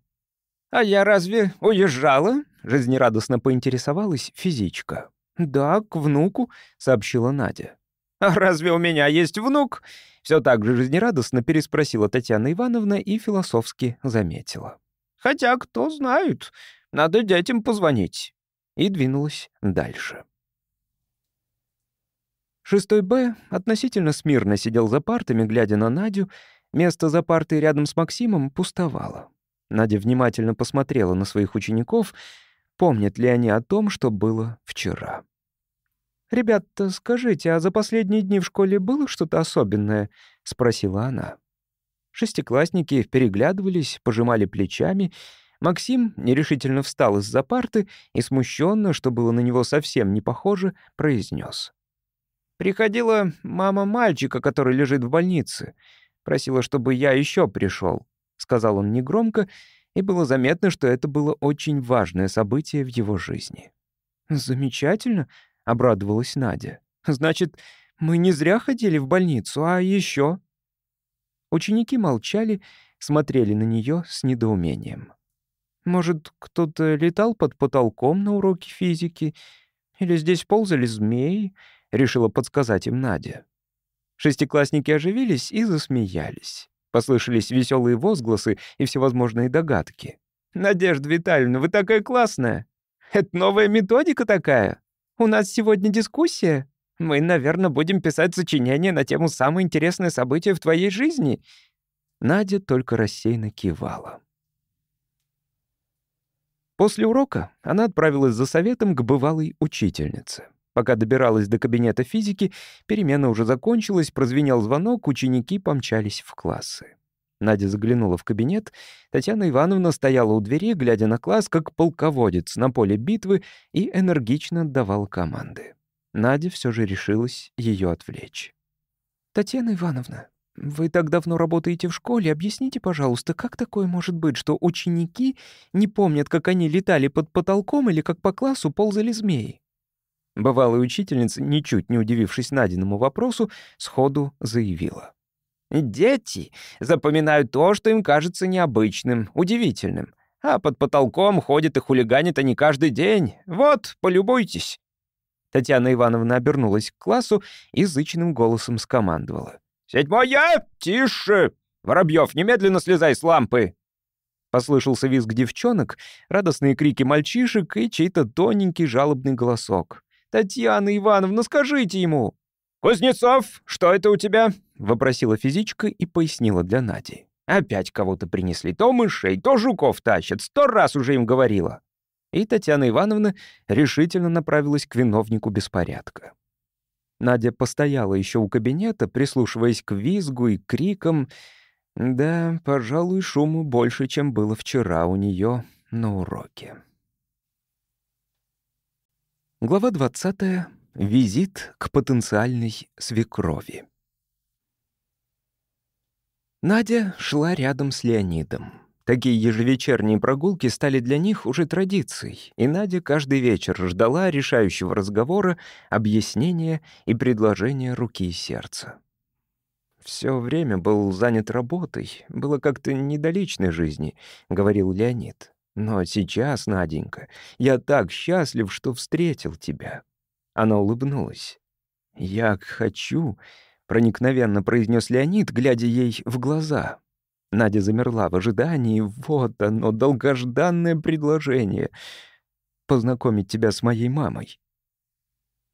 «А я разве уезжала?» — жизнерадостно поинтересовалась физичка. «Да, к внуку», — сообщила Надя. «А разве у меня есть внук?» Все так же жизнерадостно переспросила Татьяна Ивановна и философски заметила. Хотя, кто знает, надо детям позвонить». И двинулась дальше. Шестой Б относительно смирно сидел за партами, глядя на Надю. Место за партой рядом с Максимом пустовало. Надя внимательно посмотрела на своих учеников, помнят ли они о том, что было вчера. «Ребята, скажите, а за последние дни в школе было что-то особенное?» — спросила она. Шестиклассники переглядывались, пожимали плечами. Максим нерешительно встал из-за парты и смущенно, что было на него совсем не похоже, произнес. «Приходила мама мальчика, который лежит в больнице. Просила, чтобы я еще пришел», — сказал он негромко, и было заметно, что это было очень важное событие в его жизни. «Замечательно», — обрадовалась Надя. «Значит, мы не зря ходили в больницу, а еще Ученики молчали, смотрели на нее с недоумением. Может, кто-то летал под потолком на уроке физики? Или здесь ползали змеи? Решила подсказать им Надя. Шестиклассники оживились и засмеялись. Послышались веселые возгласы и всевозможные догадки. «Надежда Витальевна, вы такая классная! Это новая методика такая! У нас сегодня дискуссия!» Мы, наверное, будем писать сочинение на тему «Самое интересное событие в твоей жизни». Надя только рассеянно кивала. После урока она отправилась за советом к бывалой учительнице. Пока добиралась до кабинета физики, перемена уже закончилась, прозвенел звонок, ученики помчались в классы. Надя заглянула в кабинет. Татьяна Ивановна стояла у двери, глядя на класс, как полководец на поле битвы, и энергично отдавал команды. Надя все же решилась ее отвлечь. «Татьяна Ивановна, вы так давно работаете в школе. Объясните, пожалуйста, как такое может быть, что ученики не помнят, как они летали под потолком или как по классу ползали змеи?» Бывалая учительница, ничуть не удивившись Надиному вопросу, сходу заявила. «Дети запоминают то, что им кажется необычным, удивительным. А под потолком ходят и хулиганят они каждый день. Вот, полюбуйтесь». Татьяна Ивановна обернулась к классу и зычным голосом скомандовала. «Седьмое! Тише! Воробьев, немедленно слезай с лампы!» Послышался визг девчонок, радостные крики мальчишек и чей-то тоненький жалобный голосок. «Татьяна Ивановна, скажите ему!» «Кузнецов, что это у тебя?» — вопросила физичка и пояснила для Нади. «Опять кого-то принесли. То мышей, то жуков тащат. Сто раз уже им говорила» и Татьяна Ивановна решительно направилась к виновнику беспорядка. Надя постояла еще у кабинета, прислушиваясь к визгу и крикам. Да, пожалуй, шуму больше, чем было вчера у нее на уроке. Глава 20. Визит к потенциальной свекрови. Надя шла рядом с Леонидом. Такие ежевечерние прогулки стали для них уже традицией, и Надя каждый вечер ждала решающего разговора, объяснения и предложения руки и сердца. «Все время был занят работой, было как-то не до личной жизни», — говорил Леонид. «Но сейчас, Наденька, я так счастлив, что встретил тебя». Она улыбнулась. «Я хочу», — проникновенно произнес Леонид, глядя ей в глаза. Надя замерла в ожидании. Вот оно, долгожданное предложение. Познакомить тебя с моей мамой.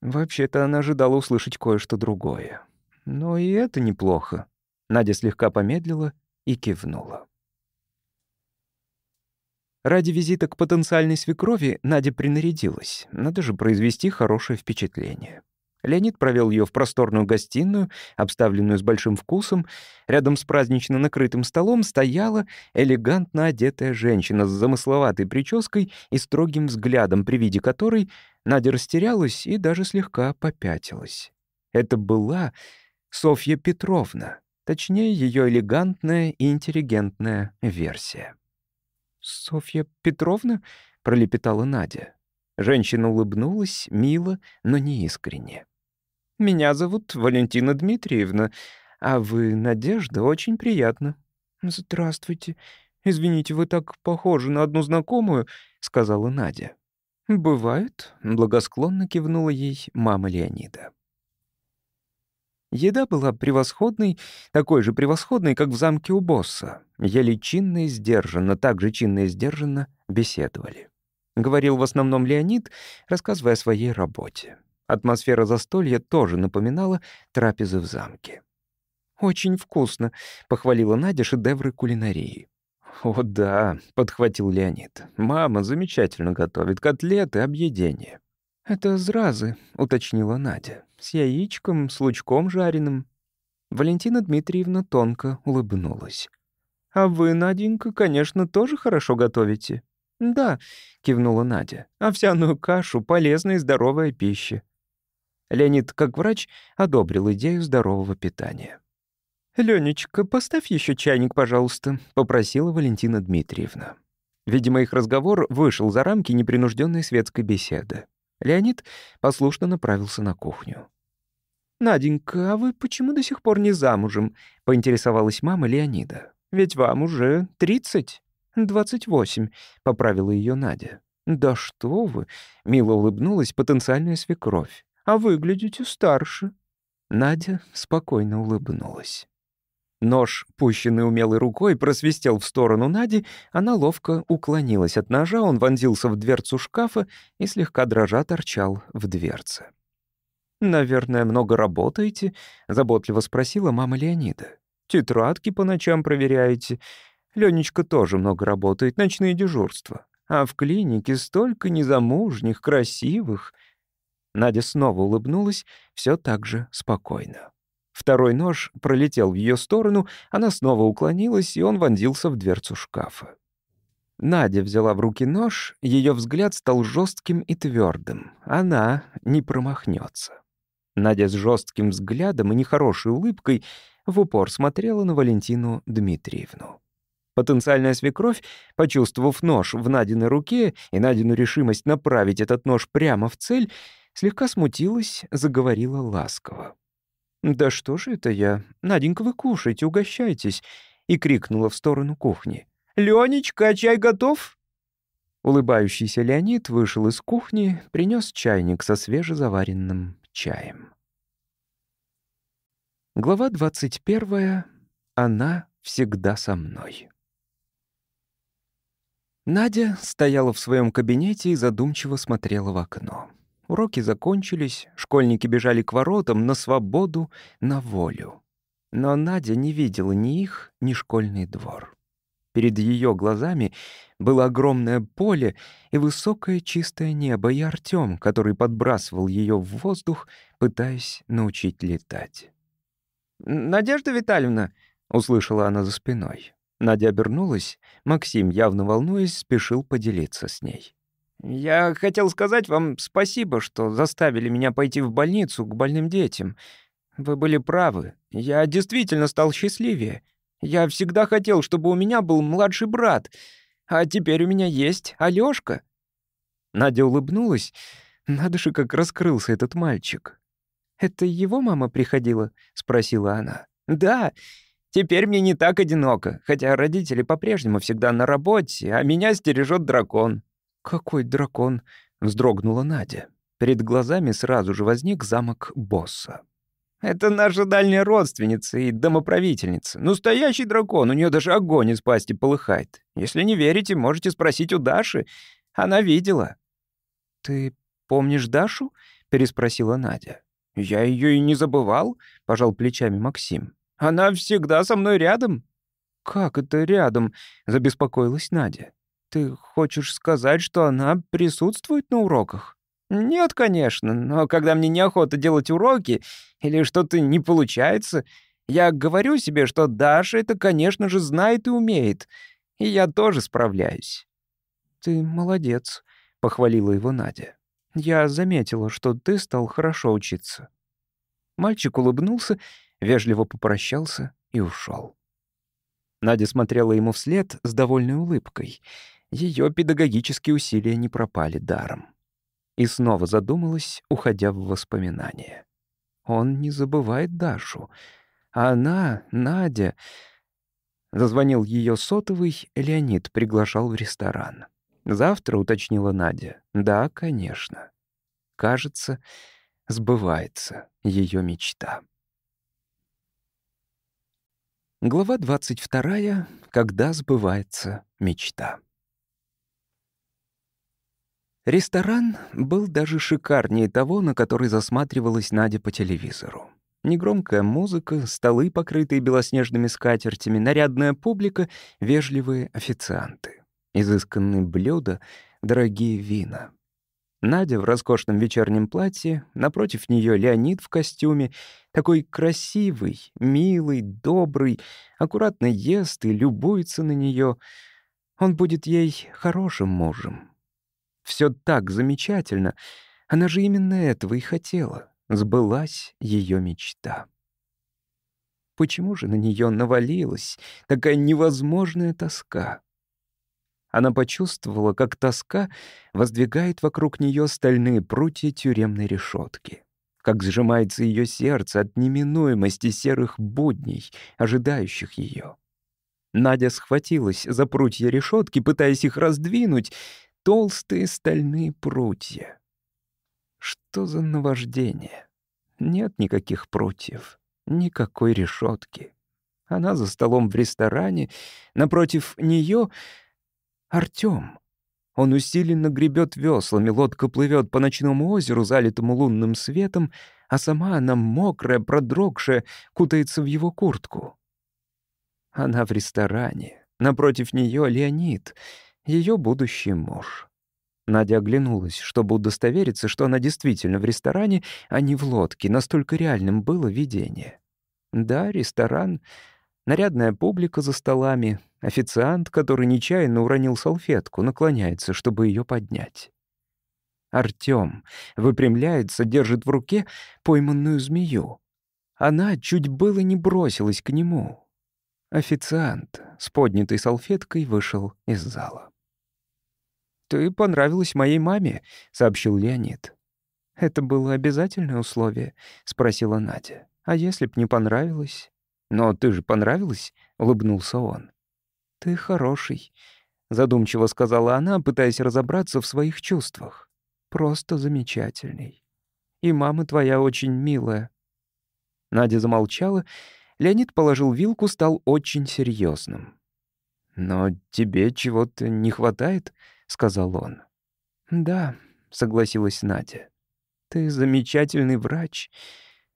Вообще-то она ожидала услышать кое-что другое. Но и это неплохо. Надя слегка помедлила и кивнула. Ради визита к потенциальной свекрови Надя принарядилась. Надо же произвести хорошее впечатление. Леонид провел ее в просторную гостиную, обставленную с большим вкусом. Рядом с празднично накрытым столом стояла элегантно одетая женщина с замысловатой прической и строгим взглядом, при виде которой Надя растерялась и даже слегка попятилась. Это была Софья Петровна, точнее, ее элегантная и интеллигентная версия. «Софья Петровна?» — пролепетала Надя. Женщина улыбнулась, мило, но не искренне. Меня зовут Валентина Дмитриевна, а вы Надежда, очень приятно». «Здравствуйте. Извините, вы так похожи на одну знакомую», — сказала Надя. «Бывает», — благосклонно кивнула ей мама Леонида. Еда была превосходной, такой же превосходной, как в замке у босса. Ели чинно и сдержанно, так же чинно и сдержанно беседовали. Говорил в основном Леонид, рассказывая о своей работе. Атмосфера застолья тоже напоминала трапезы в замке. «Очень вкусно», — похвалила Надя шедевры кулинарии. «О да», — подхватил Леонид. «Мама замечательно готовит котлеты, объедение». «Это зразы», — уточнила Надя. «С яичком, с лучком жареным». Валентина Дмитриевна тонко улыбнулась. «А вы, Наденька, конечно, тоже хорошо готовите?» «Да», — кивнула Надя. «Овсяную кашу — полезная и здоровая пища». Леонид, как врач, одобрил идею здорового питания. «Ленечка, поставь еще чайник, пожалуйста», — попросила Валентина Дмитриевна. Видимо, их разговор вышел за рамки непринужденной светской беседы. Леонид послушно направился на кухню. «Наденька, а вы почему до сих пор не замужем?» — поинтересовалась мама Леонида. «Ведь вам уже тридцать». «Двадцать восемь», — поправила ее Надя. «Да что вы!» — мило улыбнулась потенциальная свекровь. «А выглядите старше». Надя спокойно улыбнулась. Нож, пущенный умелой рукой, просвистел в сторону Нади, она ловко уклонилась от ножа, он вонзился в дверцу шкафа и слегка дрожа торчал в дверце. «Наверное, много работаете?» — заботливо спросила мама Леонида. «Тетрадки по ночам проверяете. Ленечка тоже много работает, ночные дежурства. А в клинике столько незамужних, красивых». Надя снова улыбнулась, все так же спокойно. Второй нож пролетел в ее сторону, она снова уклонилась, и он вонзился в дверцу шкафа. Надя взяла в руки нож, ее взгляд стал жестким и твердым. Она не промахнется. Надя с жестким взглядом и нехорошей улыбкой в упор смотрела на Валентину Дмитриевну. Потенциальная свекровь, почувствовав нож в Надиной руке и Надину решимость направить этот нож прямо в цель, слегка смутилась, заговорила ласково. «Да что же это я? Наденька, вы кушайте, угощайтесь!» и крикнула в сторону кухни. «Ленечка, а чай готов?» Улыбающийся Леонид вышел из кухни, принес чайник со свежезаваренным чаем. Глава 21. Она всегда со мной. Надя стояла в своем кабинете и задумчиво смотрела в окно. Уроки закончились, школьники бежали к воротам на свободу, на волю. Но Надя не видела ни их, ни школьный двор. Перед ее глазами было огромное поле и высокое чистое небо, и Артём, который подбрасывал ее в воздух, пытаясь научить летать. «Надежда Витальевна!» — услышала она за спиной. Надя обернулась. Максим, явно волнуясь, спешил поделиться с ней. «Я хотел сказать вам спасибо, что заставили меня пойти в больницу к больным детям. Вы были правы. Я действительно стал счастливее. Я всегда хотел, чтобы у меня был младший брат, а теперь у меня есть Алёшка». Надя улыбнулась. Надо же, как раскрылся этот мальчик. «Это его мама приходила?» — спросила она. «Да, теперь мне не так одиноко, хотя родители по-прежнему всегда на работе, а меня стережет дракон». «Какой дракон?» — вздрогнула Надя. Перед глазами сразу же возник замок босса. «Это наша дальняя родственница и домоправительница. Настоящий дракон, у нее даже огонь из пасти полыхает. Если не верите, можете спросить у Даши. Она видела». «Ты помнишь Дашу?» — переспросила Надя. «Я ее и не забывал», — пожал плечами Максим. «Она всегда со мной рядом». «Как это рядом?» — забеспокоилась Надя. Ты хочешь сказать, что она присутствует на уроках? Нет, конечно, но когда мне неохота делать уроки или что-то не получается, я говорю себе, что Даша это, конечно же, знает и умеет, и я тоже справляюсь. Ты молодец, похвалила его Надя. Я заметила, что ты стал хорошо учиться. Мальчик улыбнулся, вежливо попрощался и ушел. Надя смотрела ему вслед с довольной улыбкой ее педагогические усилия не пропали даром. И снова задумалась, уходя в воспоминания. Он не забывает Дашу. А она, Надя... Зазвонил ее сотовый, Леонид приглашал в ресторан. «Завтра», — уточнила Надя. «Да, конечно». Кажется, сбывается ее мечта. Глава 22. Когда сбывается мечта. Ресторан был даже шикарнее того, на который засматривалась Надя по телевизору. Негромкая музыка, столы, покрытые белоснежными скатертями, нарядная публика, вежливые официанты. Изысканные блюда, дорогие вина. Надя в роскошном вечернем платье, напротив нее Леонид в костюме, такой красивый, милый, добрый, аккуратно ест и любуется на нее. Он будет ей хорошим мужем. Все так замечательно. Она же именно этого и хотела. Сбылась ее мечта. Почему же на нее навалилась такая невозможная тоска? Она почувствовала, как тоска воздвигает вокруг нее стальные прутья тюремной решетки, как сжимается ее сердце от неминуемости серых будней, ожидающих ее. Надя схватилась за прутья решетки, пытаясь их раздвинуть, толстые стальные прутья. Что за наваждение? Нет никаких прутьев, никакой решетки. Она за столом в ресторане, напротив нее Артём. Он усиленно гребет веслами, лодка плывет по ночному озеру, залитому лунным светом, а сама она мокрая, продрогшая, кутается в его куртку. Она в ресторане. Напротив нее Леонид, ее будущий муж. Надя оглянулась, чтобы удостовериться, что она действительно в ресторане, а не в лодке. Настолько реальным было видение. Да, ресторан, нарядная публика за столами, Официант, который нечаянно уронил салфетку, наклоняется, чтобы ее поднять. Артём выпрямляется, держит в руке пойманную змею. Она чуть было не бросилась к нему. Официант с поднятой салфеткой вышел из зала. «Ты понравилась моей маме», — сообщил Леонид. «Это было обязательное условие?» — спросила Надя. «А если б не понравилось?» «Но ты же понравилась?» — улыбнулся он. «Ты хороший», — задумчиво сказала она, пытаясь разобраться в своих чувствах. «Просто замечательный. И мама твоя очень милая». Надя замолчала. Леонид положил вилку, стал очень серьезным. «Но тебе чего-то не хватает?» — сказал он. «Да», — согласилась Надя. «Ты замечательный врач.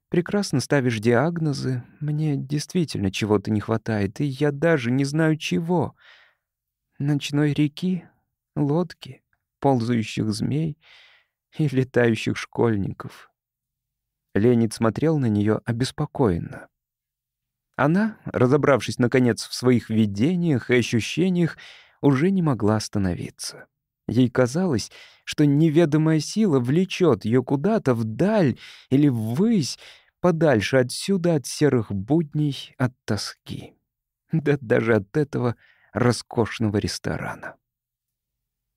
Прекрасно ставишь диагнозы. Мне действительно чего-то не хватает, и я даже не знаю чего. Ночной реки, лодки, ползающих змей и летающих школьников. Ленит смотрел на нее обеспокоенно. Она, разобравшись, наконец, в своих видениях и ощущениях, уже не могла остановиться. Ей казалось, что неведомая сила влечет ее куда-то вдаль или ввысь, подальше отсюда, от серых будней, от тоски. Да даже от этого роскошного ресторана.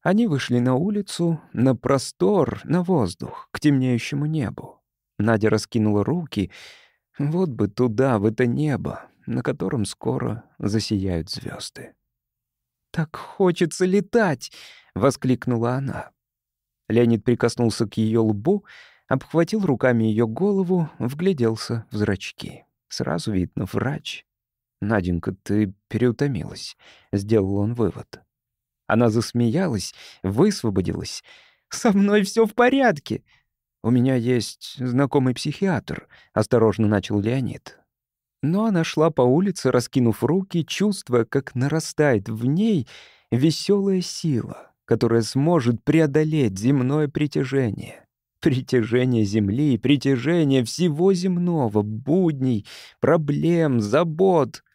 Они вышли на улицу, на простор, на воздух, к темнеющему небу. Надя раскинула руки. Вот бы туда, в это небо, на котором скоро засияют звезды. «Так хочется летать!» — воскликнула она. Леонид прикоснулся к ее лбу, обхватил руками ее голову, вгляделся в зрачки. Сразу видно, врач. «Наденька, ты переутомилась», — сделал он вывод. Она засмеялась, высвободилась. «Со мной все в порядке!» «У меня есть знакомый психиатр», — осторожно начал Леонид. Но она шла по улице, раскинув руки, чувствуя, как нарастает в ней веселая сила, которая сможет преодолеть земное притяжение. Притяжение Земли, притяжение всего земного, будней, проблем, забот.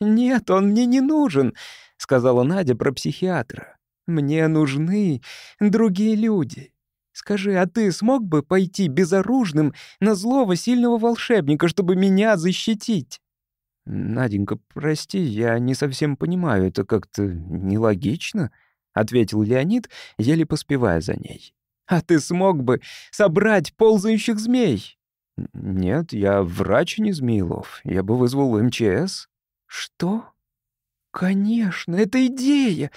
«Нет, он мне не нужен», — сказала Надя про психиатра. «Мне нужны другие люди. Скажи, а ты смог бы пойти безоружным на злого сильного волшебника, чтобы меня защитить?» «Наденька, прости, я не совсем понимаю, это как-то нелогично», — ответил Леонид, еле поспевая за ней. А ты смог бы собрать ползающих змей?» «Нет, я врач, не Змеилов. Я бы вызвал МЧС». «Что? Конечно, это идея!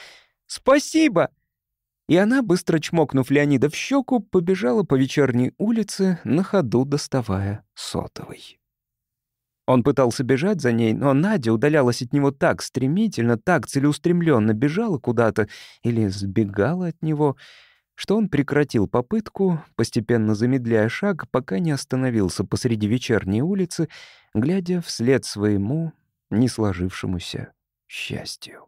Спасибо!» И она, быстро чмокнув Леонида в щеку, побежала по вечерней улице, на ходу доставая сотовый. Он пытался бежать за ней, но Надя удалялась от него так стремительно, так целеустремленно бежала куда-то или сбегала от него — что он прекратил попытку, постепенно замедляя шаг, пока не остановился посреди вечерней улицы, глядя вслед своему не сложившемуся счастью.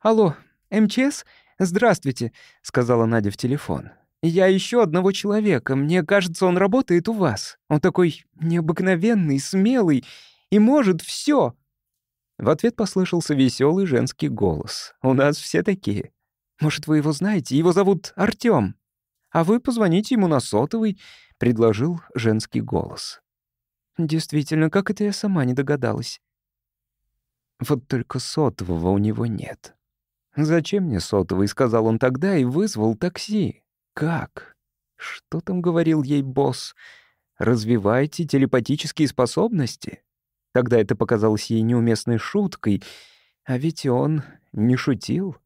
«Алло, МЧС? Здравствуйте», — сказала Надя в телефон. Я ищу одного человека. Мне кажется, он работает у вас. Он такой необыкновенный, смелый и может все. В ответ послышался веселый женский голос. «У нас все такие. Может, вы его знаете? Его зовут Артём. А вы позвоните ему на сотовый», — предложил женский голос. «Действительно, как это я сама не догадалась?» Вот только сотового у него нет. «Зачем мне сотовый?» — сказал он тогда и вызвал такси. «Как? Что там говорил ей босс? Развивайте телепатические способности?» Тогда это показалось ей неуместной шуткой, а ведь он не шутил.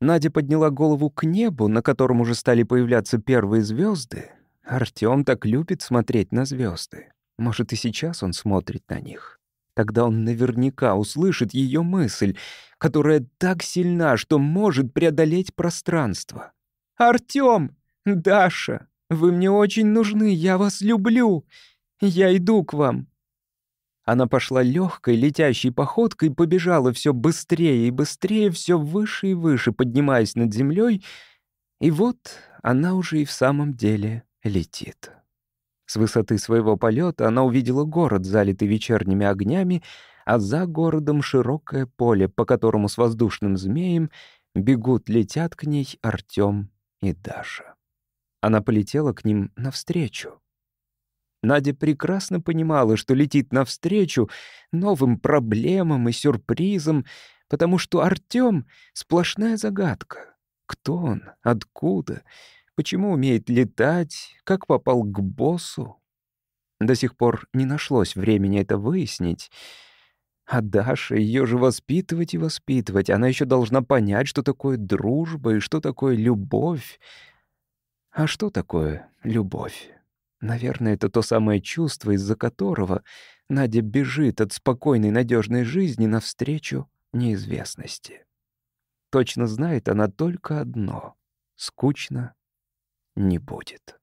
Надя подняла голову к небу, на котором уже стали появляться первые звезды. Артём так любит смотреть на звезды. Может, и сейчас он смотрит на них. Тогда он наверняка услышит ее мысль, которая так сильна, что может преодолеть пространство. «Артём! Даша! Вы мне очень нужны, я вас люблю! Я иду к вам!» Она пошла легкой, летящей походкой, побежала все быстрее и быстрее, все выше и выше, поднимаясь над землей, и вот она уже и в самом деле летит. С высоты своего полета она увидела город, залитый вечерними огнями, а за городом широкое поле, по которому с воздушным змеем бегут, летят к ней Артём и Даша. Она полетела к ним навстречу. Надя прекрасно понимала, что летит навстречу новым проблемам и сюрпризам, потому что Артём — сплошная загадка. Кто он? Откуда? Почему умеет летать? Как попал к боссу? До сих пор не нашлось времени это выяснить. А Даша, ее же воспитывать и воспитывать. Она еще должна понять, что такое дружба и что такое любовь. А что такое любовь? Наверное, это то самое чувство, из-за которого Надя бежит от спокойной, надежной жизни навстречу неизвестности. Точно знает она только одно — скучно не будет.